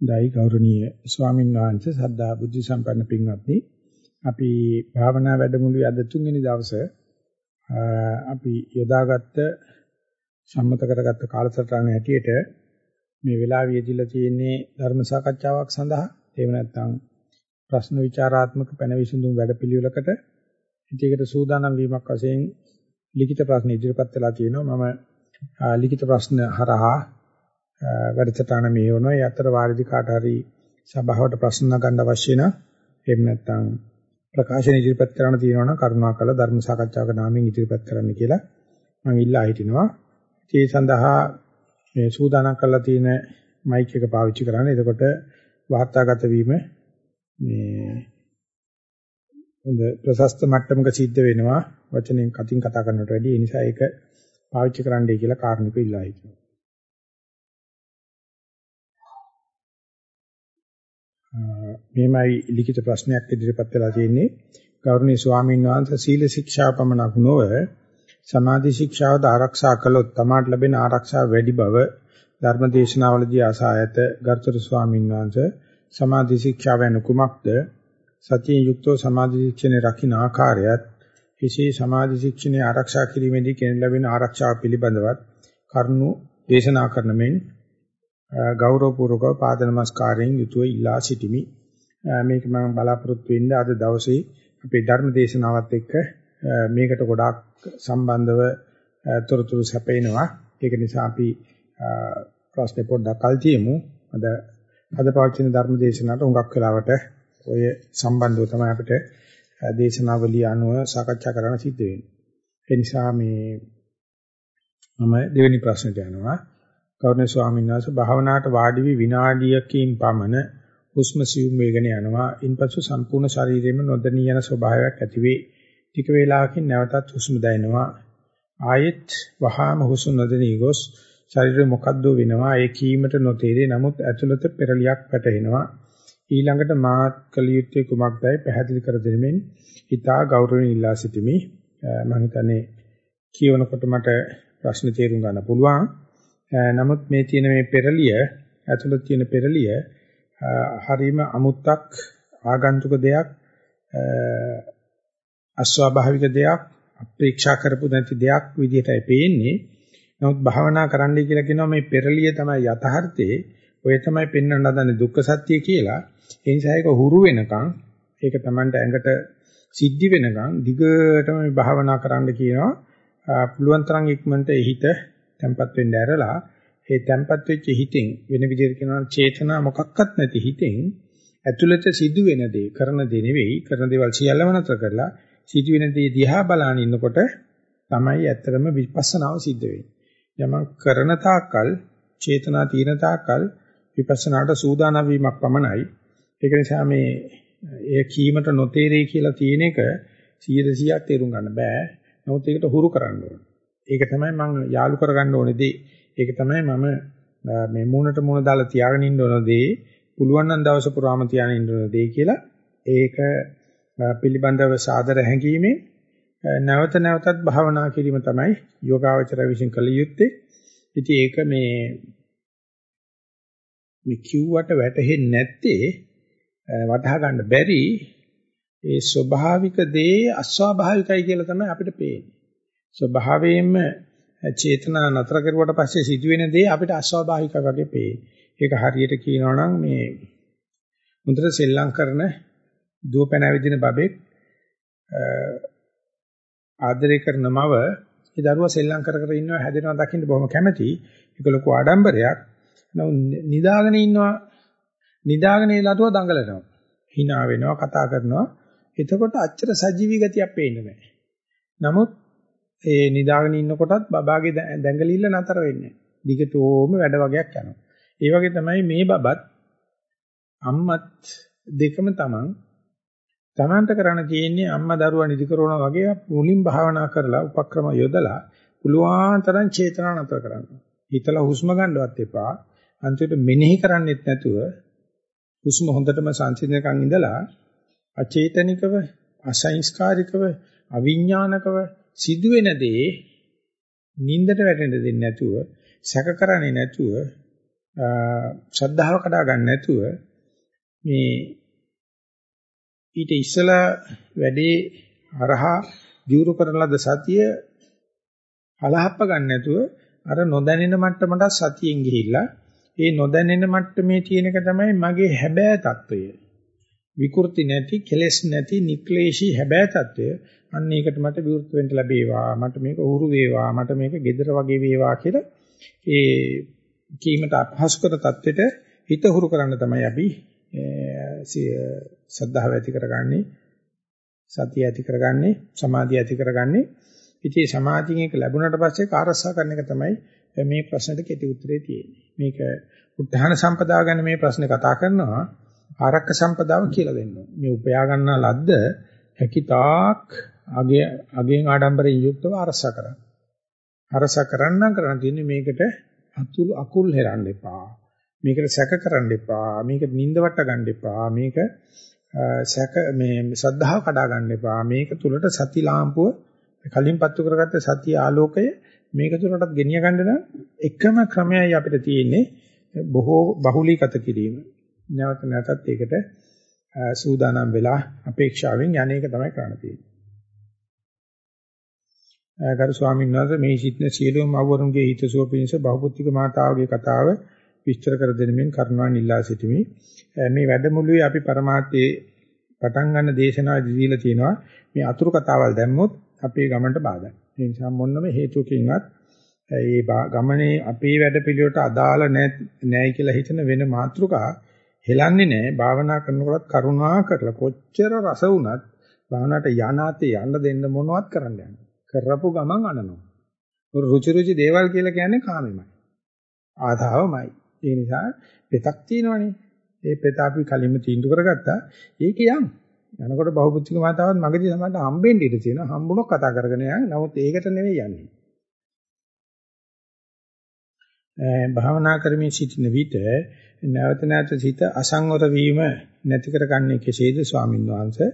දෛ ගෞරවනීය ස්වාමීන් වහන්සේ සද්ධා බුද්ධ සම්පන්න පින්වත්නි. අපි භාවනා වැඩමුළුවේ අද තුන්වෙනි දවසේ අපි යොදාගත්ත සම්මත කරගත්ත කාලසටහන හැටියට මේ වෙලාවේ යෙදিলা තියෙන්නේ ධර්ම සාකච්ඡාවක් සඳහා. එහෙම නැත්නම් ප්‍රශ්න විචාරාත්මක පැන විසඳුම් වැඩපිළිවෙලකට ඉතිකට සූදානම් වීමක් වශයෙන් ලිඛිත ප්‍රශ්න ඉදිරිපත් වෙලා තියෙනවා. මම ලිඛිත ප්‍රශ්න හරහා වැඩසටහන මේ වුණා. ඒ අතර වාරිදි කාට හරි සභාවට ප්‍රශ්න නගන්න අවශ්‍ය නම් එහෙම නැත්නම් ප්‍රකාශන ඉදිරිපත් කරන්න තියෙනවා නම් කරුණාකර ධර්ම සාකච්ඡාවක නාමයෙන් ඉදිරිපත් කරන්න කියලා මම ඉල්ලා හිටිනවා. ඒ සඳහා මේ සූදානම් කරලා තියෙන මයික් එක පාවිච්චි කරන්න. එතකොට වාර්තාගත වීම මේ හොඳ ප්‍රශස්ත මට්ටමක සිද්ධ වෙනවා. වචනෙන් කතින් කතා කරනට වැඩිය. ඒ නිසා ඒක පාවිච්චි කරන්නයි කියලා කාරණික ඉල්ලා හිටිනවා. මෙහිමයි ලිඛිත ප්‍රශ්නයක් ඉදිරිපත් වෙලා තියෙන්නේ. ගෞරවනීය ස්වාමීන් වහන්සේ සීල ශික්ෂා පමණක් නොව සමාධි ශික්ෂාවද ආරක්ෂා කළොත් තමාට ලැබෙන ආරක්ෂාව වැඩි බව ධර්මදේශනාවලදී ආසායත ගරුතර ස්වාමීන් වහන්සේ සමාධි ශික්ෂාව යන කුමක්ද? සතිය යුක්තව සමාධි ශික්ෂණේ රකින්න ආකාරයත් එසේ සමාධි ශික්ෂණේ ආරක්ෂා කිරීමේදී කෙනෙක් ලැබෙන ආරක්ෂාව පිළිබඳවත් කරුණු දේශනා කරන මෙන් ගෞරවපූර්වකව පාද නමස්කාරයෙන් යුතුව ඉල්ලා සිටිමි. මේක මම බලාපොරොත්තු වෙන්නේ අද දවසේ අපේ ධර්ම දේශනාවත් එක්ක මේකට ගොඩාක් සම්බන්ධව තොරතුරු සැපේනවා. ඒක නිසා අපි ප්‍රශ්නේ පොඩ්ඩක් කල් තියමු. අද අද පවත්වන ධර්ම දේශනාවට උඟක් වෙලාවට ඔය සම්බන්ධව තමයි අපිට දේශනාවලිය අනුව සාකච්ඡා කරන්න සිද්ධ වෙන්නේ. ඒ නිසා මේ මම දෙවෙනි ප්‍රශ්නට යනවා. ගෞරවනීය ස්වාමීන් වහන්සේ භාවනාවට වාඩි වී විනාඩියකින් පමණ හුස්ම සිවුම් වේගන යනවා. ඉන්පසු සම්පූර්ණ ශරීරෙම නොදැනී යන ස්වභාවයක් ඇති වේ. ටික වේලාවකින් නැවතත් හුස්ම දැනෙනවා. ආයෙත් වහාම හුස්ම නොදැනී ගොස් ශරීරෙ මොකද්ද වෙනවා. ඒ කීමට නොතේරේ. නමුත් ඇතුළත පෙරලියක් වැටෙනවා. ඊළඟට මාත් කළ යුත්තේ කුමක්දයි පැහැදිලි කර දෙමින් හිතා ගෞරවණීය ඉල්ලා සිටිමි. මම හිතන්නේ කියවනකොට මට ප්‍රශ්න තේරුම් ගන්න පුළුවන්. නමුත් මේ තියෙන මේ පෙරලිය ඇතුළත තියෙන පෙරලිය හරීම අමුත්තක් ආගන්තුක දෙයක් අස්වාභාවික දෙයක් අපේක්ෂා කරපු නැති දෙයක් විදිහටයි පේන්නේ. නමුත් භාවනා කරන්නයි කියලා කියනවා මේ පෙරලිය තමයි යථාර්ථයේ ඔය තමයි පෙන්වන්න හදන්නේ දුක්ඛ සත්‍ය කියලා. ඒ නිසා ඒක හුරු වෙනකන් ඒක Tamanට ඇඟට සිද්ධි වෙනකන් දිගටම මේ භාවනා කරන්න කියනවා. පුළුවන් තරම් ඉක්මනට හිත තැම්පත් වෙන්න ඇරලා ඒ තැම්පත් වෙච්ච හිතෙන් වෙන විදිහට කියනවා චේතනා මොකක්වත් නැති හිතෙන් ඇතුළත සිදුවෙන දේ කරන දේ නෙවෙයි කරන දේවල් සියල්ලම නතර කරලා සිදුවෙන දේ දිහා බලන ඉන්නකොට තමයි ඇත්තටම විපස්සනාව සිද්ධ වෙන්නේ. යමක් කරන තාක්කල් චේතනා තීන තාක්කල් විපස්සනාට සූදානම් වීමක් පමණයි. ඒක නිසා මේ එය කීමට නොතේරෙයි කියලා තියෙන එක 100%ක් තේරුම් ගන්න බෑ. නමුත් ඒකට හුරු කරන්න ඕනේ. ඒක තමයි මම යාලු කරගන්න ඕනේ දේ. ඒක තමයි මම මේ මූණට මූණ දාලා තියාගෙන ඉන්න ඕන දේ. පුළුවන් නම් දවස පුරාම තියාගෙන ඉන්න ඕන දේ කියලා. ඒක පිළිබඳව සාදර හැඟීමේ නැවත නැවතත් භාවනා කිරීම තමයි යෝගාවචර විසින් කළ යුත්තේ. ඉතින් ඒක මේ මේ කිව්වට වැටහෙන්නේ නැත්තේ වටහා ගන්න බැරි ඒ ස්වභාවික දේ අස්වාභාවිකයි කියලා තමයි අපිට පේන්නේ. ස්වභාවයෙන්ම චේතනා නතර කරුවට පස්සේ සිදුවෙන දේ අපිට අස්වාභාවික වගේ පේන්නේ. ඒක හරියට කියනවා නම් මේ මුද්‍ර සෙල්ලම් කරන දුව පැනවිදින බබෙක් ආදරය කරන මව ඒ දරුවා සෙල්ලම් කර කර ඉන්නවා හැදෙනවා දකින්න බොහොම කැමැති. ඒක ලොකු ආඩම්බරයක්. නිදාගෙන ඉන්නවා නිදාගෙන ඒ ලටුව දඟලනවා. hina වෙනවා කතා කරනවා. එතකොට අච්චර සජීවී ගතියක් පේන්නේ නැහැ. නමුත් ඒ නිදාගෙන ඉන්නකොටත් බබාගේ දැඟලිල්ල නතර වෙන්නේ නැහැ. දිගටම වැඩ වගේක් යනවා. ඒ වගේ තමයි මේ බබත් අම්මත් දෙකම තමන් තමන්ට කරන්න තියෙන්නේ අම්මා දරුවා නිදි කරනවා වගේ මුලින් භාවනා කරලා උපක්‍රම යොදලා පුළුවන් තරම් චේතනා නතර කරන්න. හිතලා හුස්ම ගන්නවත් එපා. අන්තිමට මෙනෙහි කරන්නෙත් නැතුව හුස්ම හොඳටම සංසිඳනකන් ඉඳලා අචේතනිකව අසංස්කාරිකව අවිඥානිකව සිදුවෙන දේ නින්දට වැටෙන්න දෙන්නේ නැතුව, සැක කරන්නේ නැතුව, ශ්‍රද්ධාව කඩා ගන්න නැතුව මේ ඊට ඉස්සලා වැඩේ අරහා දියුරු කරන ලද සතිය හලහප්ප ගන්න නැතුව අර නොදැනෙන මට්ටමට සතියෙන් ගිහිල්ලා ඒ නොදැනෙන මට්ටමේ තියෙන එක තමයි මගේ හැබෑ తত্ত্বය. විකෘති නැති, කෙලෙස් නැති, නික්ලේශී හැබෑ తত্ত্বය. අන්න ඒකට මට විවෘත වෙන්න ලැබේවා. මට මේක උහුරු වේවා. මට මේක gedara වගේ වේවා කියලා ඒ කීමට අපහසු කර தත්වෙට හිත හුරු කරන්න තමයි අපි සද්ධාව ඇති කරගන්නේ සතිය ඇති කරගන්නේ සමාධිය ඇති කරගන්නේ ඉතින් සමාධියෙන් එක ලැබුණාට පස්සේ කාර්යසා කරන එක තමයි මේ ප්‍රශ්නෙට කෙටි උත්තරේ තියෙන්නේ මේක උත්හාන සම්පදාව ගැන මේ ප්‍රශ්නේ කතා කරනවා ආරක්ක සම්පදාව කියලා දෙන්නවා මේ උපයා ගන්නා ලද්ද හැකිතාක් අගේ අගෙන් ආඩම්බරයෙන් යුක්තව අරසා කරන්න අරසා කරන්න කරන්න තියෙන්නේ මේකට අතුල් අකුල් හෙරන්න එපා. මේකට සැක කරන්න එපා. මේකට නිନ୍ଦ වට ගන්න එපා. මේක සැක මේ සද්ධාව කඩා ගන්න එපා. මේක තුලට සති ලාම්පුව කලින් පත්තු කරගත්ත සති ආලෝකය මේක තුලටත් ගෙනිය ගන්න නම් එකම ක්‍රමයයි අපිට තියෙන්නේ බොහෝ බහුලීගත කිරීම. නැවත නැවතත් ඒකට සූදානම් වෙලා අපේක්ෂාවෙන් යන්නේක තමයි කරන්න තියෙන්නේ. ගරු ස්වාමීන් වහන්සේ මේ සිටින සියලුම මව්වරුන්ගේ හිතසුව පිණිස බහුපුත්තික මාතාවගේ කතාව විස්තර කර දෙනමින් කරුණාන් ඉල්ලා සිටිමි. මේ වැඩමුළුවේ අපි પરමාර්ථයේ පටන් ගන්න දේශනාවදී දීලා තියෙනවා මේ අතුරු කතාවල් දැම්මොත් අපේ ගමනට බාධායි. ඒ නිසා මොන්නම හේතුවකින්වත් ඒ ගමනේ අපේ වැඩ පිළිවෙලට අදාළ නැයි කියලා හිතන වෙන මාතෘකා හෙලන්නේ නැහැ. භාවනා කරනකොට කරුණා කරලා කොච්චර රස වුණත් භාවනාවට යනාතේ යන්න දෙන්න මොනවත් කරන්න යන්නේ. කරපු ගමන් අනනවා. රුචි රුචි දේවල් කියලා කියන්නේ කාමෙමයි. ආධාවමයි. ඒ නිසා පෙතක් තියෙනවනේ. ඒ පෙත අපි කලින්ම තීන්දුව කරගත්තා. ඒක යම්. යනකොට බහුබුද්ධික මාතාවත් මගදී සමහරට හම්බෙන්න ඉඩ තියෙනවා. හම්බුනොත් කතා කරගෙන යන්න. නමුත් ඒකට නෙවෙයි යන්නේ. භාවනා කරමින් සිටින විට නැවත නැවත සිත අසංවර වීම නැති කරගන්නේ කෙසේද ස්වාමින් වහන්සේ?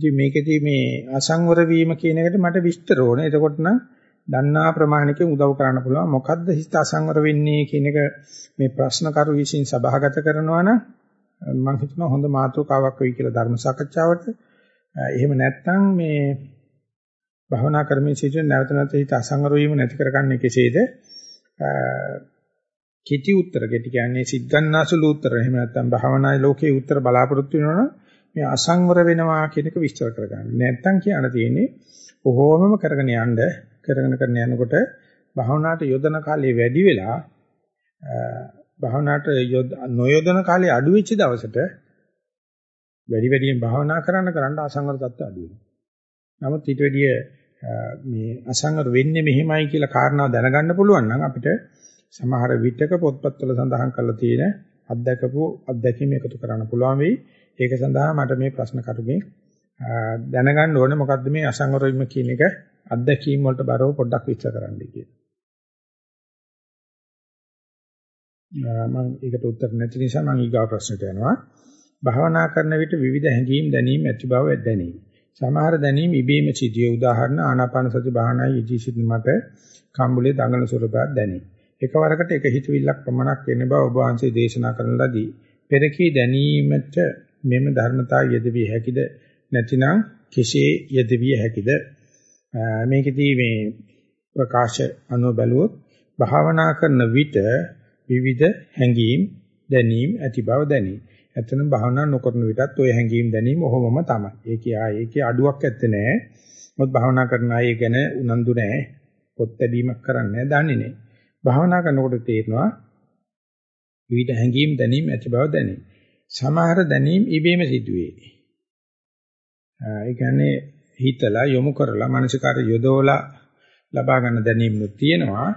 ඉතින් මේකෙදි මේ අසංවර වීම කියන එකට මට විස්තර ඕනේ. එතකොට නම් දන්නා ප්‍රමාණිකෙන් උදව් කරන්න පුළුවන්. මොකද්ද හිත අසංවර වෙන්නේ කියන එක මේ ප්‍රශ්න කරු විසින් සභාගත කරනවා නම් මම හිතනවා හොඳ මාතෘකාවක් වෙයි කියලා ධර්ම සාකච්ඡාවට. එහෙම නැත්නම් මේ භවනා කර්මයේ සිටින නැවත නැවත හිත අසංවර වීම නැති කරගන්නේ කෙසේද? කිටි උත්තර කෙටි කියන්නේ සිද්ධාන්නාසුළු උත්තර. එහෙම නැත්නම් භවනායේ ලෝකේ උත්තර බලාපොරොත්තු වෙනවනම් මේ අසංවර වෙනවා කියන එක විස්තර කරගන්න. නැත්තම් කියන්න තියෙන්නේ කොහොමම කරගෙන යන්න කරගෙන කරන යනකොට භාවනාවට යොදන කාලය වැඩි වෙලා භාවනාවට නොයොදන කාලය අඩු වෙච්ච දවසට වැඩි වැඩියෙන් භාවනා කරන්න කරන්න අසංවර තත්ත්ව අඩු වෙනවා. නමුත් ඊට වැඩිය මේ අසංවර වෙන්නේ මෙහෙමයි කියලා කාරණා දැනගන්න පුළුවන් නම් අපිට සමහර විටක පොත්පත්වල සඳහන් කරලා තියෙන අත්දකපු අත්දැකීම් එකතු කරන්න පුළුවන් වෙයි. ඒක සඳහා මට මේ ප්‍රශ්න කරුගෙන් දැනගන්න ඕනේ මොකද්ද මේ අසංවර වීම කියන එක අත්දැකීම් වලට බරව පොඩ්ඩක් විස්තර කරන්න කියලා. මම ඒකට උත්තර නැති නිසා මම ඊගා ප්‍රශ්නට යනවා. භාවනා කරන විට විවිධ හැඟීම් දැනීම් ඇති බව දැනේ. සමහර දැනීම් ඉබේම සිදුවේ. උදාහරණ ආනාපාන සති භාවනායි යෙදී සිටින මට කම්බුලේ දඟල ස්වරූපයක් දැනේ. එකවරකට එක හිතවිල්ලක් පමණක් වෙන බව ඔබ වහන්සේ දේශනා කරන ලදී. පෙරකී දැනීමට මෙම ධර්මතා යෙදවිය හැකිද නැතිනම් කෙසේ යෙදවිය හැකිද මේකෙදී මේ ප්‍රකාශ අනුව බැලුවොත් භාවනා කරන විට විවිධ හැඟීම් දැනීම් ඇති බව දැනේ. ඇත්තනම් භාවනා නොකරන විටත් ওই හැඟීම් දැනීම ඔහොමම තමයි. ඒකේ ආ ඒකේ අඩුවක් ඇත්තේ නැහැ. මොකද භාවනා කරන අය ගැන උනන්දු නැහැ. පොත් ලැබීමක් කරන්නේ නැහැ, දන්නේ නැහැ. භාවනා කරනකොට තේරෙනවා විවිධ හැඟීම් දැනීම් ඇති බව දැනේ. සමහර දැනීම් ඉබේම සිදුවේ. ඒ කියන්නේ හිතලා යොමු කරලා මානසිකාර යොදවලා ලබා ගන්න දැනීම්නුත් තියෙනවා.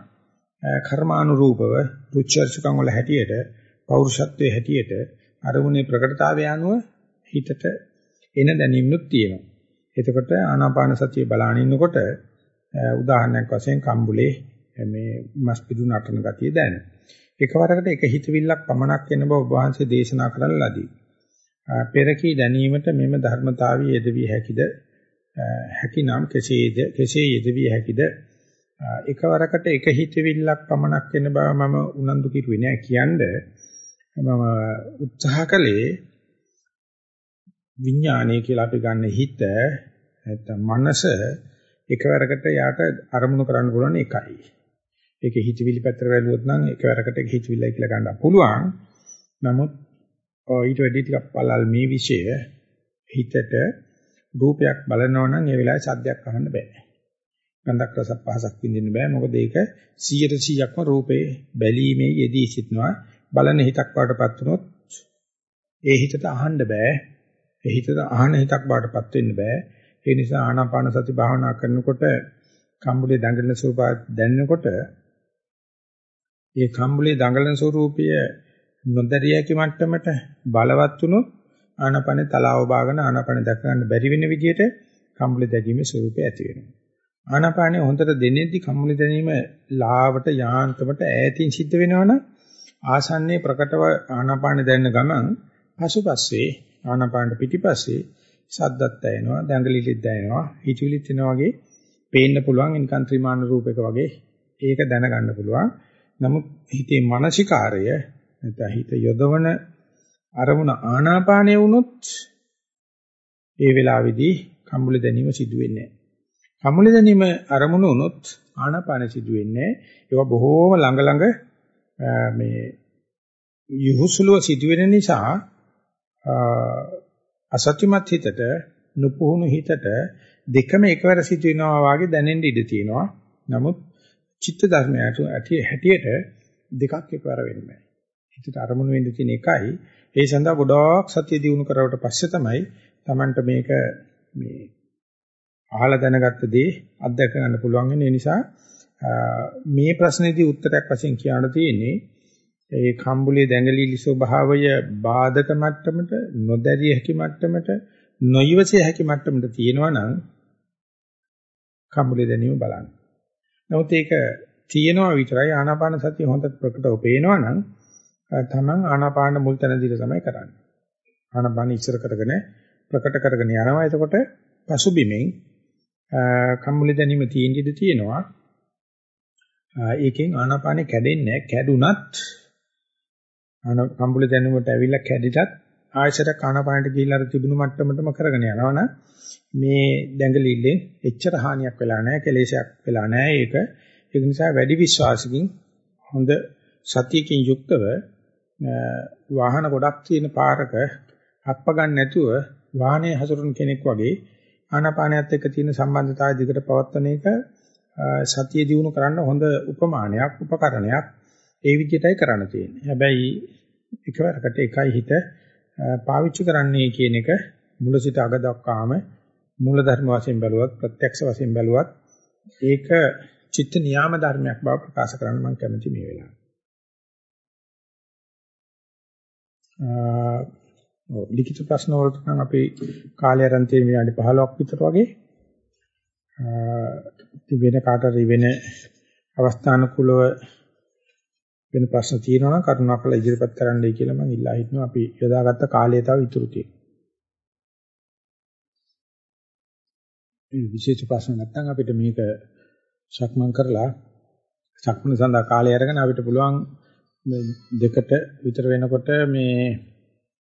කර්මානුරූපව රුචර්චකම් වල හැටියට පෞරුෂත්වයේ හැටියට අරමුණේ ප්‍රකටතාවය අනුව හිතට එන දැනීම්නුත් තියෙනවා. එතකොට ආනාපාන සතිය බලාගෙන ඉන්නකොට උදාහරණයක් වශයෙන් කම්බුලේ මේ මස් පිටු නටන ගතිය දැනෙනවා. එකවරකට එක හිතවිල්ලක් පමණක් වෙන බව ඔබ වහන්සේ දේශනා කරන ලදී. පෙරකී දැනීමට මෙම ධර්මතාවය යෙදවිය හැකිද? හැකිනම් කෙසේද? කෙසේ යෙදවිය හැකිද? එකවරකට එක හිතවිල්ලක් පමණක් වෙන බව මම උනන්දු කිරුවේ නෑ කියන්නේ මම උත්සාහ කළේ විඥානය කියලා අපි ගන්න හිත නැත්නම් මනස එකවරකට යාට අරමුණු කරන්න පුළුවන් එකයි. ඒක හිතවිලි පැත්තට වැළුවොත් නම් එකවරකට හිතවිල්ලයි කියලා ගන්න පුළුවන්. නමුත් ඊට වැඩි ටිකක් පළල් මේ વિષය හිතට රූපයක් බලනවා නම් ඒ වෙලාවේ සද්දයක් අහන්න බෑ. ගන්ධක් රස පහසක් විඳින්න බෑ. මොකද ඒක 100%ක්ම රූපේ බැලීමේ යෙදී සිටනවා. බලන හිතක් වඩටපත් වුණොත් ඒ හිතට අහන්න බෑ. ඒ හිතට අහන හිතක් වඩටපත් වෙන්න බෑ. ඒ නිසා ආනාපාන සති භාවනා කරනකොට කම්බුලේ දඟලන ස්වභාවය දැනෙනකොට ඒ කම්බුලේ දඟලන ස්වરૂපය නොදැරිය හැකි මට්ටමට බලවත් වුණොත් ආනාපානේ තලාව බාගෙන ආනාපානේ දැක ගන්න බැරි වෙන විදිහට කම්බුලේ දැකීමේ ස්වરૂපය ඇති වෙනවා. ආනාපානේ හොඳට දෙන්නේදී කම්බුලේ දැනීම ලාවට යාන්තමට ඈතින් සිද්ධ වෙනවනම් ආසන්නයේ ප්‍රකටව ආනාපානේ දැනෙන ගමන් පසුපස්සේ ආනාපානට පිටිපස්සේ සද්දත් දැනෙනවා, දඟලිලිත් දැනෙනවා, හිචුලිත් වෙනවා වගේ පේන්න පුළුවන් නිකන් ත්‍රිමාන රූපයක වගේ ඒක දැනගන්න පුළුවන්. නමුත් හිතේ මානසිකාරය නැත්නම් හිත යොදවන අරමුණ ආනාපානය වුණොත් ඒ වෙලාවේදී කම්බුල දැනීම සිදු වෙන්නේ නැහැ. කම්බුල දැනීම අරමුණ වුණොත් ආනාපාන සිදු වෙන්නේ ඒවා බොහෝම ළඟ ළඟ මේ යහුසුලුව සිදු වෙන නිසා අසත්‍යමත් හිතට නුපුහුණු හිතට දෙකම එකවර සිදු වෙනවා වාගේ දැනෙන්න ඉඩ තියෙනවා. නමුත් චිත්ත ධර්මයට ඇටි හැටියට දෙකක් එකවර වෙන්නේ නැහැ. හිතට අරමුණු වෙන්න තියෙන එකයි. ඒ සඳහා ගොඩාක් සතිය දිනු කරවට පස්සේ තමයි Tamanට මේක මේ අහලා දැනගත්ත දේ අත්දැක ගන්න පුළුවන් වෙන නිසා මේ ප්‍රශ්නේදී උත්තරයක් වශයෙන් කියන්න තියෙන්නේ ඒ කම්බුලේ දැඟලිලි ස්වභාවය බාධක මට්ටමට නොදැරිය හැකි මට්ටමට නොයවසිය හැකි මට්ටමට තියෙනවා නම් කම්බුලේ දැනීම බලන්න. නමුත් ඒක තියෙනවා විතරයි ආනාපාන සතිය හොඳට ප්‍රකටව පේනවා නම් තමන් ආනාපාන මුල් තැන දීලා තමයි කරන්නේ. ආනාපාන ඉස්සර කරගෙන ප්‍රකට කරගෙන යනවා. එතකොට පසුබිමෙන් කම්බුලේ දැනීම තියෙන ඉඩ තියෙනවා. ඒකෙන් ආනාපානෙ කැඩෙන්නේ කැඩුනත් ආන කම්බුල දැනුමට ඇවිල්ලා කැඩිටත් ආයශරයක් ආනාපානට ගිහිල්ලා අර තිබුණු මට්ටමටම කරගෙන යනවනම් මේ දැඟලිල්ලෙන් එච්චර හානියක් වෙලා නැහැ කෙලෙසයක් වෙලා නැහැ ඒක ඒක නිසා වැඩි විශ්වාසකින් හොඳ සතියකින් යුක්තව වාහන ගොඩක් තියෙන පාරක හප්ප ගන්න නැතුව වාහනේ හසුරුන කෙනෙක් වගේ ආනාපානයත් එක්ක තියෙන සම්බන්ධතාවය දිගට පවත්වන එක සතිය දිනු කරන්න හොඳ උපමානයක් උපකරණයක් ඒ විදිහටයි කරන්න තියෙන්නේ. හැබැයි එකවරකට එකයි හිත පාවිච්චි කරන්නේ කියන එක මුල සිට අග දක්වාම මූල ධර්ම වශයෙන් බැලුවත් ප්‍රත්‍යක්ෂ වශයෙන් බැලුවත් ඒක චිත්ත නියාම ධර්මයක් බව ප්‍රකාශ කරන්න මම කැමති මේ වෙලාවේ. අ ලිඛිත ප්‍රශ්න වලට නම් අපි කාලය අරන් තියෙන විනාඩි 15ක් විතර වගේ අ වෙන කාටරි වෙන අවස්ථානුකූලව වෙන ප්‍රශ්න තියෙනවා නම් කරුණාකරලා ඉදිරිපත් කරන්නයි කියලා මම ඉල්ලා හිටනවා අපි යොදාගත්ත කාලය තව ඉතුරු තියෙනවා. මේ විශේෂ ප්‍රශ්න නැත්නම් අපිට මේක සක්මන් කරලා සක්මන සඳහා කාලය අරගෙන අපිට පුළුවන් දෙකට විතර වෙනකොට මේ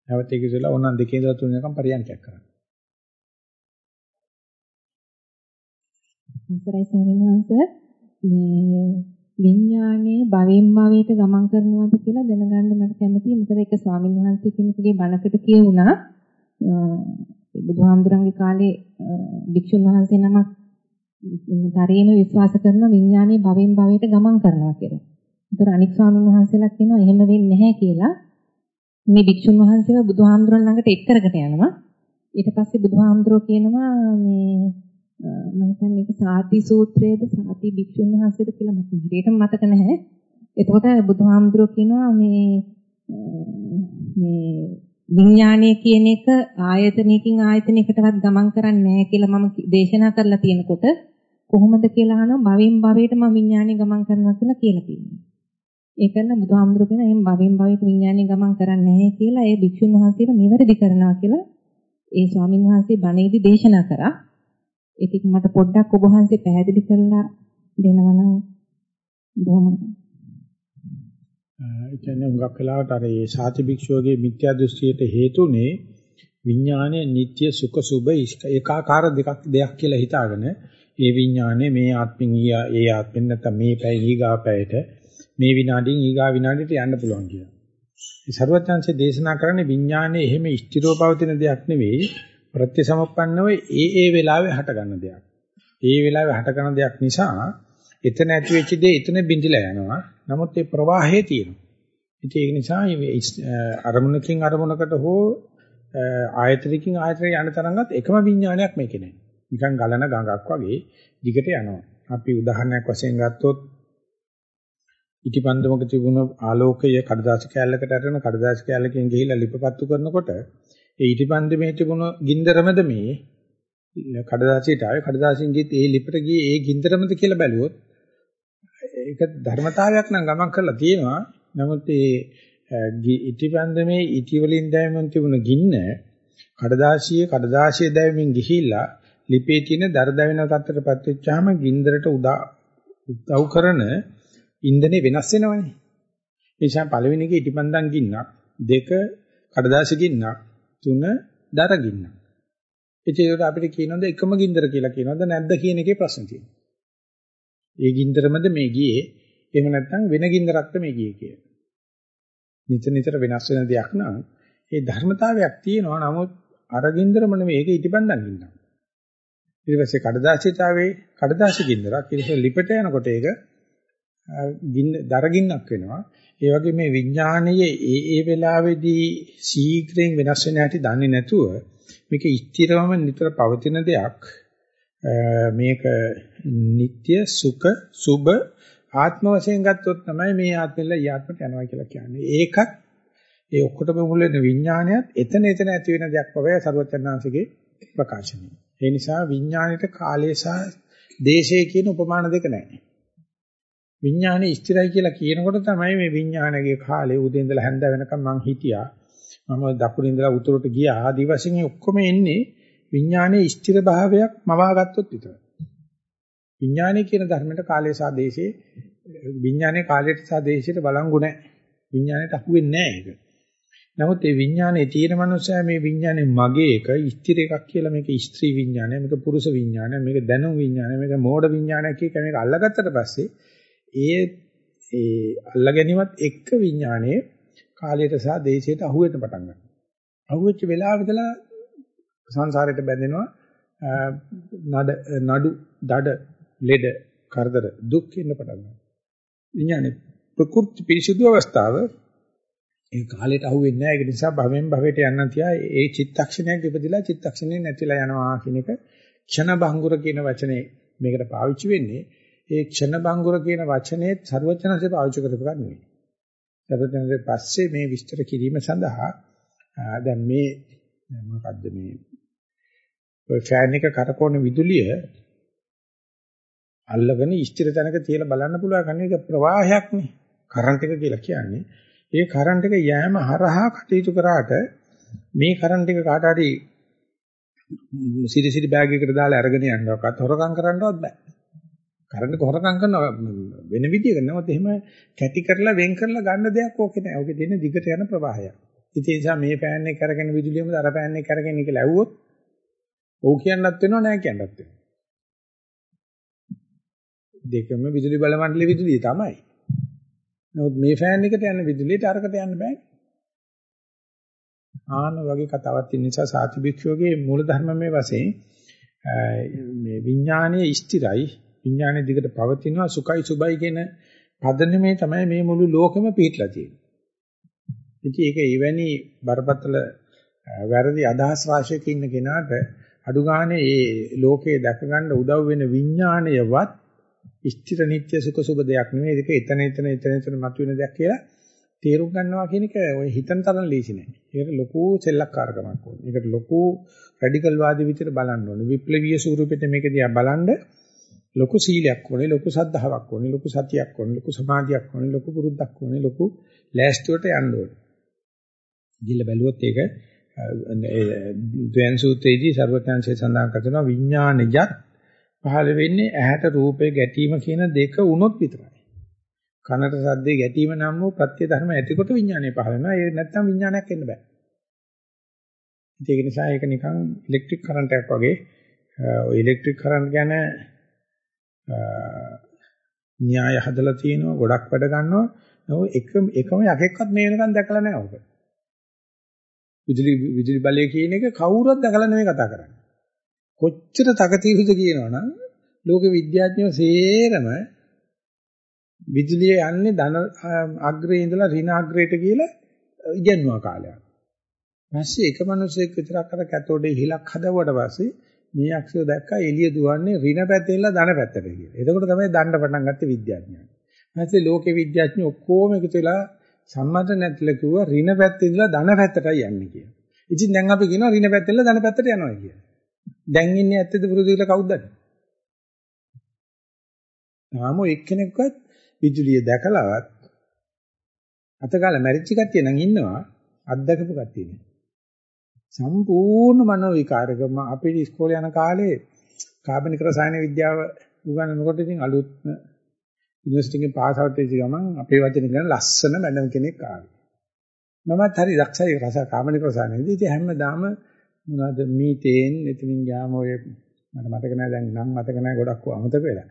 නැවත ඉකිසලා ඕනනම් දෙකේ ඉඳලා තුන වෙනකම් පරියන්කයක් කරන්න. අසරයි ස්වාමීන් වහන්සේ මේ විඥාණය භවෙන් භවයට ගමන් කරනවාද කියලා දැනගන්න මට කැමතියි. මොකද ඒක ස්වාමීන් වහන්සේ කෙනෙකුගේ බණකට කියුණා. බුදුහාමුදුරන්ගේ කාලේ භික්ෂුන් වහන්සේ නමක් තරේම විශ්වාස කරන විඥාණය භවෙන් භවයට ගමන් කරනවා කියලා. ඒතර අනික් ස්වාමීන් වහන්සේලා කියනවා එහෙම වෙන්නේ නැහැ කියලා. මේ භික්ෂුන් වහන්සේව බුදුහාමුදුරන් ළඟට එක් කරගෙන යනවා. ඊට පස්සේ බුදුහාමුදුරෝ කියනවා මේ මම හිතන්නේ ඒක සාති සූත්‍රයේද සාති භික්ෂුන් වහන්සේද කියලා මට හරියටම මතක නැහැ. එතකොට බුදුහාමුදුරුවෝ කියනවා මේ මේ විඥානය කියන එක ආයතනයකින් ආයතනයකටවත් ගමන් කරන්නේ නැහැ කියලා මම දේශනා කරලා තියෙනකොට කොහොමද කියලා අහනවා භවෙන් භවයට මම විඥානය ගමන් කරනවා කියලා කියලා තියෙනවා. ඒකන බුදුහාමුදුරුවෝ කියන එහෙනම් භවෙන් භවයට විඥානය ගමන් කරන්නේ නැහැ කියලා ඒ භික්ෂුන් වහන්සේට නිවැරදි කරනවා කියලා ඒ ස්වාමින් වහන්සේ බණේදී දේශනා කරා. ඉතින් මට පොඩ්ඩක් ඔබ වහන්සේ පැහැදිලි කරලා දෙනවා නම් බොහොම ඒ කියන්නේ හුඟක් වෙලාවට අර ඒ සාති භික්ෂුවගේ මිත්‍යා දෘෂ්ටියට හේතුනේ විඥානයේ නিত্য සුඛ සුභ ඒකාකාර දෙකක් දෙයක් කියලා හිතාගෙන ඒ විඥානයේ මේ ආත්මින් ඊයා ඒ ආත්මෙන් නැත්නම් මේ පැය ඊගා පැයට මේ විනාඩියෙන් ඊගා විනාඩියට යන්න පුළුවන් කියලා. ඒ ਸਰවඥාන්සේ දේශනා කරන්නේ විඥානයේ එහෙම ස්ථිරව පවතින දෙයක් නෙවෙයි ප්‍රත්‍යසමප්පන්නව ඒ ඒ වෙලාවේ හට ගන්න දෙයක්. ඒ වෙලාවේ හට ගන්න දෙයක් නිසා එතන ඇති වෙච්ච දේ එතන බිඳිලා යනවා. නමුත් ඒ ප්‍රවාහයේ තියෙනවා. ඉතින් ඒක නිසා අරමුණකින් අරමුණකට හෝ ආයතනකින් ආයතනයට යන තරංගත් එකම විඥානයක් මේකේ නැහැ. නිකන් ගලන ගඟක් වගේ දිගට යනවා. අපි උදාහරණයක් වශයෙන් ගත්තොත් ඉටිපන්දමක තිබුණ ආලෝකය කඩදාසි කෑල්ලකට අරගෙන කඩදාසි කෑල්ලකින් ගිහිලා ලිපපත්තු කරනකොට ඒ ඉටිපන්දමේ තිබුණ ගින්දරමද මේ කඩදාසියට ආවේ කඩදාසියෙන් ගිහිත් ඒ ලිපට ගියේ ඒ ගින්දරමද කියලා බැලුවොත් ඒක ධර්මතාවයක් නම් ගමන් කරලා තියෙනවා නමුත් ඒ ඉටිපන්දමේ ඉටි වලින් දැවෙමින් තිබුණ ගින්න කඩදාසියේ කඩදාසිය දැවෙමින් ගිහිල්ලා ලිපේ තියෙන දර දැවෙන තත්ත්වයටපත් වෙච්චාම ගින්දරට උදා උදව් කරන ඉන්ධනේ වෙනස් වෙනවනේ. ඒ නිසා පළවෙනි එක ඉටිපන්දම් ගින්නක්, දෙක කඩදාසි ගින්නක්, තුන දර ගින්නක්. ඒකේට අපිට කියනොද එකම ගින්දර කියලා කියනවද නැද්ද කියන එකේ ප්‍රශ්න තියෙනවා. ඒ ගින්දරමද මේ ගියේ? එහෙම නැත්නම් වෙන ගින්දරක්ද මේ ගියේ කියලා. නිතර නිතර වෙනස් වෙන දෙයක් නම් ඒ ධර්මතාවයක් තියෙනවා. නමුත් අර ගින්දරම නෙවෙයි ඒක ඉටිපන්දම් ගින්නක්. ඊට පස්සේ කඩදාසිතාවේ කඩදාසි ගින්දරක් ඊට පස්සේ ලිපට යනකොට ඒක ගින්න දරගින්නක් වෙනවා. ඒ වගේ මේ විඥානයේ ඒ ඒ වෙලාවේදී ශීඝ්‍රයෙන් වෙනස් වෙන හැටි දන්නේ නැතුව මේක ස්ථිරවම නිතර පවතින දෙයක්. මේක නিত্য සුඛ සුබ ආත්ම වශයෙන් ගත්තොත් තමයි මේ ආත්මෙල්ල යාත්මට යනවා කියලා කියන්නේ. ඒකත් ඒ ඔක්කොටම මුල් වෙන විඥානයත් එතන එතන ඇති වෙන දෙයක් බවයි සර්වචන්නාංශගේ ප්‍රකාශනය. ඒ නිසා විඥාණයට කාලය සහ දේශය කියන උපමාන දෙක නැහැ. විඥානේ ස්ථිරයි කියලා කියනකොට තමයි මේ විඥානයේ කාලේ උදේ ඉඳලා හැන්ද වෙනකම් මං හිටියා. මම දකුණින් ඉඳලා උතුරට ගියා. ආදි වශයෙන් ඔක්කොම එන්නේ විඥානයේ ස්ථිර භාවයක් මවා ගත්තොත් විතරයි. විඥානයේ කියන ධර්මයට කාලය සහ දේශේ විඥානයේ කාලයට සහ දේශයට බලංගු නැහැ. විඥානයට අහු වෙන්නේ නැහැ ඒක. නමුත් මේ විඥානයේ තියෙන මනුස්සයා මේ විඥානේ මගේ එක ස්ථිර එකක් කියලා මේක ස්ත්‍රී විඥානය මේක පුරුෂ විඥානය මේක දැනුම් විඥානය මේක මෝඩ විඥානය කියන මේක අල්ලගත්තට පස්සේ ඒ ඒ අල්ල ගැනීමත් එක්ක විඥානයේ කාලයට සහ දේශයට අහු වෙන්න පටන් ගන්නවා. අහු වෙච්ච වෙලාව ඉඳලා සංසාරයට බැඳෙනවා නඩ නඩු දඩ ලෙඩ කරදර දුක් වෙන්න පටන් ගන්නවා. විඥානේ ප්‍රකෘති පිරිසිදු අවස්ථාව ඒ කාලයට අහු වෙන්නේ නැහැ. ඒක නිසා භවෙන් භවයට යන්න තියා ඒ චිත්තක්ෂණයක් ඉපදිලා චිත්තක්ෂණේ නැතිලා යනවා කියන එක ක්ෂණ භංගුර කියන වචනේ මේකට පාවිච්චි වෙන්නේ. ඒ ක්ෂණ බංගුර කියන වචනේ ਸਰවඥාසේ පාවිච්චි කරපු එකක් නෙවෙයි. ਸਰවඥාසේ පස්සේ මේ විස්තර කිරීම සඳහා දැන් මේ මොකද්ද මේ ඔය ෆෑන් එක කරකවන විදුලිය අල්ලගෙන ස්ථිර තැනක තියලා බලන්න පුළුවන් කන්නේ ඒක ප්‍රවාහයක් නේ. කරන්ට් එක කියලා කියන්නේ. ඒ කරන්ට් එක යෑම හරහා කටයුතු කරාට මේ කරන්ට් එක කාට හරි සිරි සිරි බෑග් එකකට දාලා අරගෙන යන්නවක්වත් හොරකම් කරන්නවත් බෑ. කරන්ට් එක හොරකම් කරන වෙන විදියකට නමුත් එහෙම කැටි කරලා වෙන් කරලා ගන්න දෙයක් ඕකේ නෑ. ඕකේ දෙන්නේ දිගට යන ප්‍රවාහයක්. ඉතින් ඒ නිසා මේ පෑන් එක කරගෙන විදුලියමද අර පෑන් එක කරගෙන කියලා ඇහුවොත් ඔව් කියන්නත් වෙනව නෑ කියන්නත් වෙනව. දෙකම විදුලි බල මණ්ඩලයේ විදුලිය තමයි. නමුත් මේ ෆෑන් එකට යන විදුලියට අරකට යන්න බෑ. ආන වගේ කතාවක් තියෙන නිසා සාති භික්ෂුවගේ මූල ධර්මමේ වශයෙන් මේ විඥානයේ ස්ථිරයි විඥානයේ දිගට පවතිනවා සුඛයි සුබයි කියන පදනමේ තමයි මේ මුළු ලෝකෙම පිටලා තියෙන්නේ. ඉතින් ඒක එවැනි බරපතල වැරදි අදහස් රාශියක ඉන්න කෙනාට අඩු ගානේ මේ ලෝකේ දැක ගන්න උදව් වෙන විඥාණයවත් ස්ථිර නිට්ටය සුඛ සුබ දෙයක් නෙමෙයි ඒක එතන එතන එතන එතන මතුවෙන දෙයක් කියලා තේරුම් ගන්නවා කියන එක ඔය හිතන තරම් ලීසි නෑ. ඒකට ලොකු සෙල්ලක්කාරකමක් ඕනේ. ඒකට ලොකු රැඩිකල් වාදී විදිහට බලන්න ඕනේ. විප්ලවීය ස්වරූපෙට මේක දිහා බලන්න ලොකු සීලයක් ඕනේ, ලොකු සද්ධාාවක් ඕනේ, ලොකු සතියක් ඕනේ, ලොකු සමාධියක් ඕනේ, ලොකු පුරුද්දක් ඕනේ, ලොකු ලෑස්තියට යන්න ඕනේ. ගිල්ල බැලුවොත් ඒක ද්වයන් සූත්‍රයේදී ਸਰවඥාන්සේ සඳහන් කරනවා විඥානජත් පහළ වෙන්නේ ඇහැට රූපේ ගැටීම කියන දෙක උනොත් විතරයි. කනට සද්දේ ගැටීම නම් වූ ප්‍රත්‍ය ධර්ම ඇතිකොට විඥානය පහළ වෙනවා. ඒ නැත්තම් විඥානයක් එන්න බෑ. ඒක නිසා ඒක නිකන් ඉලෙක්ට්‍රික් කරන්ට් එකක් වගේ ඔය ඉලෙක්ට්‍රික් කරන්ට් ගැන න්‍යාය හදලා තියෙනවා ගොඩක් වැඩ ගන්නවා නෝ එක එකම යකෙක්වත් මේ වෙනකන් දැකලා නැහැ ඔක. විදුලි විදුලි බලය කියන එක කවුරුත් දැකලා නෙමෙයි කතා කරන්නේ. කොච්චර තකතිරුද කියනවනම් ලෝක විද්‍යාඥයෝ සේරම විදුලිය යන්නේ ධන අග්‍රේ ඉඳලා ඍණ අග්‍රේට කියලා ඉගෙනුවා කාලයක්. ඊපස්සේ එක මිනිහෙක් විතරක් අර කැතෝඩේ හිලක් හදවුවට පස්සේ මේ අක්ෂය දැක්කා එළිය දුවන්නේ ඍණ පැත්තේ ඉඳලා ධන පැත්තට කියලා. එතකොට තමයි දණ්ඩ පටන් ගත්තේ විද්‍යාඥයන්. ඊපස්සේ ලෝකේ විද්‍යාඥයෝ ඔක්කොම එකතු වෙලා සම්මත නැතිල කිව්වා ඍණ පැත්තේ ඉඳලා ධන පැත්තටයි යන්නේ කියලා. ඉතින් දැන් අපි කියනවා ඍණ පැත්තේ ඉඳලා ධන පැත්තට යනවා කියලා. දැන් ඉන්නේ ඇත්තද පුරුදු කියලා කවුද දන්නේ? තාම එක්කෙනෙක්වත් විදුලිය දැකලවත් අතගාල මැරිච්ච කට්ටිය නම් ඉන්නවා අත්දකපු කට්ටිය නේ. සම්පූර්ණ මනෝ විකාරකම අපේ ඉස්කෝලේ යන කාලේ කාබනික රසායන විද්‍යාව උගන්වනකොට ඉතින් අලුත් යුනිවර්සිටි එකේ පාස් අවුට් වෙච්ච ගමන් අපේ වචන ගැන ලස්සන මැඩම් කෙනෙක් ආවා. මමත් හරි දක්ෂයි රස කාබනික රසායනයේදී ඉතින් හැමදාම මොනවද මීතේන් එතනින් ගියාම ඔය මට මතක නැහැ දැන් නම් මතක නැහැ ගොඩක් අමතක වෙලා.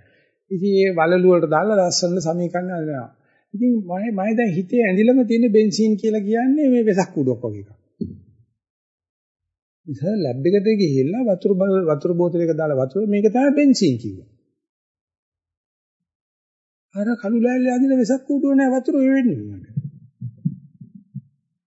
ඉතින් ඒ වලලු වලට දාලා ලස්සන සමීකරණ හදනවා. ඉතින් මම මම දැන් හිතේ ඇඳිලම තියෙන බෙන්සීන් කියලා කියන්නේ මේ වෙසක් කුඩුවක් වගේ එකක්. ඉතින් ලැබ් එකට ගිහිල්ලා වතුර වතුර බෝතලයක දාලා වතුර මේක තමයි බෙන්සීන් කිව්වා. අර කළු ලෑල්ලේ අදින වෙසක් කුඩුව නෑ වතුර වෙන්නේ මට.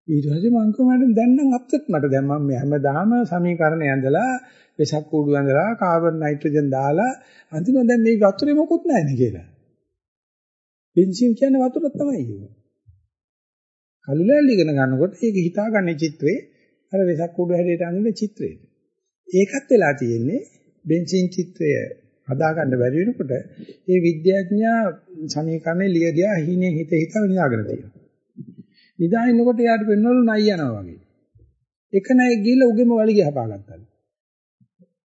ඊට පස්සේ මං කිව්වා මැඩම් දැන් නම් අප්සෙට් මට දැන් මම හැමදාම සමීකරණ ඇඳලා වෙසක් කුඩු ඇඳලා කාබන් නයිට්‍රජන් දාලා අන්තිම දැන් මේ වතුරේ මොකුත් නැහැ නේ කියලා. බෙන්සීන් කියන්නේ වතුර තමයි කියන්නේ. කළු ලෑල්ල ඉගෙන ගන්නකොට ඒක හිතාගන්නේ චිත්‍රේ අර වෙසක් කුඩු හැඩයට අඳින චිත්‍රේට. ඒකත් වෙලා තියෙන්නේ බෙන්සීන් චිත්‍රය හදාගන්න බැරි වෙනකොට ඒ විද්‍යාඥයා සමීකරණේ ලියදියා හිනේ හිත හිත විනාගෙන තියෙනවා. නිදාගෙනකොට යාට පෙන්වලු නයි යනවා වගේ. එක නයි ගිහලා උගෙම වලිගය හපාගත්තා.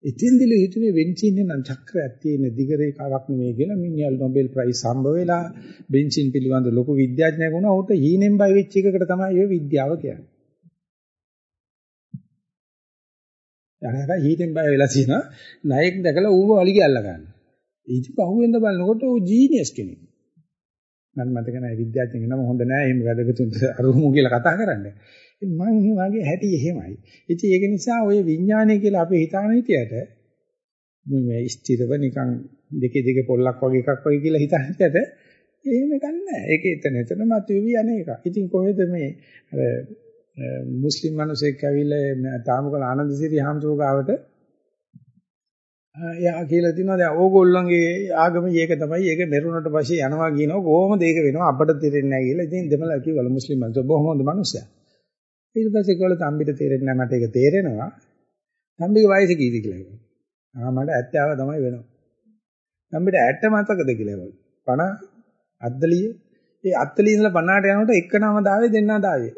එතෙන්දිල හිතුවේ බෙන්සින් නම් චක්‍රයක් තියෙන දිගරේ කාවක් නෙමෙයි කියලා මිනිහල් නොබෙල් ප්‍රයිස් හම්බ වෙලා බෙන්සින් පිළිබඳ ලොකු විද්‍යාඥයෙක් වුණා. උට හීනෙන් බය වෙච්ච එකකට තමයි ඔය විද්‍යාව කියන්නේ. යනක හීනෙන් බය වෙලා තියෙනවා. ණයෙක් දැකලා ඌව වලිගය අල්ල ගන්න. ඊට පහුවෙන්ද බලනකොට ඌ ජීනියස් කෙනෙක්. මම මතක නැහැ විද්‍යාඥයෙක් නම හොඳ නැහැ එහෙම වැදගත්ුන් අරුමු කියලා කතා කරන්නේ. මම වගේ හැටි එහෙමයි. ඉතින් ඒක නිසා ওই විඥානය කියලා අපි හිතාන හිටියට මේ ස්ථිරව නිකන් දෙකේ දෙක පොල්ලක් වගේ එකක් වගේ කියලා හිතාන හිටියට එහෙම ගන්නෑ. ඒක එතන එතන මතුවි අනේක. ඉතින් කොහෙද මේ අර මුස්ලිම් මිනිසෙක් ඇවිල්ලා තාමකල ආනන්දසිරි හාමුදුරුවෝ ගාවට එයා කියලා තිනවා දැන් ඕගොල්ලන්ගේ ආගම මේක තමයි ඒක මෙරුණට පස්සේ යනවා කියනවා කොහොමද ඒක වෙනවා අපිට තේරෙන්නේ නැහැ කියලා. ඉතින් දෙමළ කිව්වල මුස්ලිම් මිනිස්සු බොහොම හොඳ මිනිස්සයා. ඊට පස්සේ කවල තම්බිට තේරෙන්නේ නැහැ මට ඒක තේරෙනවා. තම්බිගේ වයස කීයද කියලා කිව්වා. ආ මට 70 තමයි වෙනවා. තම්බිට 60 මතකද කියලා ඒවලු. 50 අද්දලිය. ඒ අද්දලිය ඉඳලා 50ට යනකොට එකනම දාවේ දෙන්නා දාවේ.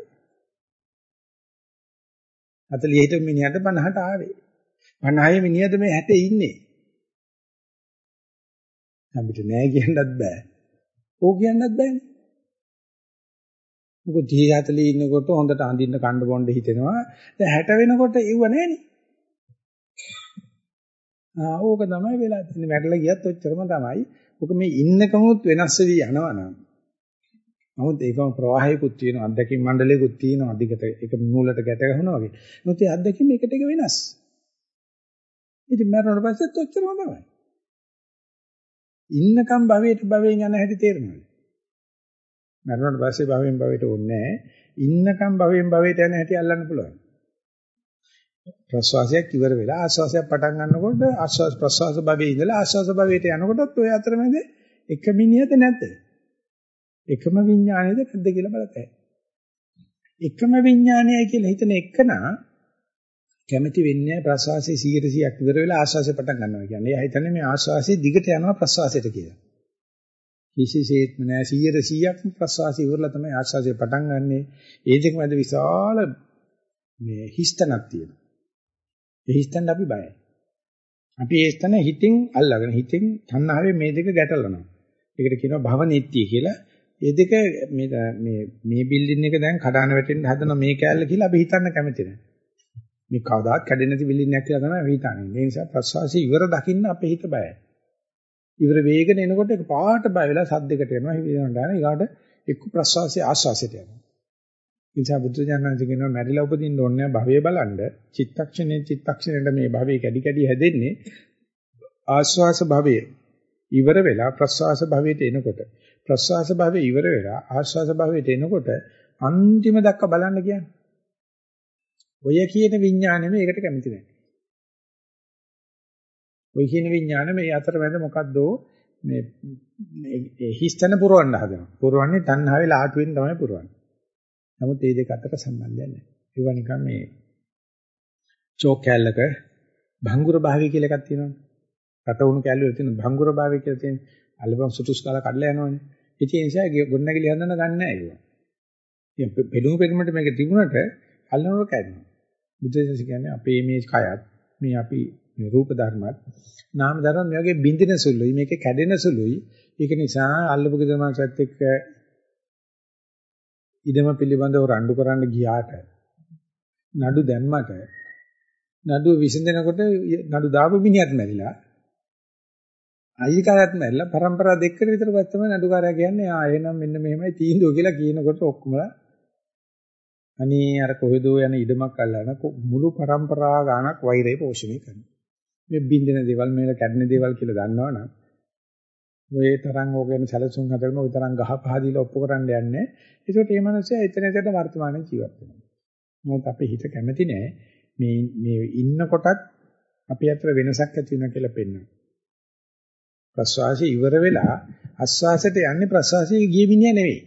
අද්දලිය හිට මිනිහට 50ට ආවේ. 50 මිනිහද මේ 60 ඉන්නේ. තම්බිට නෑ කියන්නත් බෑ. ඕක කියන්නත් බෑනේ. මොකද 30 40 ඉන්නකොට හොඳට අඳින්න කණ්ඩ බොණ්ඩ හිතෙනවා. දැන් 60 වෙනකොට ඉව නැහෙනි. ආ ඕක තමයි වෙලා තියෙන්නේ. වැටලා ගියත් ඔච්චරම තමයි. ඔක මේ ඉන්නකමුත් වෙනස් වෙවි යනවනම්. නමුත් ඒකම ප්‍රවාහයකුත් තියෙනවා. අත්දැකීම් මණ්ඩලයකුත් තියෙනවා. අධිකට ඒක මූලට ගැට ගන්නවා වගේ. මොකද ඒ අත්දැකීම් එකට එක වෙනස්. ඉතින් මරණයට පස්සෙත් ඔච්චරම තමයි. ඉන්නකම් භවයට භවයෙන් යන හැටි තේරෙනවා. මරුණාට පස්සේ භවයෙන් භවයට ඕනේ නැහැ. ඉන්නකම් භවයෙන් භවයට යන හැටි අල්ලන්න පුළුවන්. ප්‍රස්වාසයක් ඉවර වෙලා ආස්වාසයක් පටන් ගන්නකොට ආස්වාස ප්‍රස්වාස භවයේ ඉඳලා ආස්වාස භවයට යනකොටත් ඔය අතරමැද එක මිනිහද නැද්ද? එකම විඥානයද නැද්ද කියලා බලතයි. එකම විඥානයයි කියලා හිතන එකනා කැමැති වෙන්නේ ප්‍රස්වාසයේ 100%ක් ඉවර වෙලා ආස්වාසය පටන් ගන්නවා කියන්නේ. එයා හිතන්නේ මේ ආස්වාසයේ දිගට යනවා ප්‍රස්වාසයට කියලා. කිසිසේත්ම නෑ 100%ක්ම ප්‍රසවාසය ඉවරලා තමයි ආශ්වාසය පටන් ගන්නෙ. ඒ දෙක මැද විශාල මේ හිස්තනක් තියෙනවා. ඒ හිස්තනට අපි බයයි. අපි ඒ ස්තන හිතින් අල්ලගෙන හිතින් තණ්හාවේ මේ දෙක ගැටලනවා. ඒකට කියනවා භව නිට්ටි කියලා. ඒ දෙක මේ මේ මේ බිල්ඩින් එක දැන් කඩාන වැටෙන්න හදන මේ කෑල්ල කියලා අපි හිතන්න කැමති නැහැ. මේ කවදාත් කැඩෙන්නේ නැති බිල්ඩින් එකක් කියලා තමයි අපි හිතන්නේ. ඒ නිසා ප්‍රසවාසය ඉවර දකින්න අපේ හිත බයයි. ඉවර වේගන එනකොට ඒක පාට බය වෙලා සද්දයකට යනවා. හිතනවා ගන්න ඊගාට එක්ක ප්‍රසවාසය ආස්වාසයට යනවා. ඒ නිසා බුද්ධ ඥානන්ත කියනවා මැරිලා උපදින්න ඕනේ භවයේ බලන්න. චිත්තක්ෂණේ චිත්තක්ෂණයට මේ භවයේ කැඩි කැඩි හැදෙන්නේ ආස්වාස භවයේ ඉවර වෙලා ප්‍රසවාස භවයට එනකොට ප්‍රසවාස භවයේ ඉවර වෙලා ආස්වාස භවයට එනකොට අන්තිම දක්වා බලන්න කියන්නේ. ඔය කියන විඥානෙම ඒකට කැමති නැහැ. ඔය කියන විඥාන මේ අතරමැද මොකද්ද මේ හිස්තන පුරවන්න හදනවා. පුරවන්නේ තණ්හාවේ ලාටුවෙන් තමයි පුරවන්නේ. නමුත් මේ දෙක අතර සම්බන්ධයක් නැහැ. ඒවා නිකන් මේ චෝක් කැලලක භංගුර භාවය කියලා එකක් තියෙනවනේ. රට උණු කැලේ වල තියෙන භංගුර භාවය කියලා තියෙන අල්ලපන් සුතුස් කාලා කඩලා යනවනේ. ඉතින් ඒ නිසා ගොඩනැගිලි හදන්න ගන්න නැහැ ඒවා. ඉතින් පෙළුණු පෙළුමට මේක තිබුණට අල්ලනවල කැඩෙනවා. බුද්ධ කියන්නේ අපේ මේ කයත් මේ අපි මේ රූප ධර්මත් නාම ධර්ම මේ වගේ බින්දින සුළුයි මේක කැඩෙන සුළුයි ඒක නිසා අල්ලපු ගෙදරමසත් එක්ක ඉදම පිළිබඳව රණ්ඩු කරන්න ගියාට නඩු දැම්මට නඩුව විසඳනකොට නඩු දාපු මිනිහත් මැරිලා අයිතිකාරයත් මැරිලා પરම්පරා දෙකකට විතර පස්සම නඩුකාරයා කියන්නේ ආ එහෙනම් මෙන්න මෙහෙමයි තීන්දුව කියලා කියනකොට ඔක්කොම අනේ අර කොහෙද යන ඉඩමක් අල්ලන මුළු પરම්පරා ගානක් වෛරය පෝෂණය කරනවා. මේ බින්දෙන දේවල් මේල කැඩෙන දේවල් කියලා දන්නවනම් ඔය තරම් ඕකෙන් සැලසුම් හදගෙන ඔය තරම් ගහ පහ දීලා ඔප්පු කරන්න යන්නේ. ඒකට මේ මිනිස්සයා එතන එතන වර්තමානයේ ජීවත් වෙනවා. මොකද අපේ හිත කැමති නෑ මේ මේ ඉන්නකොටත් අපි අතර වෙනසක් ඇති වෙනවා කියලා පෙන්වනවා. ප්‍රස්වාසය ඉවර වෙලා ආස්වාසයට යන්නේ ප්‍රස්වාසයේ ගිය මිනිහා නෙවෙයි.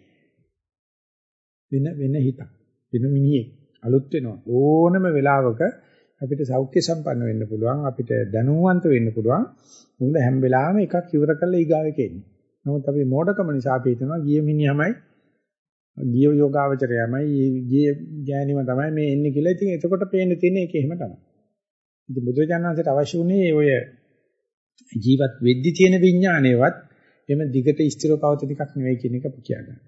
වෙන වෙන හිතක්. වෙන මිනිහෙක් අලුත් වෙනවා. ඕනම වෙලාවක අපිට සෞඛ්‍ය සම්පන්න වෙන්න පුළුවන් අපිට දැනුවන්ත වෙන්න පුළුවන් මොකද හැම වෙලාවෙම එකක් ඉවර කරලා ඊගාවෙක එන්නේ. නමුත් අපි මෝඩකම නිසා අපි හිතනවා ගිය මිනිහමයි ගිය යෝගාවචරයමයි ගිය ගෑණිම තමයි මේ එන්නේ කියලා. ඉතින් එතකොට පේන්න තියෙන එක එහෙම තමයි. ඉතින් බුදුරජාණන්සේට අවශ්‍ය වුණේ ඔය ජීවත් වෙද්දි තියෙන විඥානයවත් එම දිගට ස්ථිරව පවතින එකක් නෙවෙයි කියන එක අපි කියනවා.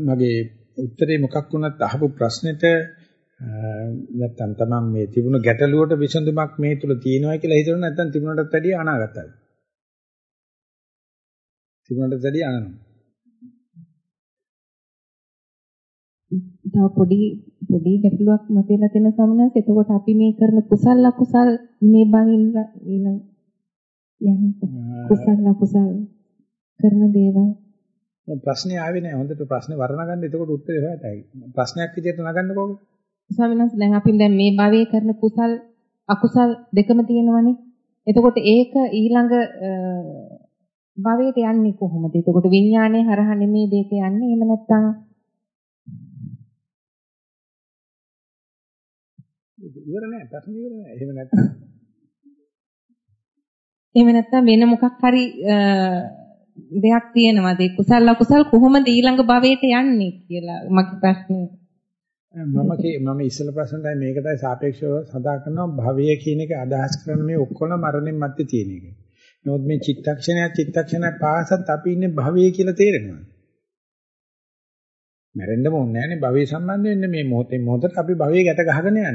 මගේ උත්තරේ මොකක් වුණත් අහපු ප්‍රශ්නෙට නැත්තම් තමන් මේ තිබුණ ගැටලුවට විසඳුමක් මේ තුල තියෙනවා කියලා හිතනවා නැත්තම් තිබුණටත් වැඩිය අනාගතයි. තිබුණටත් වැඩිය අනනවා. තව පොඩි පොඩි ගැටලුවක් මතෙලා තියෙන සමනස් එතකොට අපි මේ කරන කුසල අකුසල් මේ බවින් ඊළඟ යන්නේ කුසල අකුසල් කරන දේවල් ප්‍රශ්නේ ආවේ නැහැ. හොඳට ප්‍රශ්නේ වර්ණගන්න. එතකොට උත්තරේ හොයතයි. ප්‍රශ්නයක් විදිහට නගන්නකෝක. ස්වාමීන් වහන්සේ දැන් අපි දැන් මේ භවයේ කරන කුසල් අකුසල් දෙකම තියෙනවනේ. එතකොට ඒක ඊළඟ භවයට යන්නේ කොහොමද? එතකොට විඥානයේ හරහා නෙමේ දෙක යන්නේ. එහෙම නැත්නම් ඉවර නෑ. ප්‍රශ්න ඉවර නෑ. එහෙම නැත්නම් එහෙම නැත්නම් වෙන මොකක් හරි දෙයක් තියෙනවාද? කුසල අකුසල් කොහොමද ඊළඟ භවයට යන්නේ කියලා මගේ ප්‍රශ්නේ. මම මම ඉස්සෙල් ප්‍රශ්නටයි මේකටයි සාපේක්ෂව සදා කරනවා භවය කියන එක අදහස් කරන මේ ඔක්කොම මරණයන් මැත්තේ තියෙන එක. නමුත් මේ චිත්තක්ෂණය චිත්තක්ෂණය පාසත් අපි ඉන්නේ භවය කියලා තේරෙනවා. මැරෙන්න ඕනේ නැහැනේ භවය සම්බන්ධ වෙන්නේ මේ මොහොතේ මොහොතට අපි භවයේ ගැට ගහගෙන යන්නේ.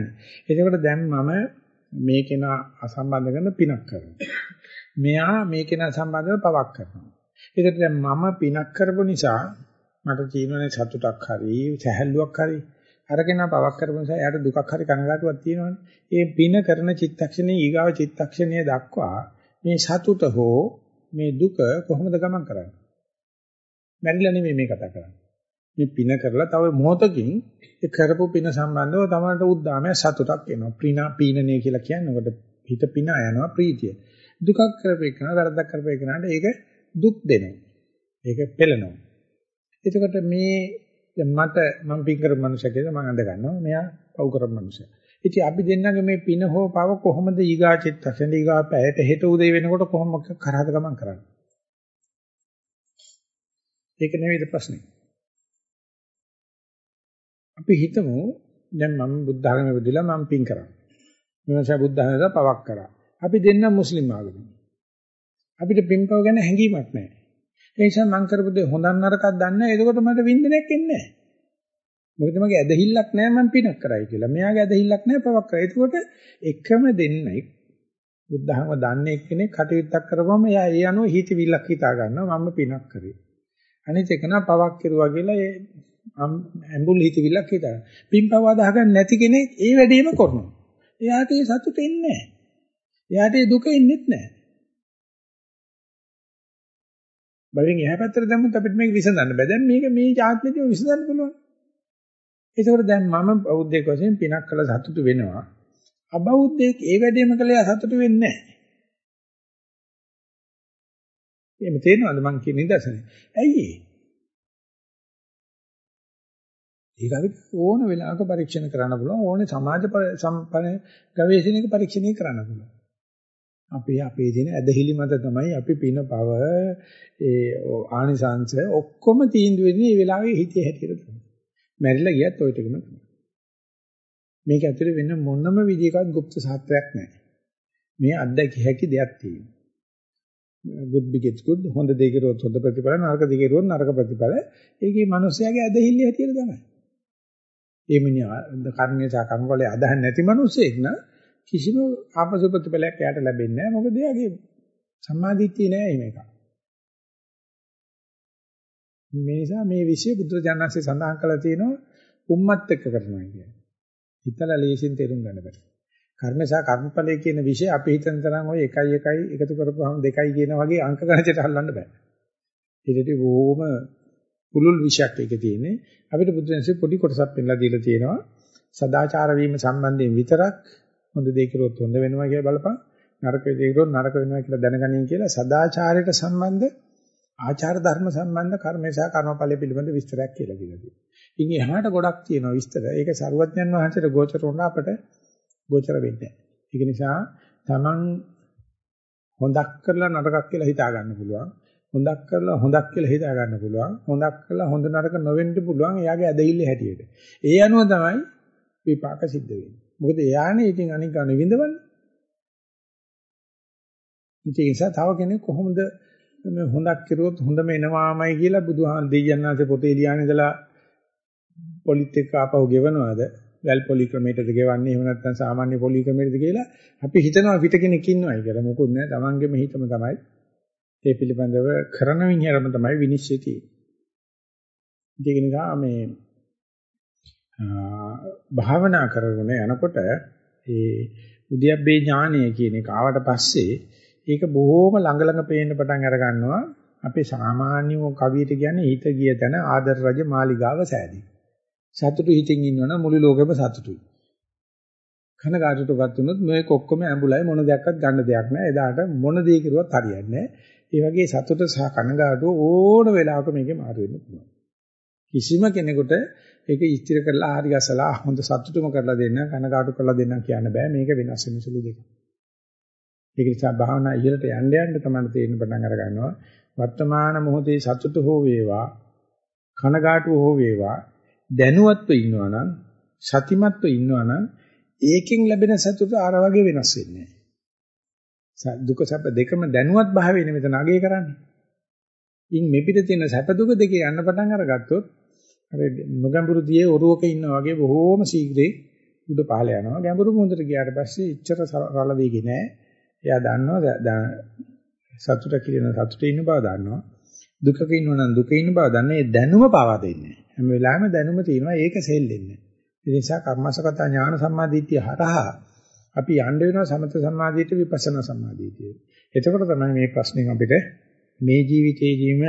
එතකොට දැන් මම මේකේන අසම්බන්ධ කරන පිනක් කරනවා. මෙයා මේකේන සම්බන්ධව පවක් කරනවා. ඒකට දැන් මම පිනක් කරපු නිසා මට තියෙනනේ සතුටක් හරි සැහැල්ලුවක් හරි අරගෙන පවක් කරපු නිසා එයාට දුකක් හරි කනගාටුවක් තියෙනවනේ. ඒ පින කරන චිත්තක්ෂණේ ඊගාව චිත්තක්ෂණය දක්වා මේ සතුට හෝ මේ දුක කොහොමද ගමන් කරන්නේ? මැරිලා නෙමෙයි මේ කතා කරන්නේ. මේ පින කරලා තව මොහොතකින් ඒ කරපු පින සම්බන්ධව තමන්ට උද්දාමය සතුටක් එනවා. පිනා පීනනේ කියලා කියන්නේ. ඔකට හිත පිනා යනවා ප්‍රීතිය. දුකක් කරපේකන වැරද්දක් කරපේකනට ඒක දුක් දෙනවා. ඒක පෙළෙනවා. එතකොට මේ මට මම පින් කරපු මනුස්සය කියලා මම අඳ ගන්නවා. මෙයා පව් කරපු මනුස්සය. ඉතින් අපි දෙන්නගේ මේ පින හෝ පව කොහොමද ඊගා චිත්තක්ෂණ ඊගා පැයට හෙට උදේ වෙනකොට කොහොම කරහද ගමන් කරන්නේ? ඒක නෙවෙයිද ප්‍රශ්නේ. අපි හිතමු දැන් මම බුද්ධ ධර්මයේ බුදිලා මම පින් කරා. මෙවසා බුද්ධ ධර්මයට පවක් කරා. අපි දෙන්නම් මුස්ලිම් ආගමේ. අපිට පින්පව ගැන හැඟීමක් නැහැ. ඒ නිසා මං කරපු දේ හොඳ නරකක් දන්නේ නැහැ. එතකොට මට වින්දනයක් එන්නේ නැහැ. මොකද මගේ ඇදහිල්ලක් නැහැ මං පිනක් කරයි කියලා. මෙයාගේ ඇදහිල්ලක් නැහැ පවක් කරා. එතකොට එකම දෙන්නයි බුද්ධහම දන්නේ කෙනෙක් කටයුත්තක් කරපුවම එයා ඒ අනුව හිතවිල්ලක් හිතා ගන්නවා මම පිනක් කරේ. අනිත් එක නා පවක් කෙරුවා කියලා ඒ ඇඹුල් හිතවිල්ලක් හිතා. පින්පව අදහගන්න නැති කෙනෙක් ඒ වැඩේම කරනවා. එයාට ඒ සතුට එන්නේ නැහැ. එයාට ඒ දුක එන්නේ නැහැ. බලින් එහා පැත්තට දැම්මොත් අපිට මේක විසඳන්න බෑ. දැන් මේක මේ ආත්මෙදිම විසඳන්න පුළුවන්. ඒකෝර දැන් මම බෞද්ධයෙක් වශයෙන් පිනක් කළ සතුටු වෙනවා. අබෞද්ධයෙක් ඒ වැඩේම කළේ සතුටු වෙන්නේ නැහැ. එහෙම තේරෙනවද මං කියන නිදර්ශනේ? ඇයි ඒ? ඒක අපිට ඕන වෙලාවක පරීක්ෂණ කරන්න පුළුවන් ඕනේ සමාජ සම්පන්න ගවේෂණයක පරීක්ෂණය කරන්න පුළුවන්. අපේ අපේ දින ඇදහිලි මත තමයි අපි පින පව ඒ ආනිසංශ ඔක්කොම තීන්දුව වෙන්නේ මේ වෙලාවේ හිතේ හැටියට තමයි. මැරිලා ගියත් ওই ටිකම තමයි. මේක ඇතුලේ වෙන මොනම විදිහකවත් গুপ্ত සාත්‍රයක් නැහැ. මේ අත්දැකිය හැකි දෙයක් තියෙනවා. good begets good හොඳ දේ කෙරුවොත් හොඳ ප්‍රතිඵල නරක දේ කෙරුවොත් නරක ප්‍රතිඵල ඒකේ මිනිස්යාගේ ඇදහිල්ල හැටියට තමයි. ඒ මිනිහා කර්මයේ සහ කර්මවලේ අදහන් නැති මිනිස්සෙක් න කිසිම ආපසු ප්‍රතිඵලයක් එයාට ලැබෙන්නේ නැහැ. මොකද එයාගේ සම්මාදිට්ඨිය නෑ මේක. මේ නිසා මේ විෂය බුදුරජාණන්සේ සඳහන් කළා තියෙනවා උම්මත් එක්ක කරනවා කියන්නේ. හිතලා ලේසින් තේරුම් ගන්න බෑ. කර්ම සහ කර්මඵලයේ කියන විෂය අපි හිතන තරම් ওই 1 1 එකතු කරපුවාම 2යි කියන වගේ අංක ගණිතයට අල්ලන්න බෑ. ඊටදී බොහොම පුළුල් විෂයක් එකේ තියෙන්නේ. අපිට බුදුන්සේ පොඩි කොටසක් පෙන්නලා දීලා තියෙනවා. සදාචාර වීම සම්බන්ධයෙන් විතරක් හොඳ දේ කරුවොත් හොඳ වෙනවා කියලා බලපන්. නරක දේ කරුවොත් නරක වෙනවා කියලා දැනගනින් කියලා සදාචාරයට සම්බන්ධ ආචාර ධර්ම සම්බන්ධ කර්මය සහ කර්මඵල පිළිබඳ විස්තරයක් කියලා දීලා තියෙනවා. ඉතින් එහාට ගොඩක් තියෙනවා විස්තර. ඒක සරුවඥන් වහන්සේට ගෝචර වුණා අපට ගෝචර වෙන්නේ නැහැ. ඒක නිසා Taman හොඳක් කරලා නරකක් කියලා හිතා ගන්න පුළුවන්. හොඳක් කරලා හොඳක් කියලා හිතා ගන්න පුළුවන්. හොඳක් කරලා හොඳ නරක නොවෙන්න පුළුවන්. එයාගේ ඇදහිල්ල හැටියට. ඒ අනුව තමයි විපාක සිද්ධ වෙන්නේ. මොකද එයානේ ඉතින් අනික ගන්න විඳවන්නේ. ඒ නිසා තව කෙනෙක් කොහොමද මේ හොඳක් කරුවොත් හොඳම එනවාමයි කියලා බුදුහාම දෙයයන්ාසේ පොතේ ලියන ඉඳලා පොලිත් එක්ක ආපහු ගෙවනවාද? වැල් පොලි ක්‍රමයටද ගෙවන්නේ එහෙම නැත්නම් සාමාන්‍ය පොලි ක්‍රමයටද කියලා අපි හිතනවා පිට කෙනෙක් ඉන්නවයි කියලා. මොකුත් නෑ. Tamangeම හිතම තමයි. ඒ පිළිබඳව කරන විඤ්ඤාණයම තමයි විනිශ්චය තියෙන්නේ. ඒක නිසා මේ භාවනා කරගෙන යනකොට ඒ උද්‍යප්පේ ඥානය කියන එක ආවට පස්සේ ඒක බොහොම ළඟ ළඟ පේන්න පටන් අර ගන්නවා. අපේ සාමාන්‍ය කවියට කියන්නේ හිත ගිය තැන ආදර රජ මාලිගාව සෑදී. සතුටු හිතින් ඉන්නවනම් මුළු ලෝකෙම සතුටුයි. කනගාටුටපත් වුණොත් මේක ඔක්කොම ඇඹුලයි මොන දෙයක්වත් ගන්න දෙයක් නැහැ. එදාට මොන දේ කරුවත් හරියන්නේ නැහැ. ඒ වගේ සතුට සහ කනගාටුව ඕන වෙලාවක මේකේ මාරු වෙන්න පුළුවන්. කිසිම කෙනෙකුට ඒක ඉස්තිර කරලා හරි ගසලා හොඳ සතුටුම කරලා දෙන්න කනගාටු කරලා දෙන්න කියන්න බෑ. මේක වෙනස් වෙන සුළු දෙකක්. ඒක නිසා භාවනා ඉහළට යන්න යන්න තමයි තේරෙන පටන් අර ගන්නවා. වර්තමාන මොහොතේ සතුට හෝ වේවා කනගාටුව හෝ වේවා දැනුවත්ව ඉන්නවා නම් සතිමත්ව ඉන්නවා නම් ඒකෙන් ලැබෙන සතුට අර වගේ වෙනස් වෙන්නේ නැහැ. දුක සැප දෙකම දැනුවත් භාවයෙන් මෙතන අගය කරන්නේ. ඉන් මෙපිට තියෙන සැප දුක දෙකේ යන්න පටන් අරගත්තොත් අර නොගැඹුරු දියේ ඔරුවක ඉන්නා වගේ බොහෝම ශීඝ්‍රේ උඩ පහළ යනවා. ගැඹුරු මුහුදට ගියාට පස්සේ ඉච්ඡර රළ වේගි නෑ. එයා දන්නවා සතුට කියන සතුටේ ඉන්න බව දන්නවා. දුකක ඉන්නවා නම් දුකේ ඉන්න බව දන්නේ දැනුම පාවා දෙන්නේ. හැම වෙලාවෙම දැනුම තියෙනවා ඒක සෙල්ලෙන්නේ. ඒ නිසා කර්මසගත ඥාන සම්මාදිට්ඨිය හරහා අපි යන්න වෙනවා සමත සමාධියට විපස්සනා සමාධියට. එතකොට තමයි මේ ප්‍රශ්نين අපිට මේ ජීවිතේදීම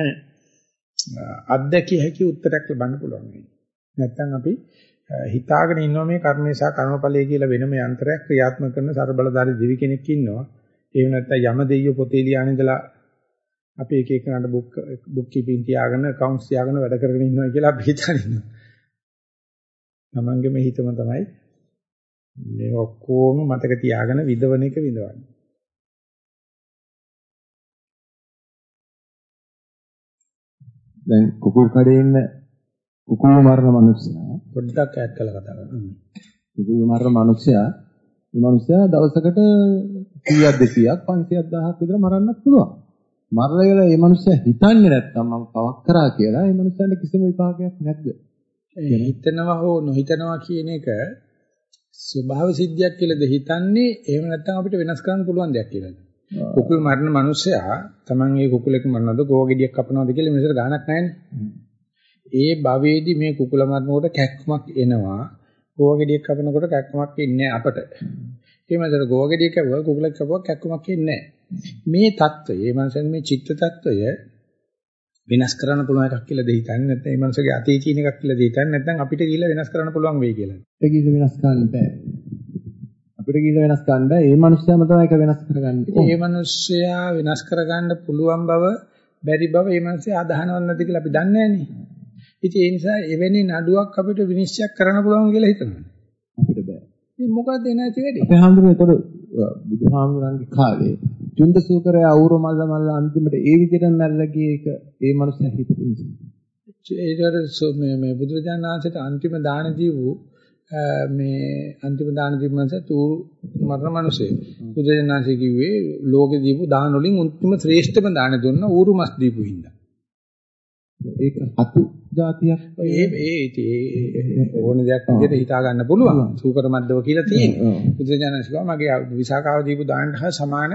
අත්දැකිය හැකි උත්තරයක් ලබන්න පුළුවන් වෙන්නේ. නැත්තම් අපි හිතාගෙන ඉන්නවා මේ කර්මය සහ කර්මඵලය කියලා වෙනම යන්ත්‍රයක් ක්‍රියාත්මක කරන ਸਰබලධාරී දෙවි කෙනෙක් ඉන්නවා. එහෙම නැත්තම් යම දෙයියෝ පොතේ ලියාන ඉඳලා අපි එක එකනට බුක් බුක් කීපින් තියාගෙන කවුන්ට්ස් තියාගෙන වැඩ කරගෙන ඉන්නවා කියලා අපි හිතන ඉන්නවා. තමන්ගේ මේ හිතම තමයි මේ ඔක්කොම මතක තියාගෙන විදවන එක විඳවන්නේ. දැන් කුකුල් කඩේ ඉන්න කුකුල් මරන මිනිස්සයා පොඩ්ඩක් ඈත් කරලා කතා කරන්න. කුකුල් මරන මිනිස්සයා මේ මිනිස්සයා දවසකට 100ක් 200ක් 500ක් 1000ක් විතර මරන්නත් පුළුවන්. මරලා කියලා මේ මිනිස්සයා හිතන්නේ නැත්තම් මම පවක් කරා කියලා මේ මිනිස්සයාට කිසිම විපාකයක් නැද්ද? හිතනවා හෝ නොහිතනවා කියන එක ස්වභාව සිද්ධියක් කියලාද හිතන්නේ? එහෙම නැත්නම් අපිට වෙනස් කරන්න පුළුවන් දෙයක් කියලාද? කුකුල් මරන මිනිසයා Taman ඒ කුකුලෙක් මරනවද ගෝගෙඩියක් කපනවද කියලා මිනිසර ගාණක් නැහැනේ. ඒ භවයේදී මේ කුකුල මරනකොට කැක්කමක් එනවා. ගෝගෙඩියක් කපනකොට කැක්කමක් ඉන්නේ අපට. ඒ මිනිසර ගෝගෙඩියක් කැපුවා කුකුලෙක් කැපුවා කැක්කමක් ඉන්නේ මේ தত্ত্বය මේ මිනිසෙන් මේ චිත්ත தত্ত্বය වෙනස් කරන්න පුළුවන් එකක් කියලා දෙහිතන්නේ නැත්නම් මේ මනසගේ අතේ තියෙන එකක් කියලා දෙහිතන්නේ නැත්නම් අපිට ගිහිල්ලා වෙනස් කරන්න පුළුවන් වෙයි කියලා. ඒක ගිහිල්ලා වෙනස් කරන්න බෑ. අපිට ගිහිල්ලා වෙනස් කරන්න බෑ. ඒ මනුස්සයාම තමයි ඒක වෙනස් කරගන්නේ. ඒ මනුස්සයා වෙනස් කරගන්න පුළුවන් බව බැරි බව මේ මනුස්සයා අදහනවද නැද්ද කියලා අපි දන්නේ නැහනේ. ඉතින් ඒ නිසා එවැනි නඩුවක් අපිට විනිශ්චය කරන්න පුළුවන් කියලා හිතනවා. අපිට බෑ. ඉතින් මොකක්ද එනැති වෙන්නේ? අපේ හැමෝම ඒතර බුදුහාමුදුරන්ගේ කාලේ චුන්දසූකරය අවුර මල්ල මල්ල අන්තිමට ඒ විදිහට මැරලා ගිය එක ඒ මනුස්සයා හිතපු නිසා. ඒකට මේ මේ බුදුරජාණන් වහන්සේට අන්තිම දාන දීවු මේ අන්තිම දාන දීපමස තූරු මරණ මිනිසේ බුදුරජාණන් වහන්සේ කිව්වේ ලෝකේ දීපු දාන වලින් උත්තරම ශ්‍රේෂ්ඨම දාන දුන්න ඌරු මස් දීපු හින්දා. ඒක අතු જાතියක් ඒ ඒ ඕන දෙයක් විදිහට හිතා ගන්න පුළුවන්. සූකර මද්දව කියලා තියෙනවා. බුදුරජාණන් වහන්සේ මගේ විසාකාව දීපු දානට හා සමාන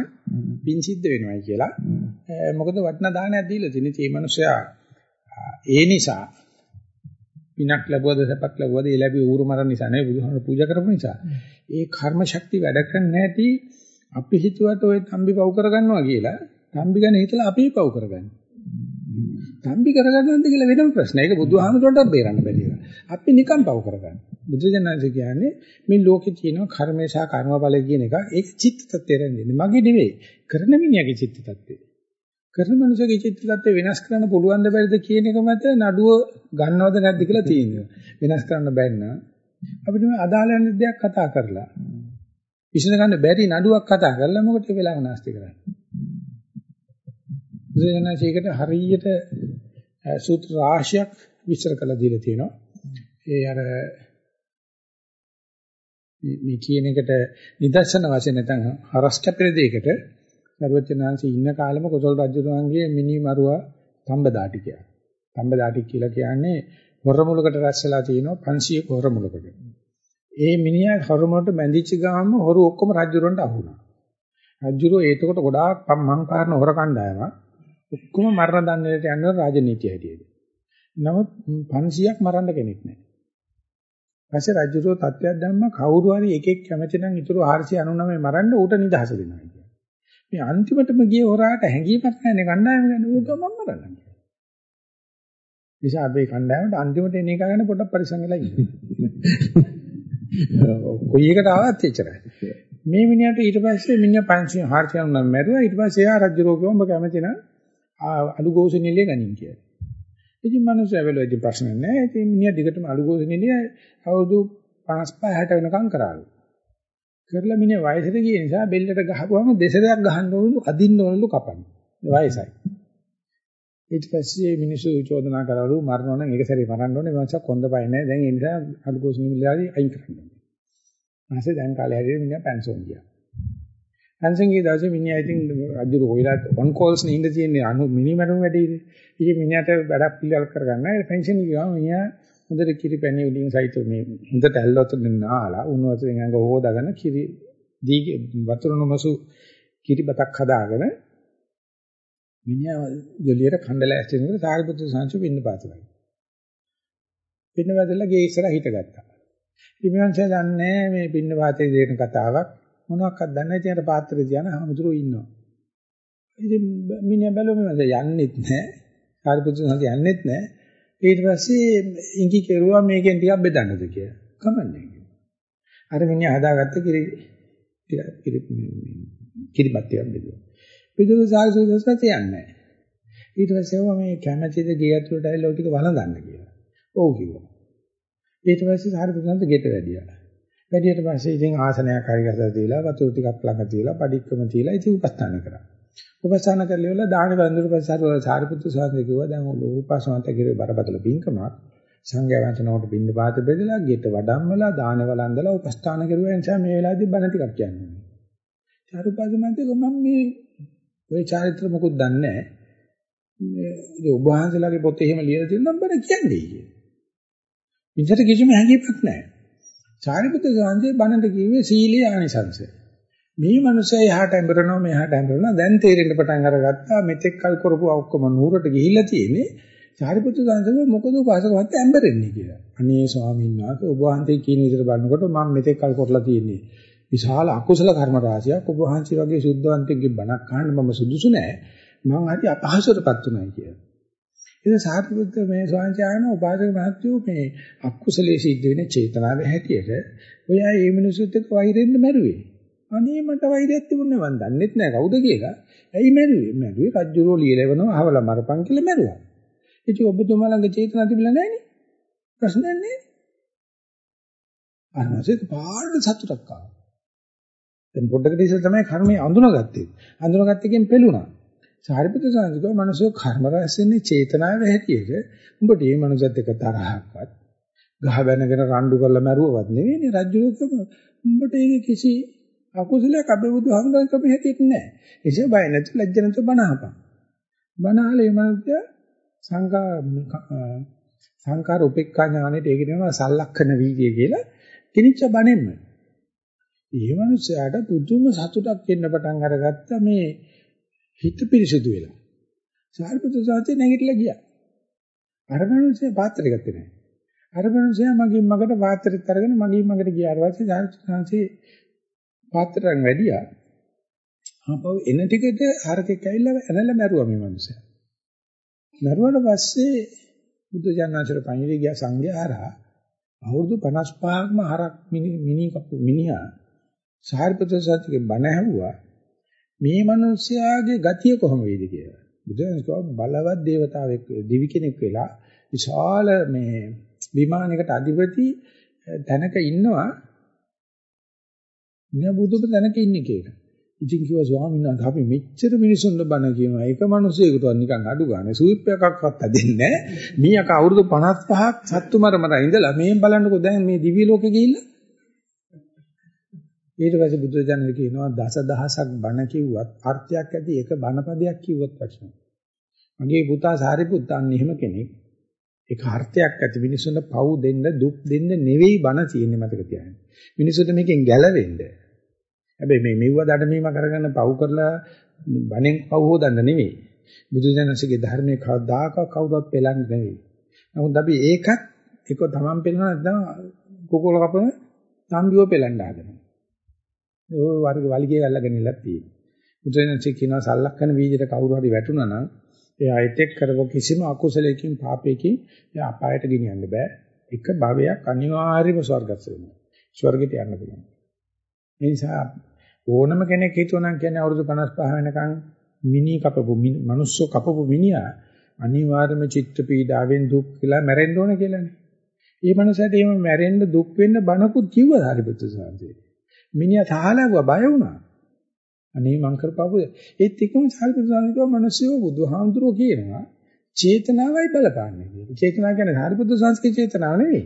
පින් සිද්ධ වෙනවයි කියලා. මොකද වටිනා දානයක් දීලා තියෙන. ඒ මිනිසයා ඒ නිසා පිනක් ලැබුවද සැපක් ලැබුවද ඒ ලැබි ඌරු මරණ නිසා නෙවෙයි බුදුහාමර පූජා කරපු නිසා. ඒ කර්ම ශක්තිය වැඩ කරන්නේ නැති අපි හිතුවට ඔය තම්බි පව් කරගන්නවා කියලා තම්බි ගැන හිතලා අපි පව් කරගන්නවා. තම්බි කරගන්නවද කියලා වෙනම ප්‍රශ්නයක්. ඒක බුදුහාමරටත් බේරන්න බැරි එක. අපි නිකන් පව් කරගන්න. බුදුජානක කියන්නේ මේ ලෝකේ තියෙන කර්මය සහ කර්මඵල කියන එක ඒක චිත්ත tattve රැඳෙන්නේ. මගේ නෙවෙයි. කරන මිනිහගේ චිත්ත tattve. කරන මනුස්සගේ චිත්ත tattve වෙනස් කරන්න පුළුවන් ද බැරිද කියන එක මත නඩුව ගන්නවද නැද්ද කියලා තියෙනවා. වෙනස් කරන්න බැන්න අපිට මේ අදාළ නැති දෙයක් කතා කරලා විසඳ ගන්න බැරි නඩුවක් කතා කරලා මොකටද වෙලාව නාස්ති කරන්නේ? බුදුරජාණන්සේකට හරියට සූත්‍ර රාශියක් විස්තර කරලා දීලා තියෙනවා. ඒ අර මේ කියන එකට නිදර්ශන වශයෙන් නැත්නම් හරස් කැපෙන දෙයකට සර්වචනාංශي ඉන්න කාලෙම කොසල් රජුගේ මිනි මරුවා තඹදාටි කියලා. තඹදාටි කියලා කියන්නේ හොරමුලකට රැස්සලා තියෙනවා 500 හොරමුලකට. ඒ මිනිහා හොරමුලට බැඳිච්ච ගාම හොරු ඔක්කොම රජුරන්ට අහුණා. රජුරෝ ඒතකොට ගොඩාක් මං කාරණ හොර කණ්ඩායමක් ඔක්කොම මරණ දණ්ඩයට යනවා රාජනීතිය හැටියට. නමුත් 500ක් මරන්න කෙනෙක් නැහැ. ඊපස්සේ රජුරෝ තත්ත්වයක් දැම්ම කවුරු හරි එකෙක් කැමති නම් ඊටු 499 මරන්න ඌට නිදහස දෙනවා කියන්නේ. මේ අන්තිමටම ගිය හොරාට හැංගීමක් නැහැ කණ්ඩායම ගැන ඌක මම මරන්න. නිසා අපේ කණ්ඩායමට අන්තිමට එන එක ගැන පොඩ්ඩක් පරිස්සම් වෙලා ඉන්න. කොයි එකට ආවත් එච්චරයි. මේ මිනිහට ඊට පස්සේ මිනිහා 500 499 මැරුවා ඊට පස්සේ එයා රජුරෝ කිව්වා ඔබ කැමති නම් අලුගෝසු නිලිය ගනින් කියලා. ඉතින් මිනිස්සු ඇවිල්ලා ඉතින් ප්‍රශ්න නැහැ. ඉතින් මිනිහා දිගටම අලුගෝසු නිලිය අවුරුදු 55 60 වෙනකම් කරාලු. කරලා මිනිහා වයසට ගිය නිසා බෙල්ලට ගහපුවම දෙසරයක් ගහන්න ඕනලු අදින්න ඕනලු කපන්න. වයසයි. ඊට පස්සේ මිනිස්සු චෝදනා කරවලු මරනවා නම් ඒක සැරේ මරන්න ඕනේ මං කොන්ද පය නැහැ. දැන් ඒ නිසා අලුගෝසු නිලියයි අයින් කරන්න ඕනේ. ඊපස්සේ දැන් කාලේ හැදෙන්නේ මිනිහා පැන්සෝන් ගියා. පැන්සන්ගේ දවසේ මිනිහා ඉතින් අජුරු හොයලා ඔන් කෝල්ස් නේ ඉඳ තියෙන්නේ අනු මිනිමරුම් වැඩේ. ඉතින් මිනිහාට වැඩක් පිළිවෙල කරගන්න. ඒ පෙන්ෂන් ගියාම මිනිහා හොඳට කිරි පැණි වලින් සහිත මේ හොඳට ඇල්ලවතු නාලා උණු වතුරෙන් ඇඟ හොදාගෙන කිරි දී වතුර නොමසු කිරි බතක් හදාගෙන මිනිහා ජොලියට කණ්ඩල ඇස්තෙනකොට සාරිපුත්‍ර සංසු පින්න පාතලයි. පින්න පාතල ගේ ඉස්සරහ හිටගත්තා. ඉතින් මං දන්නේ මේ පින්න පාතේ දෙන කතාවක් මොනවාක්වත් දන්නේ නැති අර පාත්‍රය තියන හමුදුරෝ ඉන්නවා. ඉතින් මිනිහා බැලුවම මම යන්නෙත් නැහැ. සාරිපුත්‍ර සංසු යන්නෙත් නැහැ. ඊට පස්සේ ඉඟි කෙරුවා මේකෙන් ටිකක් බෙදන්නද කියලා. කමන්නේ. අර මිනිහා හදාගත්ත කිරි කිරි කිරිපත් ටිකක් බෙදුවා. බෙදුව සාරිපුත්‍ර යන්නේ ඊට පස්සේ මේ කැමැතිද ගේ ඇතුළට ඇවිල්ලා ටික වළඳන්න කියලා. ඔව් කිව්වා. ඊට පස්සේ සාරිපුත්‍ර සංසු ගෙට වැඩියා. වැඩියට පස්සේ ඉතින් ආසනයක් හරි ගසලා තියලා වතුර ටිකක් ළඟ තියලා padikකම තියලා ඉතින් උපස්ථාන කරා. උපස්ථාන කරලා ඉවරලා දාන වන්දුර පස්සේ සාරිපුත්තු සාන්තේ කිව්වා දැන් උපාසනන්ත කිරේ බරපතල පින්කමක් සංඝයා වහන්සේනකට බින්ද පාත බෙදලා ගෙට වඩම්මලා දාන වළඳලා උපස්ථාන කරුවා නිසා මේ වෙලාවේදී බණ ටිකක් කියන්නේ. චාරුපාදමන්තේ මම මේ ওই චාරිත්‍ර මොකුත් දන්නේ නැහැ. මේ ඔබ වහන්සේලාගේ පොතේ එහෙම ලියලා තියෙනවා නම් බණ කියන්නේ කියේ. විතර කිසිම හැඟීමක් නැහැ. චාරිපුත්‍ර ගාන්ධී බණට කිව්වේ සීලී ආනිසංසය. මේ මනුස්සයා එහාට ඇඹරනවා මෙහාට ඇඹරනවා දැන් තේරෙන්න පටන් අරගත්තා මෙතෙක් කල් කරපු ඔක්කොම නూరుට ගිහිල්ලා තියෙන්නේ චාරිපුත්‍ර ගාන්ධී මොකද උපාසක මහත්තයා ඇඹරෙන්නේ කියලා. අනේ ස්වාමීන් වහන්සේ ඔබ වහන්සේ කියන විදිහට බලනකොට මම මෙතෙක් කල් කරලා තියෙන්නේ විශාල අකුසල කර්ම රාශියක් ඔබ වහන්සේ වගේ සුද්ධවන්තයෙක්ගේ බණක් අහන්න මම සුදුසු නෑ. මං හරි අපහසුතාවටපත් උනායි කියලා. ඉතින් සාහිත්‍ය මේ ස්වාමීන් උපාසක මහත්තයෝ මේ අකුසලයේ සිද්ධ වෙන චේතනාවේ හැටියට ඔයා මේ මිනිසුත් එක්ක වෛරෙන්න මැරුවේ. අනේ මට වෛරයක් තිබුණේ මන් දන්නෙත් නෑ කවුද කියලා. ඇයි මැරුවේ? මැරුවේ රජ්ජුරෝ ලියලවනවා අහවලා මරපන් කියලා මැරුවා. ඉතින් ඔබතුමා ළඟ චේතනා තිබිලා නෑනේ. ප්‍රශ්නයක් නෑ. අරමසෙත් පාඩ සතුටක් ආවා. දැන් පොඩ්ඩකට ඉස්සෙල් තමයි කර්මය අඳුනගත්තේ. අඳුනගත්තකින් පෙළුණා. සාරිපුත්‍ර සාංශිකව මනුස්සය කර්ම රැස් වෙන්නේ චේතනාවේ හැටියට. උඹට මේ මනුස්සයත් එක්ක තරහක්වත් ගහ බැනගෙන රණ්ඩු කරලා මැරුවවත් නෙවෙයිනේ රජ්ජුරුකම. උඹට ඒක කිසි අකුසලයක් අපේ බුදුහාමුදුරන් කපේ හැටියට නෑ. එසේ බය නැති ලැජ්ජ නැතුව බනහපන්. බනහලේ මනුස්සය සංකා සංකාර උපේක්ඛා ඥානෙට ඒක කියනවා සල්ලක්ෂණ වීර්ය කියලා. කිනිච්ච බණෙන්න. ඒ මනුස්සයාට පුදුම සතුටක් එන්න පටන් අරගත්ත මේ හිත පිරිසිදු වෙලා. සාරිපුත්‍ර සාන්තේ නැගිටලා ගියා. අර මනුස්සයා පාත්‍රය ගත්තේ නැහැ. අර මනුස්සයා මගේ මගට පාත්‍රෙත් අරගෙන මගේ මගට ගියාට පස්සේ සාරිපුත්‍ර සාන්තේ පාත්‍රයෙන් වැඩියා. ආපහු එන ටිකට හරකෙක් ඇවිල්ලා ඇනලා මැරුවා මේ මනුස්සයා. මැරුවාට පස්සේ බුද්ධ ජානනාචර පණිවිඩ ගියා සංඝයා හරහා අවුරුදු 55ක්ම හරක් මිනි කපු මිනිහා සාරිපුත්‍ර සත්‍යගේ බණ ඇහුවා මේ මිනිස්යාගේ ගතිය කොහොම වේද කියලා. බුදුන් කිව්වා බලවත් దేవතාවෙක් දිවි කෙනෙක් වෙලා විශාල මේ විමානයකට අධිපති තැනක ඉන්නවා මෙයා බුදුබ තැනක ඉන්නේ කියලා. ඉතින් කිව්වා ස්වාමීන් වහන්සේ අපි මෙච්චර මිනිසුන්ව බණ කියනවා එක මිනිසෙකුට නිකන් අඩු ගන්න සුවිප් එකක්වත් දෙන්නේ නැහැ. මීයක අවුරුදු 55ක් සත්තු මර මර ඉඳලා මේ බලන්නකෝ දැන් මේ දිවි ලෝකෙ ගිහිල්ලා ඊට පස්සේ බුදුරජාණන් කියනවා දසදහසක් බණ කිව්වත් අර්ථයක් ඇති එක බණපදයක් කිව්වොත් ප්‍රශ්නයි. මගේ පුතා සාරිපුත් අන්න එහෙම කෙනෙක්. ඒක අර්ථයක් ඇති මිනිස්සුන්ට පව් දෙන්න දුක් දෙන්න නෙවෙයි බණ තියෙන්නේ මතක තියාගන්න. මිනිස්සුන්ට මේකෙන් ගැලවෙන්න. හැබැයි මේ මෙව්ව දඩමීම කරගෙන පව් කරලා බණෙන් පව් හොදන්න නෙවෙයි. බුදුජානකගේ ධර්මයේ කවදාකවත් කවුරුත් පෙළන්නේ නෙවෙයි. නමුත් අපි ඒකත් එක තමන් පෙළනවා නැත්නම් කුකුල කපන තම්බිව පෙළන්න හදනවා. ඔය වර්ග වලිගේ අල්ලගෙන ඉලක් තියෙනවා. බුදුරජාණන්සේ කියනවා සල්ලක්කන වීජයට කවුරු හරි වැටුණා නම් එයා හිතෙක් කරපු කිසිම අකුසලයකින් පාපයකින් එයා අපායට ගෙනියන්න බෑ. එක භවයක් අනිවාර්යම ස්වර්ගස්ස වෙනවා. ස්වර්ගයට යන්න පුළුවන්. ඒ නිසා ඕනම කෙනෙක් හිතුවනම් කියන්නේ අවුරුදු 55 වෙනකන් මිනි කපපු මිනිස්සු කපපු මිනිහා අනිවාර්යම චිත්ත පීඩාවෙන් දුක් කියලා මැරෙන්න ඕන කියලානේ. ඒ මනුස්සයාට එහෙම මැරෙන්න දුක් වෙන්න බණකුත් කිව්වා හරිපුත්‍ර සාන්තේ. මිනිහා තාලවුවා බය වුණා. අනේ මං කරපුවා ඒත් එකම සාරිපුත්‍ර මිනිස්සු බුදුහාමුදුරුවෝ කියනවා චේතනාවයි බලපාන්නේ කියලා. චේතනාව කියන්නේ සාරිපුත්‍ර සංස්කෘතික චේතනාව නෙවෙයි.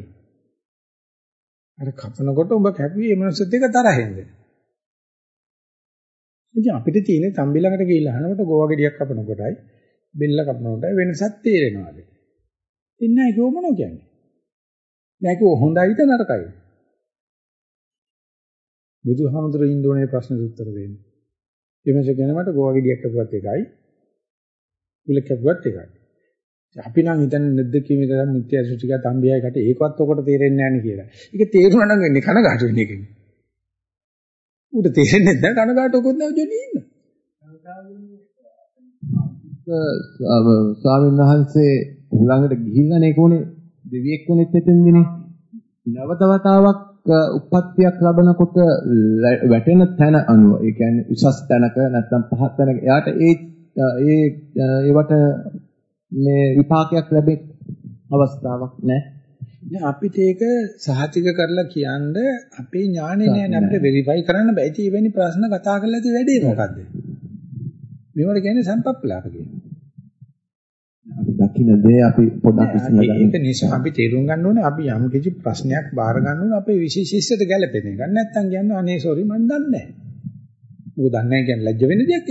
අර කපනකොට උඹ කැපුවේ මේ මිනිස්සුත් එක්ක තරහෙන්ද? ඉතින් අපිට තියෙන්නේ තම්බි ළඟට ගිහිල්ලා අහනකොට ගෝවා ගෙඩියක් කපනකොටයි බෙල්ල කපනකොටයි වෙනසක් තේරෙනවාද? ඉන්නේ ඒක මොනෝ කියන්නේ? නෑ ඒක හොඳයිද නරකයිද? බුදුහාමුදුරුවෝ ඉන්දෝනේ ප්‍රශ්නෙට උත්තර දෙන්නේ. එමෙස ගැන මට ගෝවගෙඩියක් කපුවත් එකයි. කුල කපුවත් එකයි. අපි නම් හිතන්නේ නැද්ද කීමේ තරම් නිත්‍ය සුචික තම්බියයි කට ඒකවත් ඔකට තේරෙන්නේ නැහැ නේ කියලා. ඒක තේරුණා නම් වෙන්නේ කනගාටු වෙන එකනේ. උට තේරෙන්නේ නැහැ කනගාටුවකුත් නැව ජොලි ඉන්න. ස්වාමීන් වහන්සේ ළඟට ගිහිල්ලානේ කොනේ දෙවියෙක් වුණෙත් එතෙන්දිනේ. නැවත වතාවක් උප්පත්තියක් ලබනකොට වැටෙන තැන අනුව ඒ කියන්නේ උසස් තැනක නැත්නම් පහත් තැනක එයාට ඒ ඒ ඒවට මේ විපාකයක් ලැබෙන්න අවස්ථාවක් නැහැ. අපිට ඒක සහතික කරලා කියන්න අපේ ඥානේ නෑ අපිට වෙරිෆයි කරන්න බෑ. ඉතින් එවැනි ප්‍රශ්න කතා කරලා ඉතින් වැඩේ මොකද්ද? මේවට කියන්නේ සම්පප්පලාප කියනවා. දකින්න දේ අපි පොඩ්ඩක් ඉස්සෙල්ලා ඒක ගන්න. නිසා අපි තේරුම් ගන්න ඕනේ අපි යම් කිසි ප්‍රශ්නයක් බාර ගන්න ඕනේ අපේ විශේෂිතට ගැලපෙන එක. නැත්තම් කියන්නේ අනේ සෝරි මම දන්නේ නැහැ. ඌ දන්නේ නැහැ කියන්නේ ලැජ්ජ වෙන දෙයක්.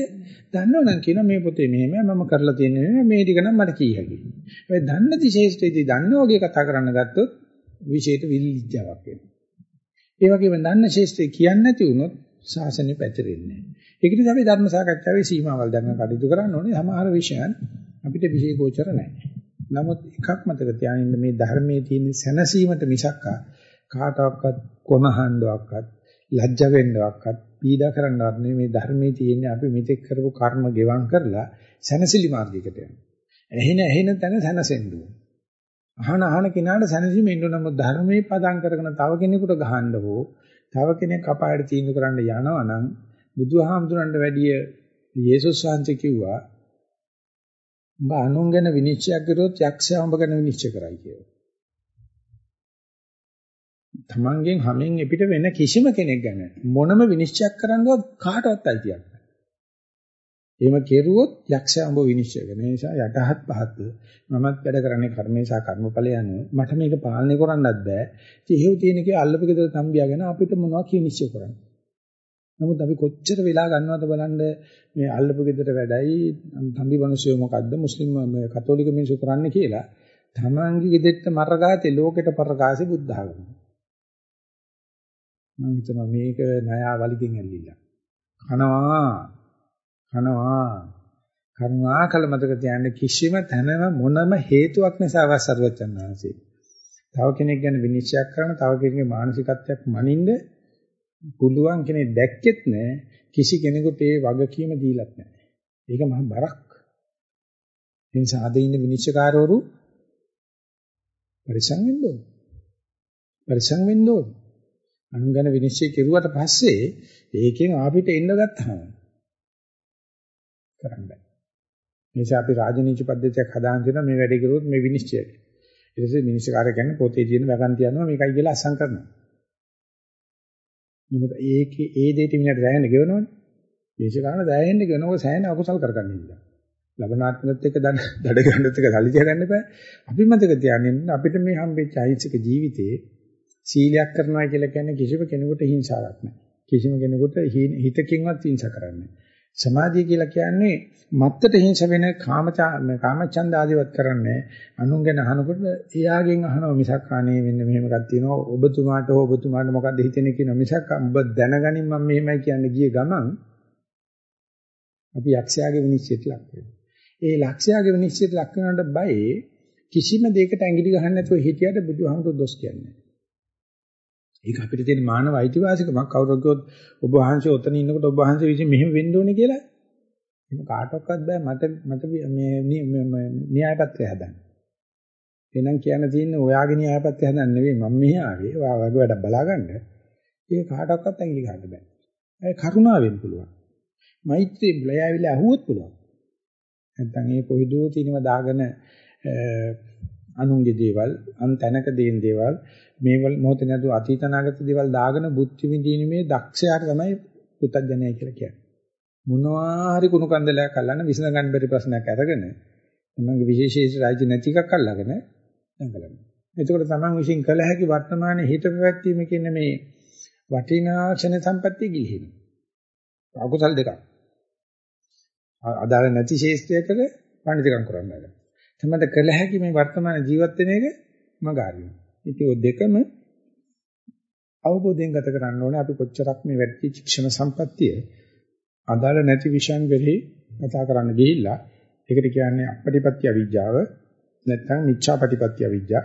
දන්නවනම් කියන මේ පොතේ මෙහෙමයි මම කරලා තියෙන්නේ මේ ටික නම් මට කී හැකියි. ඒ දන්න දිශේෂ්ඨයේදී දන්න වගේ කතා කරන්න ගත්තොත් විශේෂිත විලිජ්ජාවක් වෙනවා. ඒ වගේම දන්න ශේෂ්ත්‍රය කියන්නේ නැති වුණොත් ශාසනය පැතිරෙන්නේ නැහැ. ඒක නිසා අපි ධර්ම සාකච්ඡාවේ සීමාවල් දැනගෙන කටයුතු කරන්න ඕනේ. සමහර විෂයන් අපිට විශේෂ ගෝචර නැහැ. නමුත් එකක් මතක තියාගන්න මේ ධර්මයේ තියෙන සැනසීමට මිසක් කාටවත් කොනහඬවක්වත් ලැජ්ජ වෙන්නවක්වත් පීඩා කරන්නවත් නෙමෙයි මේ ධර්මයේ තියෙන අපි මෙතෙක් කරපු කර්ම ගෙවම් කරලා සැනසෙලි මාර්ගයකට යනවා. එහෙන එහෙන තැන සැනසෙන්න ඕනේ. අහන අහන කෙනාට සැනසීම ඉන්න නමුත් ධර්මයේ පදම් කරගෙන තව කෙනෙකුට ගහන්න හෝ තව කෙනෙක් අපායට තීන්දුව කරන්න යනවා නම් බුදුහාමුදුරන්ට වැඩිය යේසුස් වහන්සේ කිව්වා උඹ අනුන් ගැන විනිශ්චය කරොත් යක්ෂයා උඹ ගැන විනිශ්චය කරයි කියලා. තමන්ගෙන් හැමෙන් එපිට වෙන කිසිම කෙනෙක් ගැන මොනම විනිශ්චයක් කරන්නවත් කාටවත් අයිතියක් නැහැ. එහෙම කෙරුවොත් යක්ෂයා උඹ විනිශ්චය කරන නිසා යටහත් පහත් මමත් වැඩ කරන්නේ කර්මේ සහ කර්මඵල යනවා. මට මේක පාලනය කරන්නත් බෑ. ඉතින් එහෙව් තියෙන කේ අල්ලපු ගෙදර තම්බියාගෙන අපිට මොනවා කිනිශ්චය කරන්නේ. නමුත් අපි කොච්චර වෙලා ගන්නවද බලන්න මේ අල්ලපු ගෙදර වැඩයි තම්බි මිනිස්සු මොකද්ද මුස්ලිම් මේ කතෝලික මිනිස්සු කරන්නේ කියලා තමන්ගේ ගෙදෙට්ට මරගාතේ ලෝකෙට පරකාසි බුද්ධ ආගම. මම හිතනවා මේක ණයා වලිගෙන් ඇල්ලිලා. කනවා කනවා කරුණාකල මතක තියාගන්න කිසිම තැනම මොනම හේතුවක් නිසා වසරුවචන් ආංශේ. තව කෙනෙක් ගැන විනිශ්චය කරන තව කෙනෙකුගේ මානසිකත්වයක් මනින්න පුළුවන් කෙනෙක් දැක්කෙත් නෑ කිසි කෙනෙකුට ඒ වගකීම දීලත් නෑ. ඒක මහ බරක්. ඒ නිසා අද ඉන්න විනිශ්චයකාරවරු පරිසං වෙන්න ඕන. පරිසං වෙන්න ඕන. අනුගණ විනිශ්චය කෙරුවට පස්සේ ඒකෙන් අපිට එන්න ගත්තාම කරන්න බෑ. නිසා අපි රාජනීති පද්ධතියක් හදාගෙන තියෙනවා මේ වැඩේ කරුවොත් මේ විනිශ්චයයි. ඊට පස්සේ විනිශ්චයකාරය කියන්නේ පොතේ තියෙන වැකන් තියනවා මේකයි කියලා අසං කරනවා. මොකද ඒකේ ඒ දෙයට මිනිහට දැනෙන්න ගෙවනවනේ. දේශකාරණ දැනෙන්න ගෙවනකොට සෑහෙන අකුසල් කරගන්න ඉන්නවා. ලබනාත්මකත් එක්ක දඩ ගන්නත් එක්ක සල්ලි තියාගන්න බෑ. අපි මතක තියාගන්න අපිට මේ හම්බෙච්ච අහිංසක ජීවිතේ සීලයක් කරනවා කියලා කියන්නේ කිසිම කෙනෙකුට හිංසාවක් නැහැ. කිසිම කෙනෙකුට හිතකින්වත් හිංසා කරන්නේ සමාධිය කියලා කියන්නේ මත්තට හිංස වෙන කාමචා කාමචන්ද ආදිවත් කරන්නේ අනුන් ගැන අහනකොට එයාගෙන් අහනවා මිසක් අනේ මෙන්න මෙහෙම එකක් තියෙනවා ඔබතුමාට හෝ ඔබතුමාට මොකද්ද හිතෙන්නේ කියන මිසක් ඔබ දැනගනින් මම මෙහෙමයි කියන්නේ ගිය ගමන් අපි යක්ෂයාගේ විනිශ්චයට ලක් වෙනවා. ඒ ලක්ෂයාගේ විනිශ්චයට ලක් වෙනවට බයේ කිසිම දෙයකට ඇඟිලි ගහන්න නැතුව හිටියට බුදුහාමුදුරු දොස් කියන්නේ. ඒක අපිට තියෙන මානව අයිතිවාසිකමක් කවුරු කිව්වොත් ඔබ වහන්සේ ඔතන ඉන්නකොට ඔබ වහන්සේ විසින් මෙහෙම වෙන්න ඕනේ කියලා එහෙම කාටවත් බෑ මට මට මේ න්‍යාය පත්‍රය හදන්න. එහෙනම් කියන්න තියෙන්නේ ඔයාගේ න්‍යාය පත්‍රය හදන්න නෙවෙයි මම මෙහි ආවේ. ඔයා වගේ වැඩක් බලාගන්න. ඒක කාටවත් ඇඟිලි ගන්න බෑ. ඒ කරුණාවෙන් පුළුවන්. මෛත්‍රියෙන් ලයාවිලා අහුවොත් පුළුවන්. නැත්නම් මේ කොයිදෝ තිනව දාගෙන අනුන්ගේ දේවල් අන් තැනක දේන දේවල් මේවල් මොහොතේ නැතු අතීත අනාගත දේවල් දාගෙන බුද්ධ විඳීමේ දක්ෂයාට තමයි පුතඥය කියලා කියන්නේ. මොනවා හරි කුණු කන්දලයක් අල්ලන්න විසඳ ගන්න බැරි ප්‍රශ්නයක් අරගෙන තමන්ගේ විශේෂීස රාජ්‍ය නැති එකක් අල්ලගෙන දඟලනවා. එතකොට තමන් විශ්ින් කළ හැකි වර්තමානයේ හිත පැවැත්වීම කියන මේ වටිනා ක්ෂණ සම්පත්තිය ගිලිහෙනවා. අකුසල් දෙකක්. අදාළ නැති ශේෂ්ත්‍රයකට පඬිතුකම් කරන්න ගන්න. තමයි කළ හැකි මේ වර්තමාන ජීවත් වෙන එක මගාරියු. ඉතින් ඔය දෙකම අවබෝධයෙන් ගත කරන්න ඕනේ අපි කොච්චරක් මේ වැඩි ශික්ෂණ සම්පත්තිය අදාළ නැති විෂයන් වෙලෙහි කතා කරන්න ගිහිල්ලා ඒකට කියන්නේ අපටිපත්‍ය අවිජ්ජාව නැත්නම් මිච්ඡාපටිපත්‍ය අවිජ්ජා.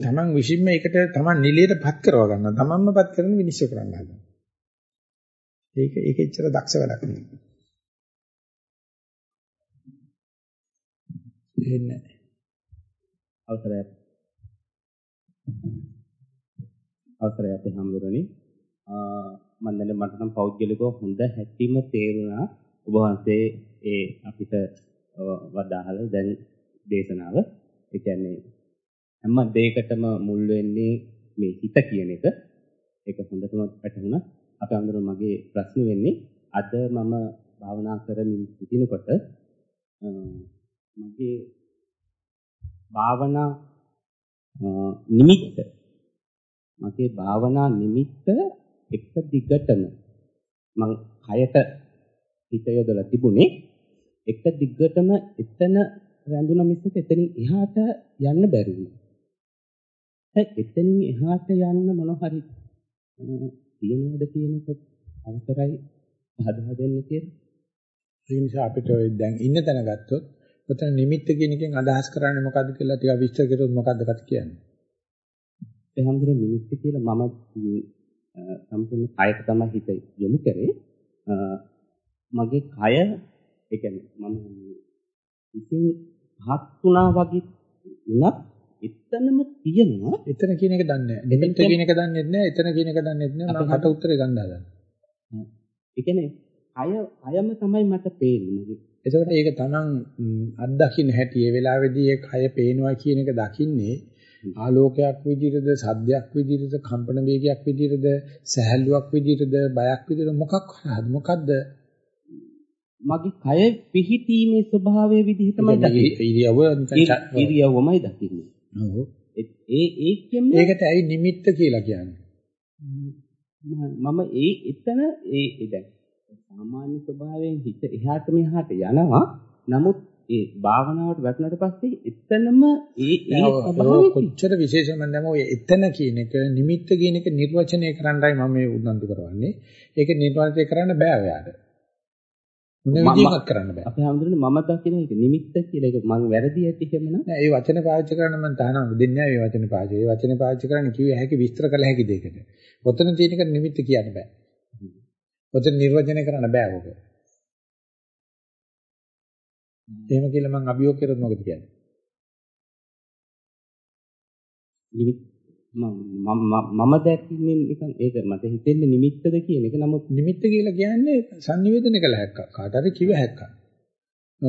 තමන් විසින්ම ඒකට තමන් නිලියටපත් කරව ගන්න. තමන්ම පත් කරන විනිශ්චය කරන්න හදනවා. ඒක ඒක එච්චර දක්ෂ වැඩක් නෙවෙයි. එන්නේ අවසරයි. අවසරයි අපේ හැමදෙරණි. මම දැන් මට නම් පෞද්ගලිකව හොඳ හැටිම තේරුණා ඔබ වහන්සේ ඒ අපිට වදාහල දැන් දේශනාව. ඒ කියන්නේ හැම දෙයකටම මුල් වෙන්නේ මේ හිත කියන එක. ඒක හොඳටම වැටහුණා. අපේ අඳුර මගේ ප්‍රශ්න වෙන්නේ අද මම භාවනා කරමින් සිටිනකොට මගේ භාවනා නිමිත්ත මගේ භාවනා නිමිත්ත එක දිගටම මං කයට හිත යොදලා තිබුණේ එක දිගටම එතන රැඳුන මිසක එතනින් එහාට යන්න බැරි වුණා. එතනින් එහාට යන්න මොන හරි තියනවද කියන එක අවසරයි හදා දෙන්න කියලා. ඒ නිසා අපිට දැන් ඉන්න තැන ගත්තොත් ඔතන නිමිත්ත කියන එකෙන් අදහස් කරන්නේ මොකද්ද කියලා ටිකක් විස්තර කරොත් මොකද්ද කත කියන්නේ? ඒ හැමදෙර නිමිත්ත කියලා මම සම්පූර්ණ කයට තමයි හිත යොමු කරේ. මගේ කය ඒ කියන්නේ මම ඉතින් හත් වුණා වගේ උනත් එතනම තියෙනවා. එතන කියන එක දන්නේ නැහැ. නිමිත්ත කියන එක දන්නේ නැහැ. එතන කියන එක දන්නේ නැහැ. මම කට උත්තරේ ගන්න හදන්නේ ඒ කියන්නේ අය අයම තමයි මට පේන්නේ එතකොට ඒක තමන් අත්දකින්න හැටි. ඒ වෙලාවේදී ඒ කය පේනවා කියන එක දකින්නේ ආලෝකයක් විදිහටද සද්දයක් විදිහටද කම්පන වේගයක් විදිහටද සහැල්ලුවක් විදිහටද බයක් විදිහට මොකක් මොකක්ද මගේ කය පිහිටීමේ ස්වභාවයේ විදිහටමයි දකින්නේ. ඉරියව්ව ඉරියව්වමයි දකින්නේ. ඔව්. ඒ ඒකෙම ඒකට ඇයි නිමිත්ත කියලා කියන්නේ? මම ඒ එතන ඒ දැන් සාමාන්‍ය ස්වභාවයෙන් හිත එහාට මෙහාට යනවා. නමුත් ඒ භාවනාවට වැටුණාට පස්සේ එතනම ඒ ඒ කොච්චර විශේෂම නැම ඔය එතන කියන එක නිමිත්ත කියන එක නිර්වචනය කරන්නයි මම මේ උනන්දු කරවන්නේ. ඒක නිර්වචනය කරන්න බෑ ඔයාට. මොන විදිහකට කරන්න බෑ. අපි හැමදෙරේ මම දකින එක නිමිත්ත කියලා ඒක මම වැරදි ඇති එහෙමනම් නෑ ඒ වචන පාවිච්චි කරන්න මම තහනම්. දෙන්නේ නෑ මේ වචන පාවිච්චි. ඒ වචන පාවිච්චි කරන්න කිව්වේ හැකි විස්තර කළ හැකි දෙයකට. ඔතන තියෙන එක නිමිත්ත කියන්න බෑ. ඔතන නිර්වචනය කරන්න බෑ ඔක. එහෙම කියලා මම අභියෝග කරොත් මොකද කියන්නේ? මම දැක්කේ නිකන් ඒක මට හිතෙන්නේ නිමිත්තද කියන එක නමුත් නිමිත්ත කියලා කියන්නේ sannivedana කළ හැක්ක කාට හරි කිව හැක්ක.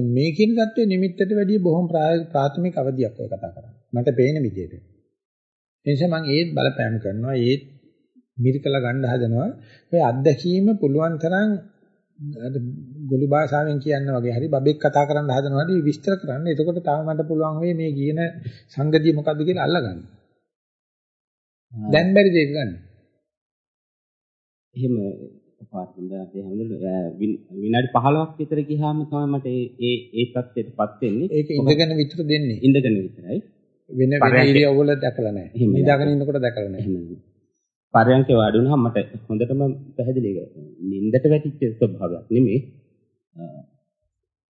මේ කියන தත්ත්වයේ නිමිත්තට වැඩිය බොහොම ප්‍රාථමික අවධියක් ඔය කතා කරන්නේ. මට පේන විදිහට. ඒ නිසා මම ඒත් බලපෑම් කරනවා ඒත් මිරිකලා ගන්න හදනවා. ඔය අත්දැකීම පුළුවන් තරම් ගොළු භාෂාවෙන් කියන්න වගේ හරි බබෙක් කතා කරන්න හදනවාදී විස්තර කරන්න. එතකොට තව මට පුළුවන් වෙයි මේ කියන සංගතිය මොකද්ද කියලා අල්ලගන්න. දැන් බැරිද ඒක ගන්න? එහෙම පාස්ෙන්ද අපි හැමදේම විනාඩි 15ක් විතර ගියාම තමයි මට ඒ ඒ තත්ත්වයටපත් වෙන්නේ. ඒක ඉඳගෙන විතර දෙන්නේ. ඉඳගෙන විතරයි. වෙන වෙන ඉරියව්වල දැකලා නැහැ. නිදාගෙන ඉන්නකොට දැකලා නැහැ. පරයන්ක වාඩි වුණාම මට හොඳටම පැහැදිලි ඒක නින්දට වැටිච්ච ස්වභාවයක් නෙමෙයි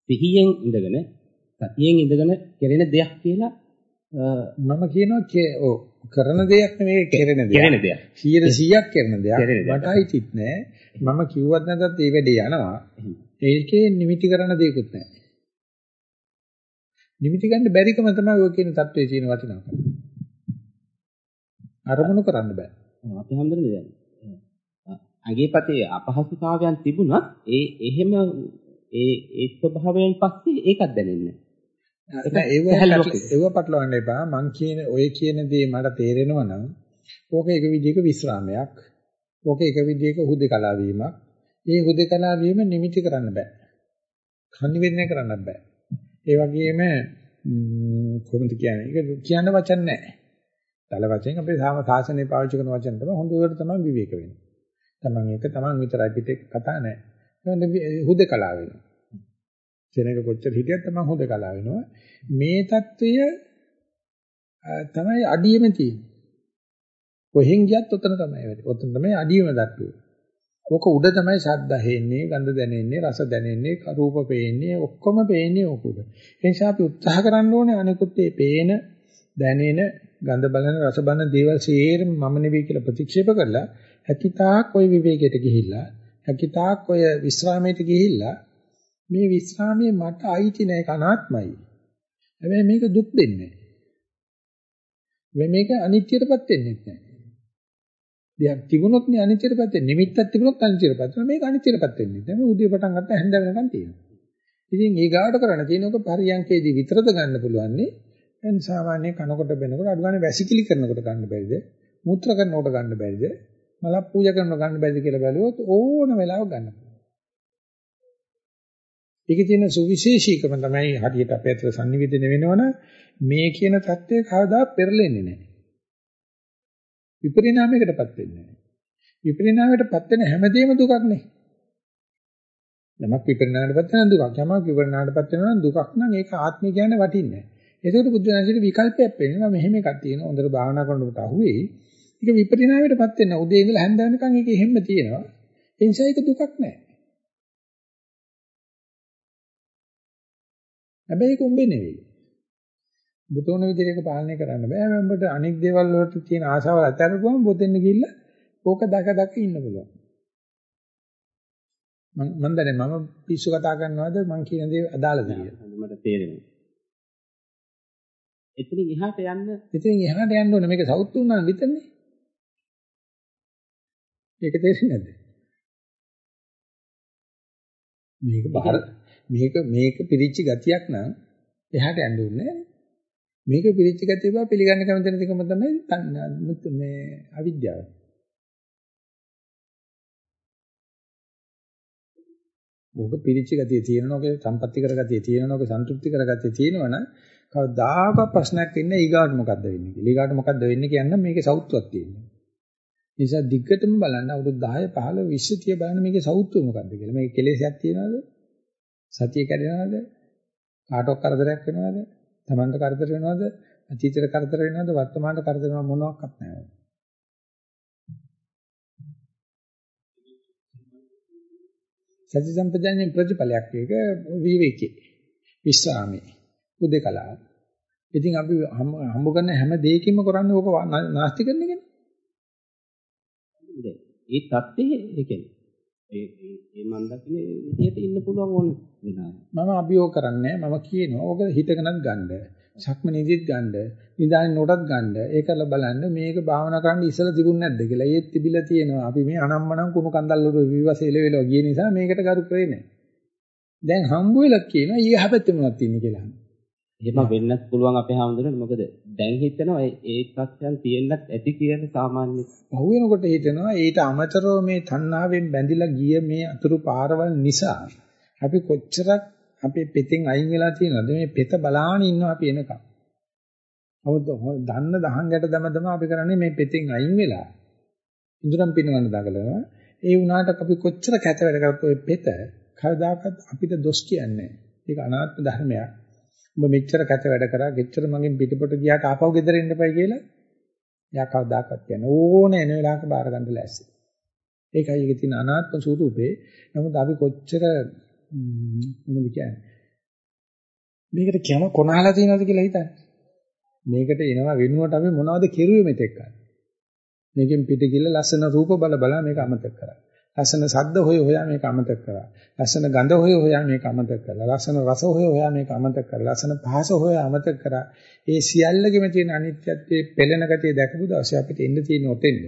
සිහියෙන් ඉඳගෙන සතියෙන් ඉඳගෙන කෙරෙන දෙයක් කියලා මම කියනවා ඔව් කරන දෙයක් නෙමෙයි කෙරෙන දෙයක්. කෙරෙන දෙයක්. 100ක් කරන දෙයක්. මට හිතිත් නෑ. මම කිව්වත් නැතත් ඒ වැඩේ යනවා. ඒකේ නිමිති කරන දෙයක්වත් නෑ. නිමිති ගන්න බැරිකම තමයි ඔය කියන தത്വයේ තියෙන වටිනාකම. අරමුණු කරන්න බෑ. අපි හැමදෙරේ දැන් අගේපතේ අපහසුතාවයන් තිබුණත් ඒ එහෙම ඒ ඒ ස්වභාවයෙන් පස්සේ ඒකත් දැනෙන්නේ. ඒව ඒව පටලවන්න එපා. මං කියන ඔය කියන දේ මට තේරෙනවා නම් ඕක එක විදිහක විස්රාමයක්. ඕක එක විදිහක හුදේකලා වීමක්. ඒ හුදේකලා වීම නිමිති කරන්න බෑ. කන්නිවෙන්නේ කරන්න බෑ. ඒ වගේම කොහොමද කියන්නේ? ඒක කියන්න වචන නැහැ. දල වශයෙන් අපි සාම සාසනේ පාවිච්චි කරන වචන තමයි හොඳට තමයි විවේක වෙන්නේ. තමන් එක තමන් විතරයි පිටේ කතා නැහැ. නැත්නම් හුදකලා වෙනවා. සෙනඟ කොච්චර හිටියත් තමන් හුදකලා වෙනවා. මේ தত্ত্বය තමයි අඩියෙම තියෙන්නේ. කොහෙන් ගියත් ඔතන තමයි වෙන්නේ. ඔතන තමයි අඩියෙම දක්වේ. ඕක උඩ තමයි ශබ්ද ඇහෙන්නේ, ගඳ දැනෙන්නේ, රස දැනෙන්නේ, රූප පේන්නේ, ඔක්කොම පේන්නේ ඕක උඩ. ඒ නිසා අපි උත්සාහ කරන්න ඕනේ අනිකුත් මේ පේන දැනෙන, ගන්ධ බලන, රස බලන දේවල් සියරම මම නෙවෙයි කියලා ප්‍රතික්ෂේප කරලා හැකිතාක් ওই විවේකයට ගිහිල්ලා, හැකිතාක් ඔය විස්රාමයට ගිහිල්ලා මේ විස්රාමයේ මට අයිති නැහැ කනාත්මයි. හැබැයි මේක දුක් දෙන්නේ නැහැ. මේක අනිත්‍යයටපත් වෙන්නේ නැහැ. දෙයක් තිබුණොත් නේ අනිත්‍යයටපත් වෙන්නේ. නිමිත්තක් තිබුණොත් අනිත්‍යයටපත් වෙනවා. මේක අනිත්‍යයටපත් වෙන්නේ නැහැ. මේ උදේ පටන් ගත්තා හැන්ද වෙනකන් තියෙනවා. ඉතින් ඊගාවට කරන්න තියෙනක පරියන්කේදී විතරද ගන්න පුළුවන් නේ. දැන් සාමාන්‍ය කනකොට බෙනකොට අඩු ගන්න වැසිකිලි කරනකොට ගන්න බැරිද? මූත්‍ර කරනකොට ගන්න බැරිද? මලක් පූජා කරනකොට ගන්න බැරිද කියලා බැලුවොත් ඕන වෙලාවක ගන්න පුළුවන්. ඒකේ තියෙන සුවිශේෂීකම තමයි හරියට අපේ අතර sannivedana වෙනවනම් මේ කියන தත්ත්වය කවදා පෙරලෙන්නේ නැහැ. විපරිණාමයකටපත් වෙන්නේ නැහැ. විපරිණාමයකටපත් වෙන හැමදේම දුකක් නේ. යමක් විපරිණාමයටපත් වෙන දුකක්. යමක් විපරිණාමයටපත් වෙනවා නම් දුකක් නම් ඒක ආත්මය කියන්නේ වටින්නේ නැහැ. ඒකට බුදුරජාණන්සේ විකල්පයක් පෙන්නනවා මෙහෙම එකක් තියෙනවා. හොඳට භාවනා කරනකොට අහුවේ. ඒක විපරිණාමයටපත් වෙන උදේ ඉඳලා හැන්ද වෙනකන් ඒක එහෙම්ම තියෙනවා. ඒ නිසා ඒක දුකක් නැහැ. හැබැයි ඒක උඹේ නෙවෙයි. බුතෝන විදිහට ඒක පාලනය කරන්න බෑ. උඹට අනික් දේවල් වලට තියෙන ආශාවල් අත්හැරපුවම බොතෙන්න ගිහිල්ලා ඕක දක දක ඉන්න පුළුවන්. මම මන් දන්නේ මම පිස්සු කතා කරනවද මං කියන දේ අදාළද කියලා. මට තේරෙනවා. එතනින් එහාට යන්න එතනින් එහාට යන්න ඕනේ මේක සවුත් වුණා විතරනේ. ඒක තේරෙන්නේ නැද්ද? මේක බාර මේක මේක පිරිච්ච ගතියක් නම් එහාට යන්න ඕනේ මේක පිරිච්ච ගතිය බව පිළිගන්න කැමති නැතිකම තමයි මේ අවිද්‍යාව. මොක පිරිච්ච ගතිය තියෙනවනේ සම්පත්‍ති කර ගතිය තියෙනවනේ සන්තුෂ්ටි කර ගතිය තියෙනවනම් කවදාකවත් ප්‍රශ්නයක් ඉන්නේ ඊගාට මොකද්ද වෙන්නේ කියලා. ඊගාට මොකද්ද වෙන්නේ කියන්න මේකේ සෞත්වයක් තියෙනවා. නිසා දිග්ගටම බලන්න අවුරුදු 10 15 20 30 බලන්න මේකේ සෞත්ව මොකද්ද කියලා. මේකේ කෙලෙසයක් තියනවද? සතිය කැඩෙනවද? කාටවත් කරදරයක් වෙනවද? Tamanට කරදර වෙනවද? අතීතයට කරදර වෙනවද? වර්තමානට කරදර වෙනවද මොනවත් නැහැ. සති සම්පජාන්නේ ප්‍රතිඵලයක් ඒක විවේකී. විස්රාමී. උදේකලාව. ඉතින් අපි හම්බ කරන හැම දෙයකින්ම කරන්නේ ඕක නාස්ති කරන එකනේ. ඒ தත්ත්වයේ ඒ කියන්නේ ඒ ඒ මන් දකින්නේ විදිහට ඉන්න පුළුවන් ඕන වෙනවා. මම අභියෝග කරන්නේ මම කියනවා ඕක හිතකනත් ගන්න. සක්මනීදිත් ගන්න. නිදානේ නොටත් ගන්න. ඒකල බලන්න මේක භාවනා කරන්න ඉස්සලා තිබුණ නැද්ද කියලා. ඒත් තිබිලා තියෙනවා. අපි මේ අනම්මනම් කුණු කන්දල් වල විවසෙල වෙලව ගිය නිසා මේකට කරු කරේ නැහැ. දැන් හම්බ වෙලක් කියනවා ඊහපැත්තේ මොනවද තියෙන්නේ කියලා. එහෙම වෙන්නත් පුළුවන් අපේ හැමදෙරේ මොකද දැන් හිතනවා ඒ තත්යන් තියෙන්නත් ඇති කියන සාමාන්‍ය පහු වෙනකොට හිතනවා ඊට අමතරව මේ තණ්හාවෙන් බැඳිලා ගිය මේ අතුරු පාරවල් නිසා අපි කොච්චරක් අපේ පෙතෙන් අයින් වෙලා තියෙනවද මේ පෙත බලාගෙන ඉන්නවා අපි එනකම්. අවුත් දන්න දහං ගැට දම දම අපි කරන්නේ මේ පෙතෙන් අයින් වෙලා ඉදurang පිනවන්න දඟලනවා. ඒ වුණාට අපි කොච්චර කැත වැඩ කරත් ඔය පෙත කවදාකවත් අපිට දොස් කියන්නේ නැහැ. ඒක අනාත්ම ධර්මයක්. ඔබ මෙච්චර කැත වැඩ කරා, ගෙච්චර මගෙන් පිටපොට ගියාට ආපහු ගෙදර එන්න එපයි කියලා එයා කවදාකවත් කියන්නේ ඕන එන වෙලාවක බාර ගන්න ලෑස්ති. ඒකයි ඒකේ තියෙන අනාත්ම ස්වરૂපේ. නමුත් අපි කොච්චර මොනවද කියන්නේ? මේකට කියම කොනහලා තියෙනවද කියලා හිතන්නේ. මේකට එනවා වෙනුවට අපි මොනවද කෙරුවේ මෙතෙක් කල්. මේකෙන් පිට ගිල්ල ලස්සන රූප බල බල මේක අමතක කරා. ලස්සන ශබ්ද හොය හොයා මේක අමතක කරා. ලස්සන ගඳ හොය හොයා මේක අමතක කරලා. ලස්සන රස හොය හොයා මේක අමතක කරලා. ලස්සන පහස හොය අමතක කරා. ඒ සියල්ලගෙම තියෙන අනිත්‍යත්වයේ පෙළෙන ගතිය දැකපු දවසේ අපිට එන්න තියෙන ඔතෙන්ද.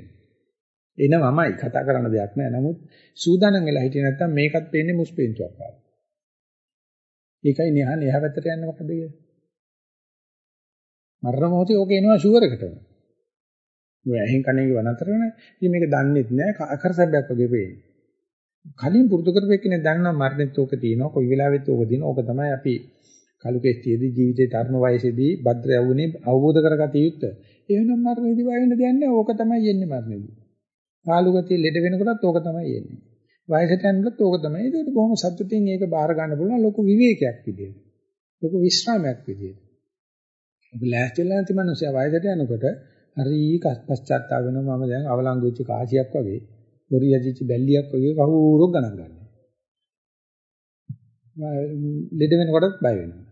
එනවමයි කතා කරන්න දෙයක් නැහැ. නමුත් සූදානම් වෙලා හිටියේ නැත්තම් මේකත් පේන්නේ මුස්පෙන්තුවක් වගේ. ඒකයි නිහන් එහා පැත්තට යන්නේ මොකද කියලා. මරණ මොහොතේ ඕක එනවා ෂුවර් එකටම. ඔය ඇහෙන් කණේ වනතර වෙන. ඉතින් මේක දන්නෙත් නෑ අකරසබ්බයක් වගේ පේන්නේ. කලින් පුරුදු කරපෙන්නේ දන්නවා මරණෙත් ඕක තියෙනවා. කොයි වෙලාවෙත් ඕක තියෙනවා. ඕක තමයි අපි කලු කෙස්ටියේදී ජීවිතේ තරුණ වයසේදී භද්‍ර යවුනේ අවබෝධ කරගatiya යුත්තේ. ඒ වෙනම මරණයේදී වයින්න දෙයක් නෑ. ඕක තමයි යන්නේ මරණයේදී. කාලු ගතිය ලෙඩ වෙනකොටත් ඕක තමයි යන්නේ. වයසට යනකොටත් ඕක තමයි. ඒකට බොහොම සතුටින් ඒක බාර ගන්න පුළුවන් ලොකු විවේකයක් විදියට. ලොකු විශ්‍රාමයක් විදියට. ඔබ ලෑස්තිලා නැති මනුස්සයා වයසට යනකොට හරි පශ්චාත්තාප වෙනවා මම දැන් අවලංගු වෙච්ච කාසියක් වගේ පොරි යදිච්ච බැල්ලියක් වගේ කවුරුත් ගණන් ගන්නවා. ලෙඩ වෙනකොටත් බය වෙනවා.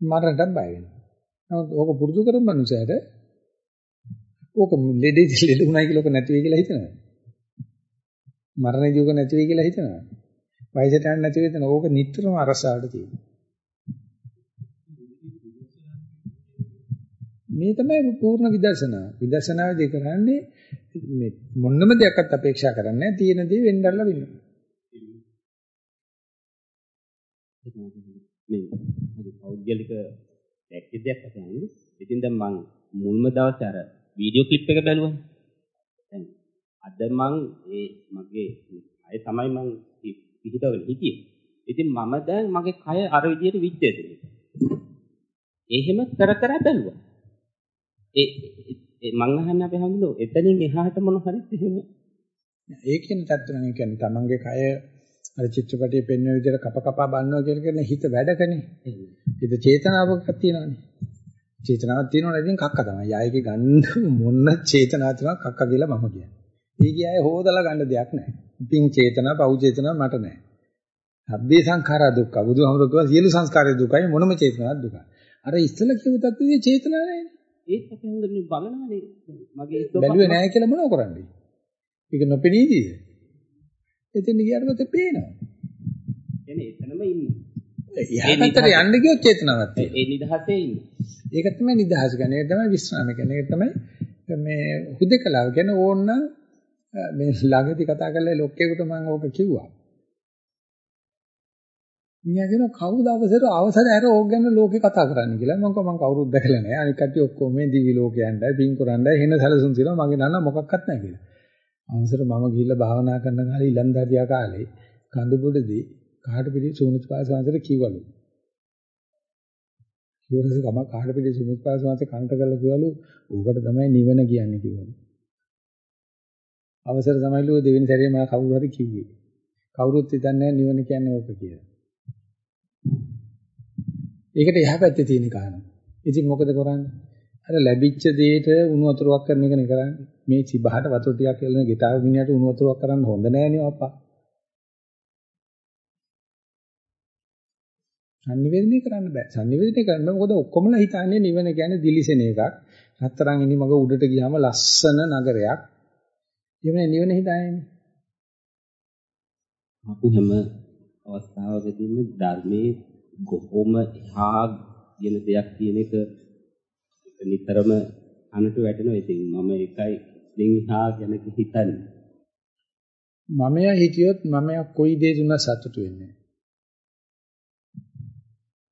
මරණයටත් බය වෙනවා. නමුත් ඕක පුරුදු කරන මනුස්සයට ඕක ලෙඩේ ලෙඩ උනායි කියලා ඕක නැති වෙයි කියලා හිතනවා. මරණදී ඕක නැති වෙයි කියලා හිතනවා. වයසට යන්න නැති වෙයි ඕක නිට්ටරම අරසාවට තියෙනවා. මේ තමයි පූර්ණ විදර්ශනා. විදර්ශනාවේදී කරන්නේ මේ මොන්නම දෙයක්වත් අපේක්ෂා කරන්නේ නැහැ. තියෙන දේ වෙන්නදලා වෙන්න. මේ හරි පෞද්ගලික ඇක්ටිවිටියක් වශයෙන් ඉතින් දැන් මම මුල්ම දවසේ අර වීඩියෝ ක්ලිප් එක බැලුවා. දැන් අද මම ඒ මගේ අය තමයි මම පිහිටවගෙන හිටියේ. ඉතින් මම දැන් මගේ කය අර විදියට විද්දේද එහෙම කර කර බැලුවා. ඒ මං අහන්නේ අපි හඳුනෝ එතනින් එහාට මොන හරි එහෙම ඒකෙන් තත්ත්වනේ කියන්නේ තමන්ගේ කය අර චිත්‍රපටයේ පෙන්වන විදිහට කප කපා බලනවා කියලා කියන්නේ හිත වැඩකනේ. හිත චේතනාවක් තියෙනවානේ. චේතනාවක් තියෙනවා ඉතින් කක්ක තමයි. යායකේ ගන්න මොන චේතනාවක් තියෙනවා කක්ක කියලා මම කියන්නේ. ඊගේ අය හොදලා ගන්න දෙයක් නැහැ. ඉතින් චේතනා පව් චේතනා මට නැහැ. සබ්බේ සංඛාරා දුක්ඛ බුදුහමර කිව්වා සියලු සංස්කාරයේ දුකයි මොනම චේතනාවක් දුකයි. අර ඉස්සලා කියපු තත්ත්වයේ චේතනා නැහැ. ඒත් අපි හොඳට බලනවානේ මගේ බැලුවේ නැහැ කියලා මොනව කරන්නේ? ඒක නොපෙනීද? එතෙන් ගියාට පස්සේ පේනවා. එනේ එතනම ඉන්නේ. එහා පැත්තට යන්න ගියොත් චේතනාවක් තියෙනවා. ඒ නිදහසේ ඉන්නේ. ඒක තමයි නිදහස කියන්නේ. ඒක තමයි විශ්‍රාම කියන්නේ. ඒක තමයි මේ හුදකලාව කියන්නේ ඕනනම් මේ ළඟදී කතා කරලා ලොක්කේකට මම ඕක කිව්වා. මියා කියන කවුද අවසර අවසර ඇර ඕක ගැන ලෝකේ කතා කරන්න කියලා. මම කිව්වා මම කවුරුත් දැකලා නැහැ. අනික කට්ටිය ඔක්කොම මේ දිවි ලෝකයන්ටයි පින් කරන්නයි හෙන සැලසුම් තියෙනවා. මගේ නන්න මොකක්වත් නැහැ කියලා. අවසර මම ගිහිල්ලා භාවනා කරන කාලේ ඉලන්දාරියා කාලේ කඳුබුඩදී කාට පිළි සූනිත් පාසවන්තට කිව්වලු. කිව්වලු කම කාට පිළි සූනිත් පාසවන්ත කන්ට කරලා කිව්වලු ඌකට තමයි නිවන කියන්නේ කිව්වලු. අවසර තමයිලු දෙවෙනි සැරේ මම කවුරු හරි කිව්වේ. කවුරුත් හිතන්නේ නිවන කියන්නේ ඕක කියලා. ඒකට එහා පැත්තේ තියෙන කාරණා. ඉතින් මොකද කරන්නේ? අර ලැබිච්ච දෙයට උණු වතුරක් කරන එකනේ කරන්නේ. මේ සිබහට වතුර ටිකක් කියලා ගෙතාව මිනිහට උණු වතුරක් කරන්න හොඳ නෑනේ අප්පා. සංනිවේදනය කරන්න බෑ. සංනිවේදනය කරන්න මොකද ඔක්කොමලා හිතන්නේ නිවන කියන්නේ දිලිසෙන එකක්. හතරන් ඉනි මග උඩට ගියාම ලස්සන නගරයක්. එවනේ නිවන හිතන්නේ. අපි හැම අවස්ථාවකදීම ධර්මයේ කොහොම එහා කියන දෙයක් කියන එක නිතරම අනට වැටෙනවා. ඉතින් මම ඒකයි දෙන් එහා ගැන හිතන්නේ. මමයා හිතියොත් මමයා කොයි දේ දුන්නා සතුටු වෙන්නේ.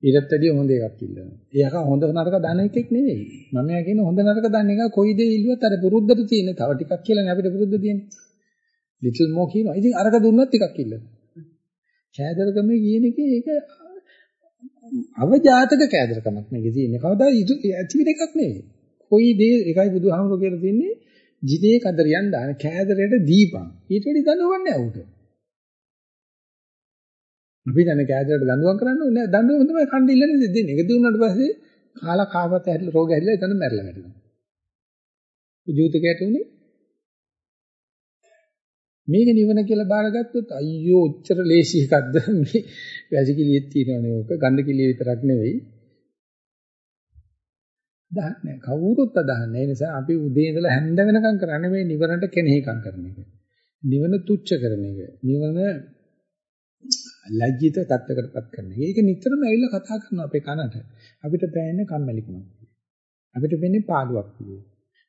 ඊටත් වැඩිය හොඳ එකක් ඉල්ලනවා. ඒක හොඳ නරක දන එකෙක් නෙවෙයි. මමයා කියන හොඳ නරක දන එක කොයි දේ ඉල්ලුවත් අර පුරුද්දට තියෙන තව ටිකක් කියලානේ අපිට පුරුද්ද තියෙන්නේ. ලිටල් මෝ කියනවා. ඉතින් අරක දුන්නත් ටිකක් ඉල්ලනවා. කෑදරකමේ කියන එකේ ඒක අවජාතක කෑදරකමක් මේකේ තියෙන්නේ. කවදා ඇති වෙන එකක් නෙවෙයි. කොයි දේ එකයි බුදුහාමුදුරුවෝ කියලා තින්නේ ජිනේ කදරියන් දාන කෑදරයට දීපන්. ඊට වැඩි දඬුවම් නැහැ උට. අපි දැන් කෑදරට දඬුවම් කරන්නේ නැහැ. දඬුවම් තමයි කණ්ඩ ඉල්ලන්නේ දෙන්නේ. ඒක දුන්නාට පස්සේ කාලා කාපත ඇරිලා රෝග ඇරිලා එතන මැරලා වැටෙනවා. ජීවිතයට උනේ මේක නිවන කියලා බාරගත්තොත් අයියෝ ඔච්චර ලේසි එකක්ද? මේ වැසිකිළියෙත් තියෙනවනේ ඕක. ගන්න කිලිය විතරක් නෙවෙයි. දහන්නේ කවුරුත් අදහන්නේ ඒ නිසා අපි උදේ ඉඳලා හැන්ද වෙනකම් කරන්නේ මේ නිවනට කෙනෙහිකම් කරන එක. නිවන තුච්ච කරන එක. නිවන ලැජ්ජිත තත්ත්වයකටපත් කරන එක. ඒක නිතරම ඇවිල්ලා කතා කරනවා අපේ කනට. අපිට පෑන්නේ කම්මැලිකමක්. අපිට පේන්නේ පාළුවක් වගේ.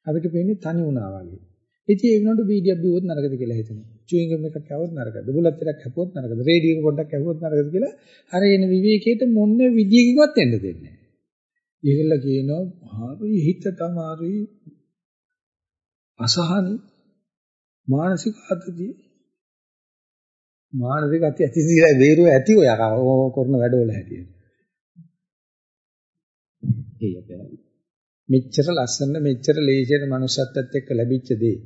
අපිට පේන්නේ තනි වුණා වගේ. ඉතින් ඒ වෙනකොට වීඩියෝ බිව්වොත් නරකද කියලා හිතෙනවා. චුයින් ගම් එකක් කවොත් නරකද? බුලත් ටිකක් හැපුවොත් නරකද? රේඩියෝ එක පොඩ්ඩක් හැපුවොත් නරකද කියලා අර එන විවේකයට මොන විදියකින්වත් එන්න දෙන්නේ නැහැ. ඒකල කියනවා හරි හිත තමයි අසහනි මානසික අතදී මානසික අති ඇතිසිරයි වේරුව ඇති ඔය කරන වැඩවල හැටියට. මෙච්චර ලස්සන මෙච්චර ලේසියට මනුස්සත්වයට එක්ක ලැබිච්ච දේ.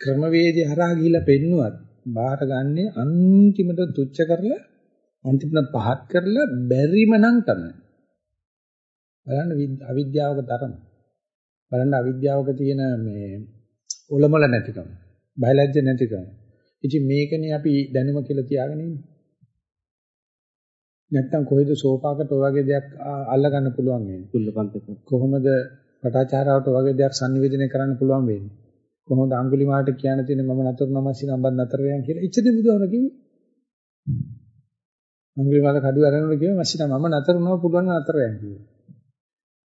ක්‍රමවේදය හරහා ගිහිලා පෙන්නුවත් බාහිර ගන්නේ අන්තිමට තුච්ච කරලා අන්තිමට පහත් කරලා බැරිම නම් තමයි. බලන්න අවිද්‍යාවක තරම බලන්න අවිද්‍යාවක තියෙන මේ ඔලමල නැතිකම බයලජ්‍ය නැතිකම. ඉතින් මේකනේ අපි දැනුම කියලා තියාගෙන ඉන්නේ. නැත්තම් කොහෙද සෝපාකට ඔය වගේ දෙයක් අල්ල ගන්න පුළුවන් වෙන්නේ? කුල්ලපන්තක කොහොමද පටාචාරාවට වගේ දෙයක් sannivedana කරන්න පුළුවන් වෙන්නේ? කොහොමද අඟුලිමාලට කියන්න තියෙන්නේ මම නතර නමස්සින අඹන් නතර වෙයන් කියලා? ඉච්ඡද බුදුහාම කිව්වේ. අඟුලිමාල කඩුව අරනකොට කිව්වේ මස්සින මම නතර වුණා පුළුවන් නතර වෙයන් කිව්වා.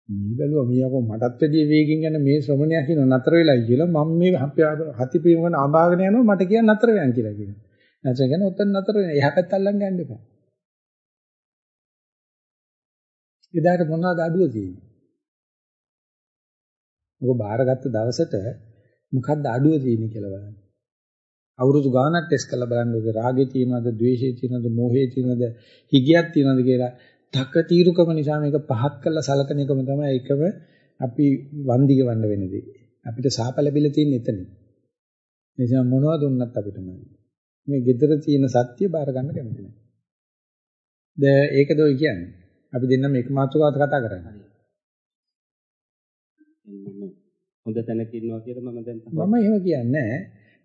මේ බැලුවා මීයකෝ මටත් වැඩිය වේගින් යන මේ ශ්‍රමණයා කියන නතර වෙලයි කියලා මම මේ හති පිරගෙන අඹාගෙන යනවා මට කියන්න නතර වෙයන් කියලා කියනවා නැත්නම් කියන්නේ ඔතන නතර වෙන. එහා පැත්ත අල්ලන් යන්න එපා එදාට මොනවද අඩුව තියෙන්නේ? ඔබ බාරගත්ත දවසට මොකද්ද අඩුව තියෙන්නේ කියලා බලන්න. අවුරුදු ගාණක් ටෙස්ට් කරලා බලන්න ඕනේ රාගේ තියෙනවද, ද්වේෂේ තියෙනවද, මෝහේ තියෙනවද, හිගියක් තියෙනවද කියලා. තක తీරුකම නිසා මේක පහත් කරලා සලකන එකම තමයි එකම අපි වන්දි ගවන්න වෙන දේ. අපිට සාප ලැබිලා තියෙන එතන. නිසා මොනවද දුන්නත් අපිට මේ gedara තියෙන සත්‍ය බාර ගන්න කැමති නැහැ. දැන් ඒකද ඔය කියන්නේ. අපි දෙන්නම එක මාතෘකාවක් කතා කරන්නේ. හොඳ තැනක ඉන්නවා කියලා මම දැන් මම එහෙම කියන්නේ.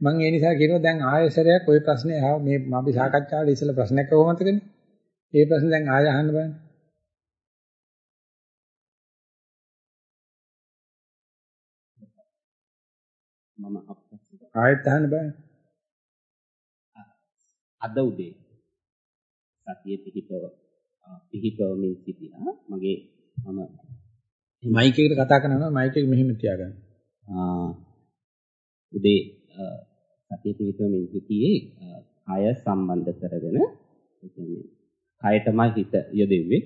මම ඒ නිසා කියනවා දැන් ආයෙසරයක් ওই ප්‍රශ්නේ ආව මේ අපි සාකච්ඡාවේදී ඉස්සෙල්ලා ප්‍රශ්නයක් කොහොමද කන්නේ? ඒ ප්‍රශ්නේ දැන් ආයෙ අහන්න බෑ. මම ආයෙත් අහන්න බෑ. අද උදේ සතියේ පිහිටව පිහිටවමින් සිටියා මගේ මම මයික් එකට කතා කරනවා මයික් එක මෙහෙම තියාගන්න. උදේ සතිය පිළිතුරමින් හිටියේ කය සම්බන්ධ කරගෙන ඒ කියන්නේ හිත යොදෙන්නේ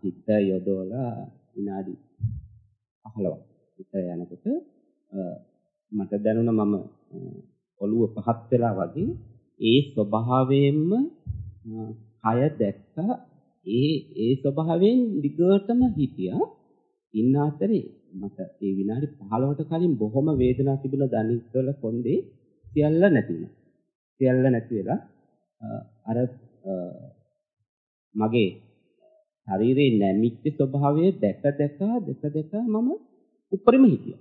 හිත යොදවලා විනාඩි 15ක් හිත යනකොට මට දැනුණා මම ඔළුව පහත් වෙලා වගේ ඒ ස්වභාවයෙන්ම කය දැක්කා ඒ ඒ ස්වභාවයෙන් දිගටම හිටියා ඉන්න අතරේ මට ඒ විනාඩි 15කට කලින් බොහොම වේදනාවක් තිබුණා දණිස්වල කොන්දේ සියල්ල නැති වුණා. සියල්ල නැති වෙලා අර මගේ ශරීරයේ නැමිච්ච ස්වභාවය දැක දැක දැක දැක මම උඩරිම හිටියා.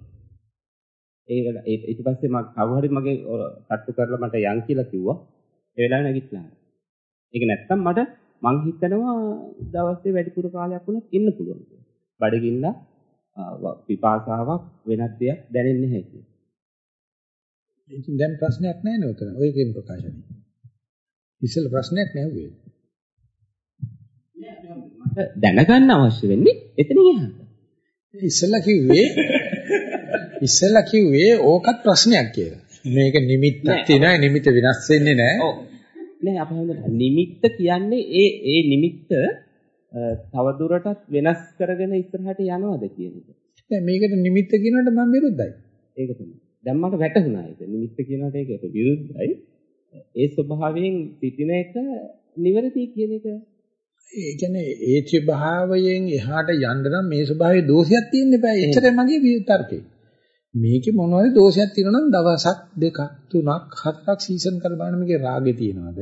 ඒක ඊට පස්සේ මම කවුරු හරි මගේ කට්ටු කරලා මට යන් කියලා කිව්වා. ඒ වෙලාවේ නැගිටලා. ඒක නැත්තම් මට මං හිතනවා දවසේ වැඩිපුර කාලයක් වුණත් ඉන්න පුළුවන්. බඩගින්න පිපාසාවක් වෙනත් දෙයක් දැනෙන්නේ නැහැ කියලා. ඉතින් දැන් ප්‍රශ්නයක් නැහැ නේ උතන. ඔය කියන ප්‍රකාශනය. ඉස්සෙල් ප්‍රශ්නයක් නැහුවේ. මට දැනගන්න අවශ්‍ය වෙන්නේ එතනින් එහාට. ඉස්සෙල්ලා කිව්වේ ඉස්සෙල්ලා කිව්වේ ඕකත් ප්‍රශ්නයක් කියලා. මේක නිමිත්තක් තියෙනවා නිමිත්ත වෙනස් වෙන්නේ නැහැ. නෑ අපේ හොඳට නිමිත්ත කියන්නේ ඒ ඒ නිමිත්ත තවදුරටත් වෙනස් කරගෙන ඉස්සරහට යනවද කියන එක. දැන් මේකට නිමිත්ත කියනකොට මම විරුද්ධයි. ඒක තමයි. දැන් මට වැටහුණා ඒක. නිමිත්ත කියනකොට ඒකට විරුද්ධයි. ඒ ස්වභාවයෙන් සිටින එක නිවැරදි කියන එක. ඒ කියන්නේ ඒ ස්වභාවයෙන් එහාට යන්න නම් මේ ස්වභාවයේ දෝෂයක් තියෙන්න බෑ. එච්චරයි මගේ විතර්කේ. මේකේ මොනවද දෝෂයක් තියෙනවා නම් දවසක් දෙකක් තුනක් හතරක් සීසන් කරලා බලන්න මේකේ රාගේ තියෙනවද?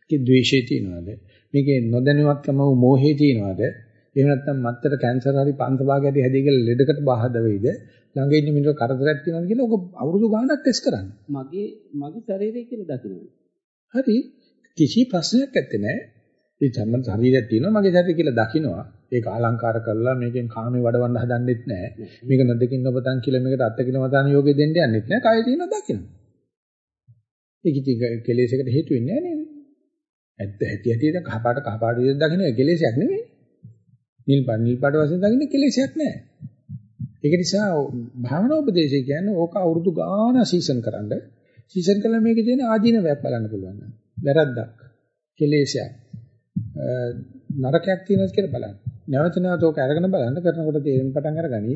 මේකේ ද්වේෂේ තියෙනවද? මේකේ නොදැනුවත්කම වූ මෝහේ තියෙනවද? එහෙම නැත්නම් මත්තර කැන්සර් හරි පන්සභාග හැටි හැදී කියලා ලෙඩකට බාහද වෙයිද? ළඟ ඉන්න මිනිහ කරදරයක් තියෙනවද කියලා ඔක අවුරුදු ගාණක් ටෙස්ට් කරන්න. මගේ මගේ ශරීරය කියලා දකිනවා. හරි කිසි ප්‍රශ්නයක් නැත්තේ නෑ. ඒ ජන්ම ශරීරයක් තියෙනවා මගේ ශරීරය කියලා දකිනවා. ඒක අලංකාර කරලා මේකෙන් කාමේ වඩවන්න හදන්නෙත් නෑ. මේක නොදකින් ඔබතන් කියලා මේකට අත්කින මතාන යෝගෙ දෙන්න යන්නෙත් නෑ. කය තියෙනවා දකිනවා. ඒක ඉතින් කෙලෙසයකට හේතු වෙන්නේ නෑ නේද? ඇත්ත ඇති ඇති දැන් කහපාට කහපාට විදිහට දකින්න කෙලෙසයක් නෙමෙයි. නිල් පාට නිල් පාට වශයෙන් දකින්න කෙලෙසයක් නෑ. ඒක නිසා භාවනා උපදේශය කියන්නේ ඕක අවුරුදු ගාන සීසන් කරන්න. සීසන් කළා මේකේ තියෙන ආදීනවයක් බලන්න පුළුවන්. වැරද්දක්. කෙලෙසයක්. නරකයක් තියෙනවද කියලා බලන්න. නැවත නැවත ඕක අරගෙන බලන්න කරනකොට තේරෙන පටන් අරගනි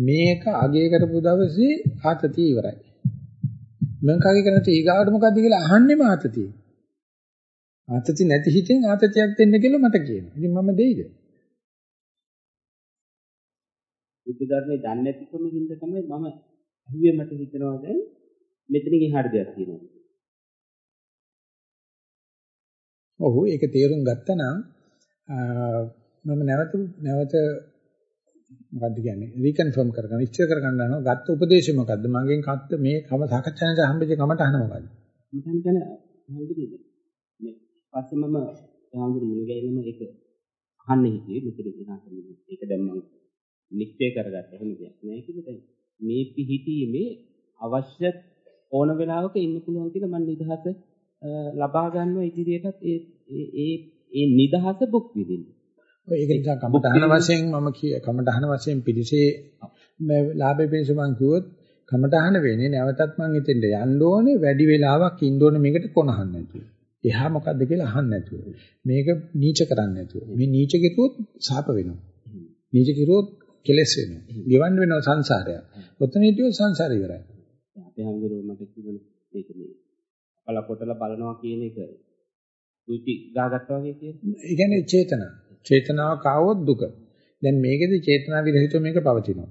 මේක අගය කරපු දවසේ ආතතිය ඉවරයි. මම කගේ කරන්නේ ඊගාවට මොකද්ද කියලා අහන්නෙම ආතතිය. ආතති නැති හිතෙන් ආතතියක් දෙන්න කියලා මට කියනවා. ඉතින් මම දෙයිද? බුද්ධ ධර්මයේ දන්නේ නැතිකම හින්දා තමයි මම අහුවේ මට හිතනවා දැන් මෙතනින් එහාට දෙයක් තියෙනවා. ඔව් ඒක තේරුම් ගත්තා නම් මම නැවත නැවත මොකද්ද කියන්නේ රීකන්ෆර්ම් කරගන්න ඉච්ඡා කරගන්න යනවා. ගත්ත උපදේශය මොකද්ද? මගෙන් ගත්ත මේ කම සාකච්ඡාවේ හම්බෙච්ච කමට අහන මොකද්ද මම කියන්නේ හම්බෙන්නේ මේ පස්සේ මම හාමුදුරු මුල ගැනීම ඒක අහන්න හිටියේ මෙතන ඉහාට මේක දැන් මම නිශ්චය කරගත්ත. එහෙම දෙයක් නෑ කියලා දැන් මේ පිහිටීමේ අවශ්‍ය ඕන වෙලාවක ඉන්න පුළුවන් කියලා මම නිදහස ලබා ගන්නවා ඉදිරියටත් ඒ ඒ ඒ නිදහස බුක් විඳින්න. ඒක නිසා කමඨහන වශයෙන් මම කිය කමඨහන වශයෙන් පිළිසේ ලාභේ පිණිස මම කිව්වොත් කමඨහන වෙන්නේ නැවතත් මම හිතෙන්ද යන්න ඕනේ වැඩි වෙලාවක් ඉන්න ඕනේ මේකට කොනහන්න නැතුව. එහා මොකද්ද කියලා අහන්න නැතුව. මේක නීච කරන්න නැතුව. මේ නීච කෙරුවොත් සාප වෙනවා. නීච කෙරුවොත් කෙලස් වෙනවා. ගෙවන්න වෙනවා සංසාරය. ඔතන හිටියොත් සංසාරය ඉවරයි. අපේ හැමදෙරෝ මට කිව්වනේ මේක මේ බලකොටලා බලනවා කියන එක දුටි ගාගත්තා වගේ කියන්නේ. ඒ කියන්නේ චේතනා. චේතනාවක් ආවොත් දුක. දැන් මේකෙදි චේතනා විරහිතව මේක පවතිනවා.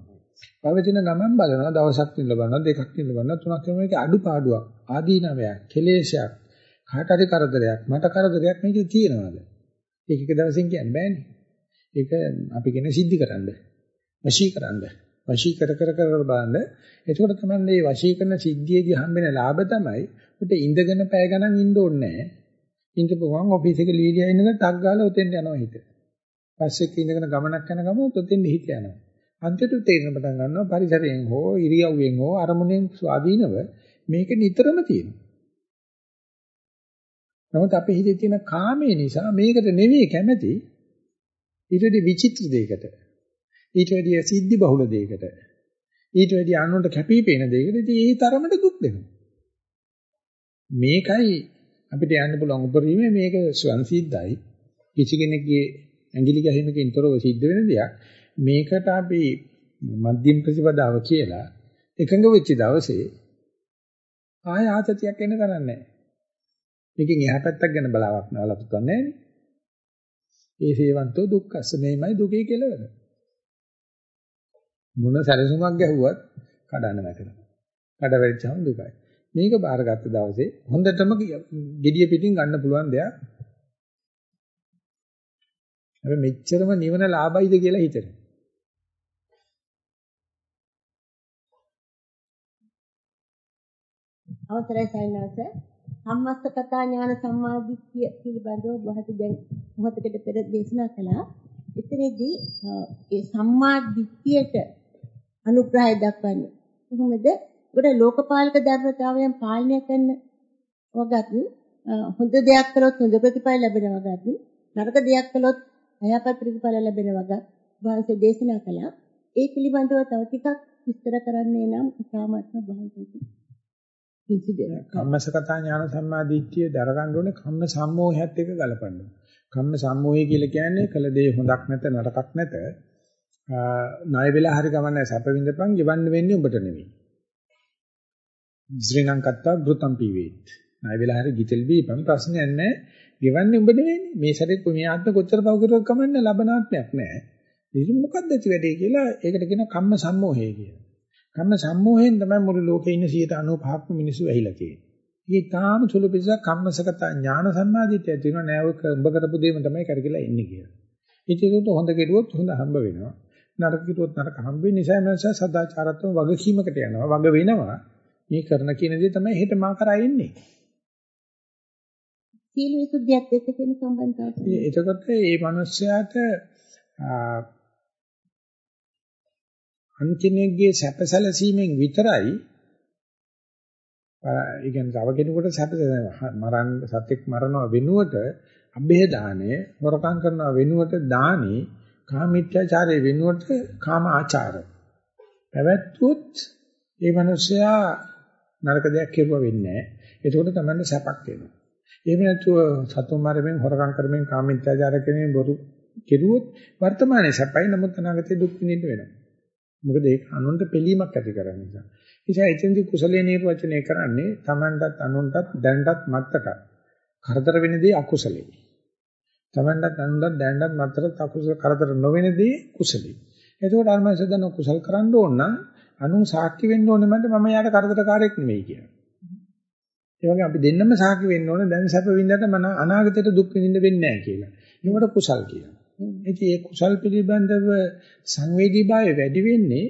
පවතින ගමන් බලනවා දවසක් නිල බලනවා දෙකක් නිල බලනවා තුනක් වෙන මේක අඩුපාඩුවක් ආදීනවයක් කෙලේශයක් කාට හරි කරදරයක් මට කරදරයක් මේකේ තියෙනවද? ඒක එක දවසින් කියන්න බෑනේ. ඒක අපි කියන සිද්ධි කරන්න. වශී කරන්න. වශී කර කර කර බලන්න. එතකොට තමයි මේ වශී කරන සිද්ධියේදී හම්බෙන ලාභ තමයි උට ඉඳගෙන පැය ගණන් ඉන්න ඕනේ නැහැ. ඉඳපුවම ඔෆිස් එක ලීලියා ඉන්නක ටක් ගාලා උතෙන් යනවා හිත. පස්සේ ඉඳගෙන ගමනක් යන ගම උතෙන් හිත යනවා. අන්තිමට තේරෙන පටන් ගන්නවා පරිසරයෙන් හෝ ඉරියව්වෙන් හෝ අරමුණෙන් ස්වාධීනව මේක නිතරම තියෙනවා. නමුත් අපේ හිතේ තියෙන කාමයේ නිසා මේකට නෙවෙයි කැමති ඊට වඩා විචිත්‍ර දෙයකට. ඊට වැඩිය සිද්ධි බහුල දෙයකට. ඊට වැඩිය අනුන්ට කැපිපේන දෙයකට ඉතින් ඒ තරමට දුක් දෙනවා. මේකයි අපිට යන්න පුළුවන් උපරිමේ මේක සංසිද්ධයි. කිසි කෙනෙක්ගේ ඇඟිලි ගැහිමකින් තොරව සිද්ධ වෙන දෙයක්. මේකට අපි මධ්‍යම ප්‍රතිපදාව කියලා එකඟ වෙච්ච දවසේ ආය ආතතියක් එන්න කරන්නේ නැහැ. මේකෙන් එහා පැත්තක් ගැන බලාවක් නවලපුත් නැහැ නේ. ඒ සේවන්තෝ දුක්ඛස්ස මේමයි දුකේ කෙලවර. මොන සැලසුමක් ගැහුවත් කඩන්න වැටෙනවා. කඩ වැටිච්චම දුකයි. මේක බාරගත්ත දවසේ හොඳටම gediya පිටින් ගන්න පුළුවන් දෙයක්. අපි මෙච්චරම නිවන ලාභයිද කියලා හිතෙනවා. අවසරයි සයන්වස සම්මස්ත කතා ඥාන සම්මාදිට්ඨිය පිළිබඳව බහත දැන් මොහොතකට පෙර දේශනා කළා. එතනදී ඒ සම්මාදිට්ඨියට අනුග්‍රහය දක්වන්නේ කොහොමද? උඩ ලෝකපාලක ධර්මතාවයන් පාලනය කරන වගත් හොඳ දෙයක් කළොත් හොඳ ප්‍රතිඵල ලැබෙන වගත් නරක දෙයක් කළොත් අයහපත් ප්‍රතිඵල ලැබෙන වගත් වාසේ දේශනා කළා. ඒ පිළිබඳව තව ටිකක් විස්තර කරන්නේ නම් ඉතාමත්ම බහුසුයි. කම්මසකතා ඥාන සම්මාදිට්ඨිය දරගන්න ඕනේ කම්ම සම්මෝහයත් එක්ක ගලපන්න. කම්ම සම්මෝහය කියලා කියන්නේ කළ දේ හොඳක් නැත නරකක් නැත. ණය වෙලා හරි ගමන්නේ සැප විඳපන් ගෙවන්න වෙන්නේ උඹට නෙවෙයි. ශ්‍රී ලංකත්තා වෘතම් පීවේත්. ණය වෙලා හරි ගිතෙල් බීපන් ප්‍රශ්නයක් නැහැ. ගෙවන්නේ උඹ නෙවෙයිනේ. මේ සැරේ මේ ආත්ම කොච්චර පව කරුවක් කමන්නේ ලබනාත්මයක් නැහැ. ඉතින් මොකක්ද ඇති වැඩේ කියලා ඒකට කියනවා කම්ම සම්මෝහය කියලා. කම්ම සම්මෝහයෙන් තමයි මුළු ලෝකේ ඉන්න 95%ක්ම මිනිස්සු ඇහිලා තියෙන්නේ. ඊට තාම සුළු පිටසක් කම්මසගත ඥාන සම්මාදිට්ඨිය තියෙනවා නෑ ඔය උඹ කරපු දෙයම තමයි කරගිලා ඉන්නේ කියලා. ඉතින් ඒකට හොඳ කෙරුවොත් හොඳ හම්බ වෙනවා. නරක කෙරුවොත් නරක හම්බ වෙන්නේ නිසා මනස සදාචාරත්ව වගකීමකට යනවා. වග වෙනවා. මේ කරන කියන දේ තමයි හෙට මා කරා එන්නේ. සීල විසුද්ධියත් එක්ක තියෙන සම්බන්ධතාවය. එතකොට මේ මිනිස්යාට අන්තිමේගේ සැපසැලසීමෙන් විතරයි ඒ කියන්නේ තව කෙනෙකුට මරන්න සත්‍යක් මරනවා වෙනුවට අභේ දාණය හොරකම් කරනවා වෙනුවට දානි කාමීත්‍යාචාරයේ වෙනුවට කාම ආචාර පැවැත්වුවොත් ඒ මිනිසයා නරක දෙයක් කෙරුවා වෙන්නේ නැහැ. ඒකෝට තමයි සැපක් වෙනවා. එහෙම නැතුව සතුන් මරමින් හොරකම් කරමින් කාමීත්‍යාචාර කරමින් බොරු කෙරුවොත් වර්තමානයේ සැපයි නමුත් අනාගතයේ දුක් විඳින්න වෙනවා. මොකද ඒක අනුන්ට පිළීමක් ඇති කරන නිසා. නිසා එතෙන්දී කුසලයේ නිර්වචනය කරන්නේ Tamanටත් අනුන්ටත් දැනටත් මත්තට කරදර වෙන දේ අකුසලයි. Tamanටත් අනුන්ටත් දැනටත් මත්තට අකුසල කරදර නොවන දේ කුසලයි. එතකොට අර්මස දන කුසල් කරන්න ඕන නම් අනුන් සාක්ෂි වෙන්න ඕනේ මන්ද මම යාට කරදරකාරයෙක් නෙමෙයි කියලා. ඒ වගේ අපි දෙන්නම සාක්ෂි වෙන්න ඕනේ දැන් සැප විඳලා මන අනාගතයට දුක් විඳින්න වෙන්නේ නැහැ කියලා. ඒකට කුසල් කියනවා. ඉතින් ඒ කුසල් පිළිබඳව සංවේදීභාවය වැඩි වෙන්නේ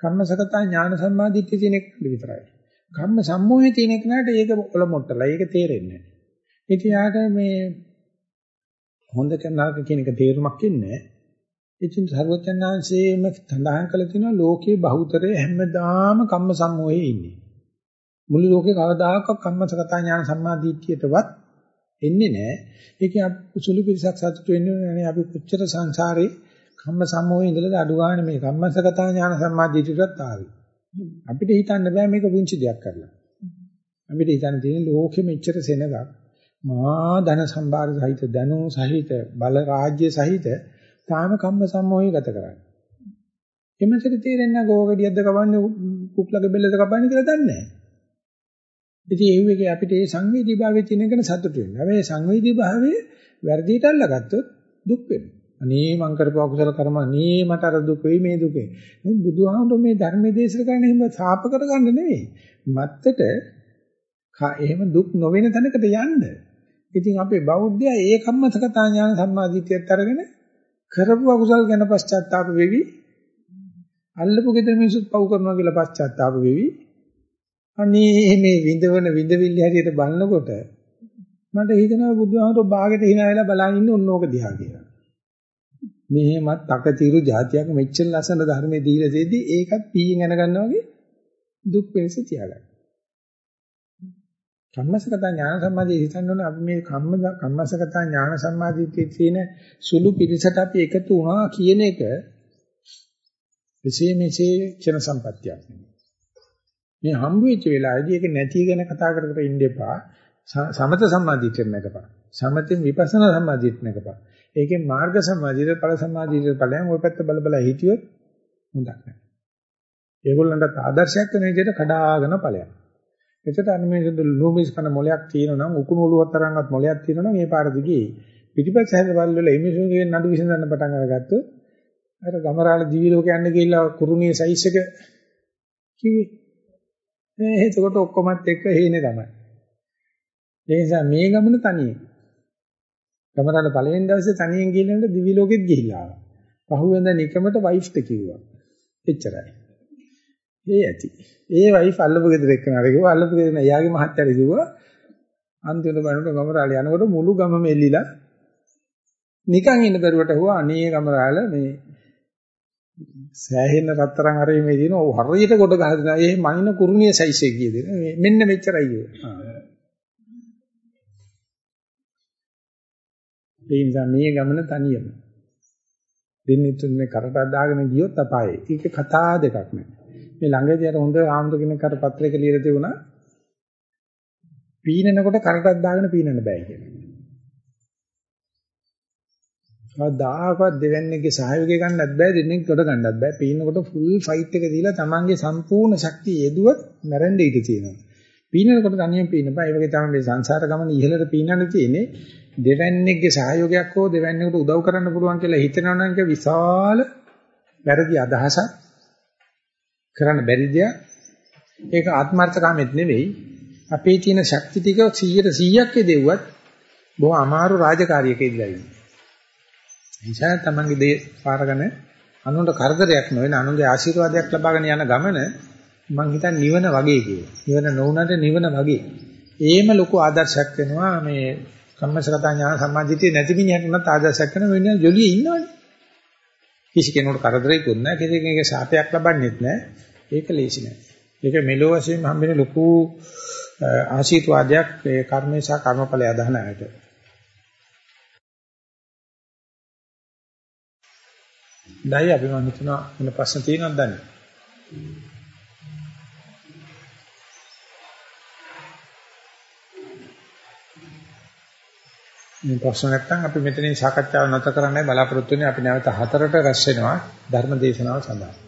කම්මසගතා ඥාන සම්මාදිට්ඨිය තියෙන එකට විතරයි. කම්ම සම්මෝහය තියෙන එකට ඒක ඔලොමොට්ටලා ඒක තේරෙන්නේ නැහැ. ඉතින් යාට මේ හොඳ නරක කියන එක තේරුමක් ඉන්නේ ඉතින් සර්වචන්නාංශයේම සඳහන් කළ තියෙනවා ලෝකේ බහුතරය හැමදාම කම්ම සම්මෝහයේ ඉන්නේ. මුළු ලෝකේ කවදාකවත් කම්මසගතා ඥාන සම්මාදිට්ඨියටවත් එන්නේ නැහැ. ඒකේ සුළු පිරිසක් සතුටු වෙන්නේ නැහැ. අපි කොච්චර සංසාරේ කම්ම සම්මෝහයේ ඉඳලා අඩු ගන්න මේ කම්මසගතා ඥාන සම්මාදිටියටත් ආවේ. අපිට හිතන්න බෑ මේක පුංචි දෙයක් කරලා. අපිට හිතන්න තියෙන ලෝකෙ මෙච්චර සෙනගක් මහා ධන සම්භාර සහිත ධනෝ සහිත බල රාජ්‍ය සහිත තාම කම්ම සම්මෝහය ගත කරන්නේ. එමෙතන තේරෙන්නේ ගෝගඩියක්ද කවන්නේ කුක්ලගේ බෙල්ලද කපන්නේ කියලා දන්නේ නැහැ. ඉතින් ඒ වගේ අපිට මේ සංවේදී භාවයේ තියෙන එක සතුටු වෙන්න. හැබැයි සංවේදී භාවයේ වැරදියට අල්ලගත්තොත් දුක් වෙනවා. අනේ මං කරපු අකුසල කර්ම අනේ මට අර දුක වෙයි මේ දුක. මේ බුදුහාමුදුරුවෝ මේ ධර්මයේ දේශන කරන්නේ එහෙම සාප කරගන්න නෙවෙයි. මත්තට එහෙම දුක් නොවන තැනකට යන්න. ඉතින් අපේ බෞද්ධයා ඒ කම්මසකතා ඥාන සම්මාදිටියත් අරගෙන කරපු අකුසල් ගැන පශ්චාත්තාප වෙවි. අල්ලපු ගෙදර මිනිස්සුත් පව් කරනවා කියලා පශ්චාත්තාප වෙවි. අනේ මේ විඳවන විඳවිල්ල හැටියට බලනකොට මට හිතෙනවා බුදුහාමුදුරුවෝ බාගෙට hina වෙලා බලන් ඉන්න ඕන ඕක දිහා කියලා. මෙහෙමත් තකතිරු જાතියක් මෙච්චර ලස්සන ධර්මයේ දීලා දෙද්දි ඒකත් පීයෙන් යන ගන්නවා වගේ දුක් වෙනස තියාගන්න. කම්මසගත ඥාන සම්මාදිය හිතන්න ඕනේ අපි මේ කම්ම කම්මසගත ඥාන සම්මාදියේ තියෙන සුළු පිළිසට අපි එකතු වුණා කියන එක එසේ මෙසේ ක්ෂණ සම්පත්තියක් නෙමෙයි. මේ හම්බ වෙච්ච වෙලාවේදී ඒක නැති ගැන කතා කර කර ඉන්න එපා. සමත සම්මාදියට නැකපා. සමතෙන් විපස්සනා සම්මාදියට නැකපා. ඒකෙන් මාර්ග සම්මාදියට ඵල සම්මාදියට ඵලයන් ওই පැත්ත බල බල හිටියොත් හොඳක් නැහැ. ඒගොල්ලන්ට ආදර්ශයක් වෙන විදිහට කඩාගෙන ඵලයක්. එතකොට අර මේ ලූමිස් කන මොලයක් තියෙනවා නම් උකුණු ඔලුවක් තරම්වත් මොලයක් තියෙනවා නම් ඒ පාර දිගේ පිටිපස්ස හැදවල වල එමිසුන්ගේ නඩු විසඳන්න පටන් අරගත්තොත් අර ගමරාල දිවි ලෝක යන්න ගිහිල්ලා කුරුණියේ සයිස් එක කිව්වේ. ඒ එතකොට ඔක්කොමත් එක්ක හේනේ තමයි. ඒ නිසා මේ ගමන තනියෙන්. ගමරාල පළවෙනි දවසේ තනියෙන් ගිහින් දිවි ලෝකෙත් ගිහිල්ලා ආවා. පහුවෙන්ද නිකමට වයිෆ්ට කිව්වා. එච්චරයි. ඒ ඇති. ඒ වයිෆ් අල්ලපු ගෙදර එක්කනට කිව්වා අල්ලපු ගෙදර නෑ. යාගේ මහත්තයාට කිව්වා අන්තිමට බලනකොට ගමරාල යනකොට මුළු ගමම එල්ලිලා නිකන් ඉන්න බැරුවට හුවා අනේ ගමරාල මේ සෑහෙන රත්තරන් හරි මේ දින ඔව් හරියට කොට ගහලා දෙනවා. ඒ මනින කුරුණිය සයිස් එක ගියේ දෙන. මෙන්න මෙච්චරයි කිව්වා. ඒ නිසා මේ ගමන තනියම. දෙන්නේ තුනේ කරට දාගෙන ගියොත් අපායේ. ඒක කතා දෙකක් නෑ. මේ ළඟදී අර හොඳ ආම්ද කෙනෙක් අර පත්‍රයක ලියලා තිබුණා. පීනනකොට කරටක් දාගෙන පීනන්න බෑ කියලා. කවදාකවත් දෙවන්නේගේ සහයෝගය ගන්නත් බෑ දෙන්නෙක් කොට ගන්නත් බෑ. පීනකොට ෆුල් ෆයිට් එක දීලා තමන්ගේ සම්පූර්ණ ශක්තිය යෙදුවොත් මැරෙන්න ඉඩ තියෙනවා. පීනනකොට තනියෙන් පීන බෑ. ඒ වගේ තමයි මේ සංසාර ගමන ඉහළට පීනන්න තියෙන්නේ. දෙවන්නේගේ සහයෝගයක් හෝ දෙවන්නේකට උදව් කරන්න පුළුවන් කියලා හිතනවා නම් ඒක විශාල වැරදි අදහසක්. කරන්න බැරි දෙයක් ඒක ආත්මార్థකාමෙත් නෙවෙයි අපේ තියෙන ශක්ති ටික 100ට 100ක් දෙව්වත් බොහොම අමාරු රාජකාරියක ඉඳලා ඉන්නේ නිසා තමන්ගේ දේ පාරගෙන අනුන්ට කරදරයක් නොවන අනුන්ගේ ආශිර්වාදයක් ලබාගෙන යන ගමන මං හිතන්නේ නිවන වගේ කියලා. නිවන නොවුනට නිවන වගේ. ඒම ලොකු ආදර්ශයක් වෙනවා මේ කම්මසගත ඥාන සම්මාදිතේ නැති මිනිහට උනත් ආදර්ශයක් වෙන වෙන ජොලියේ ඉන්නවනේ. කිසි කෙනෙකුට කරදරයක්වත් නැහැ. කිසි කෙනෙකුගේ සාපයක් ලබන්නෙත් නැහැ. ඒක ලේසි නෑ. ඒක මෙලෝ වශයෙන් හම්බෙන ලොකු ආශිර්වාදයක් ඒ කර්මේ සහ කර්මඵලය අදහන අයට. දැයි අපි මම හිතනවා වෙන ප්‍රශ්න තියෙනවද දන්නේ. මේ ප්‍රශ්න නැත්නම් අපි මෙතනින් සාකච්ඡාව නැවත කරන්නයි බලාපොරොත්තු වෙන්නේ අපි නැවත හතරට රැස් වෙනවා ධර්ම දේශනාව සඳහා.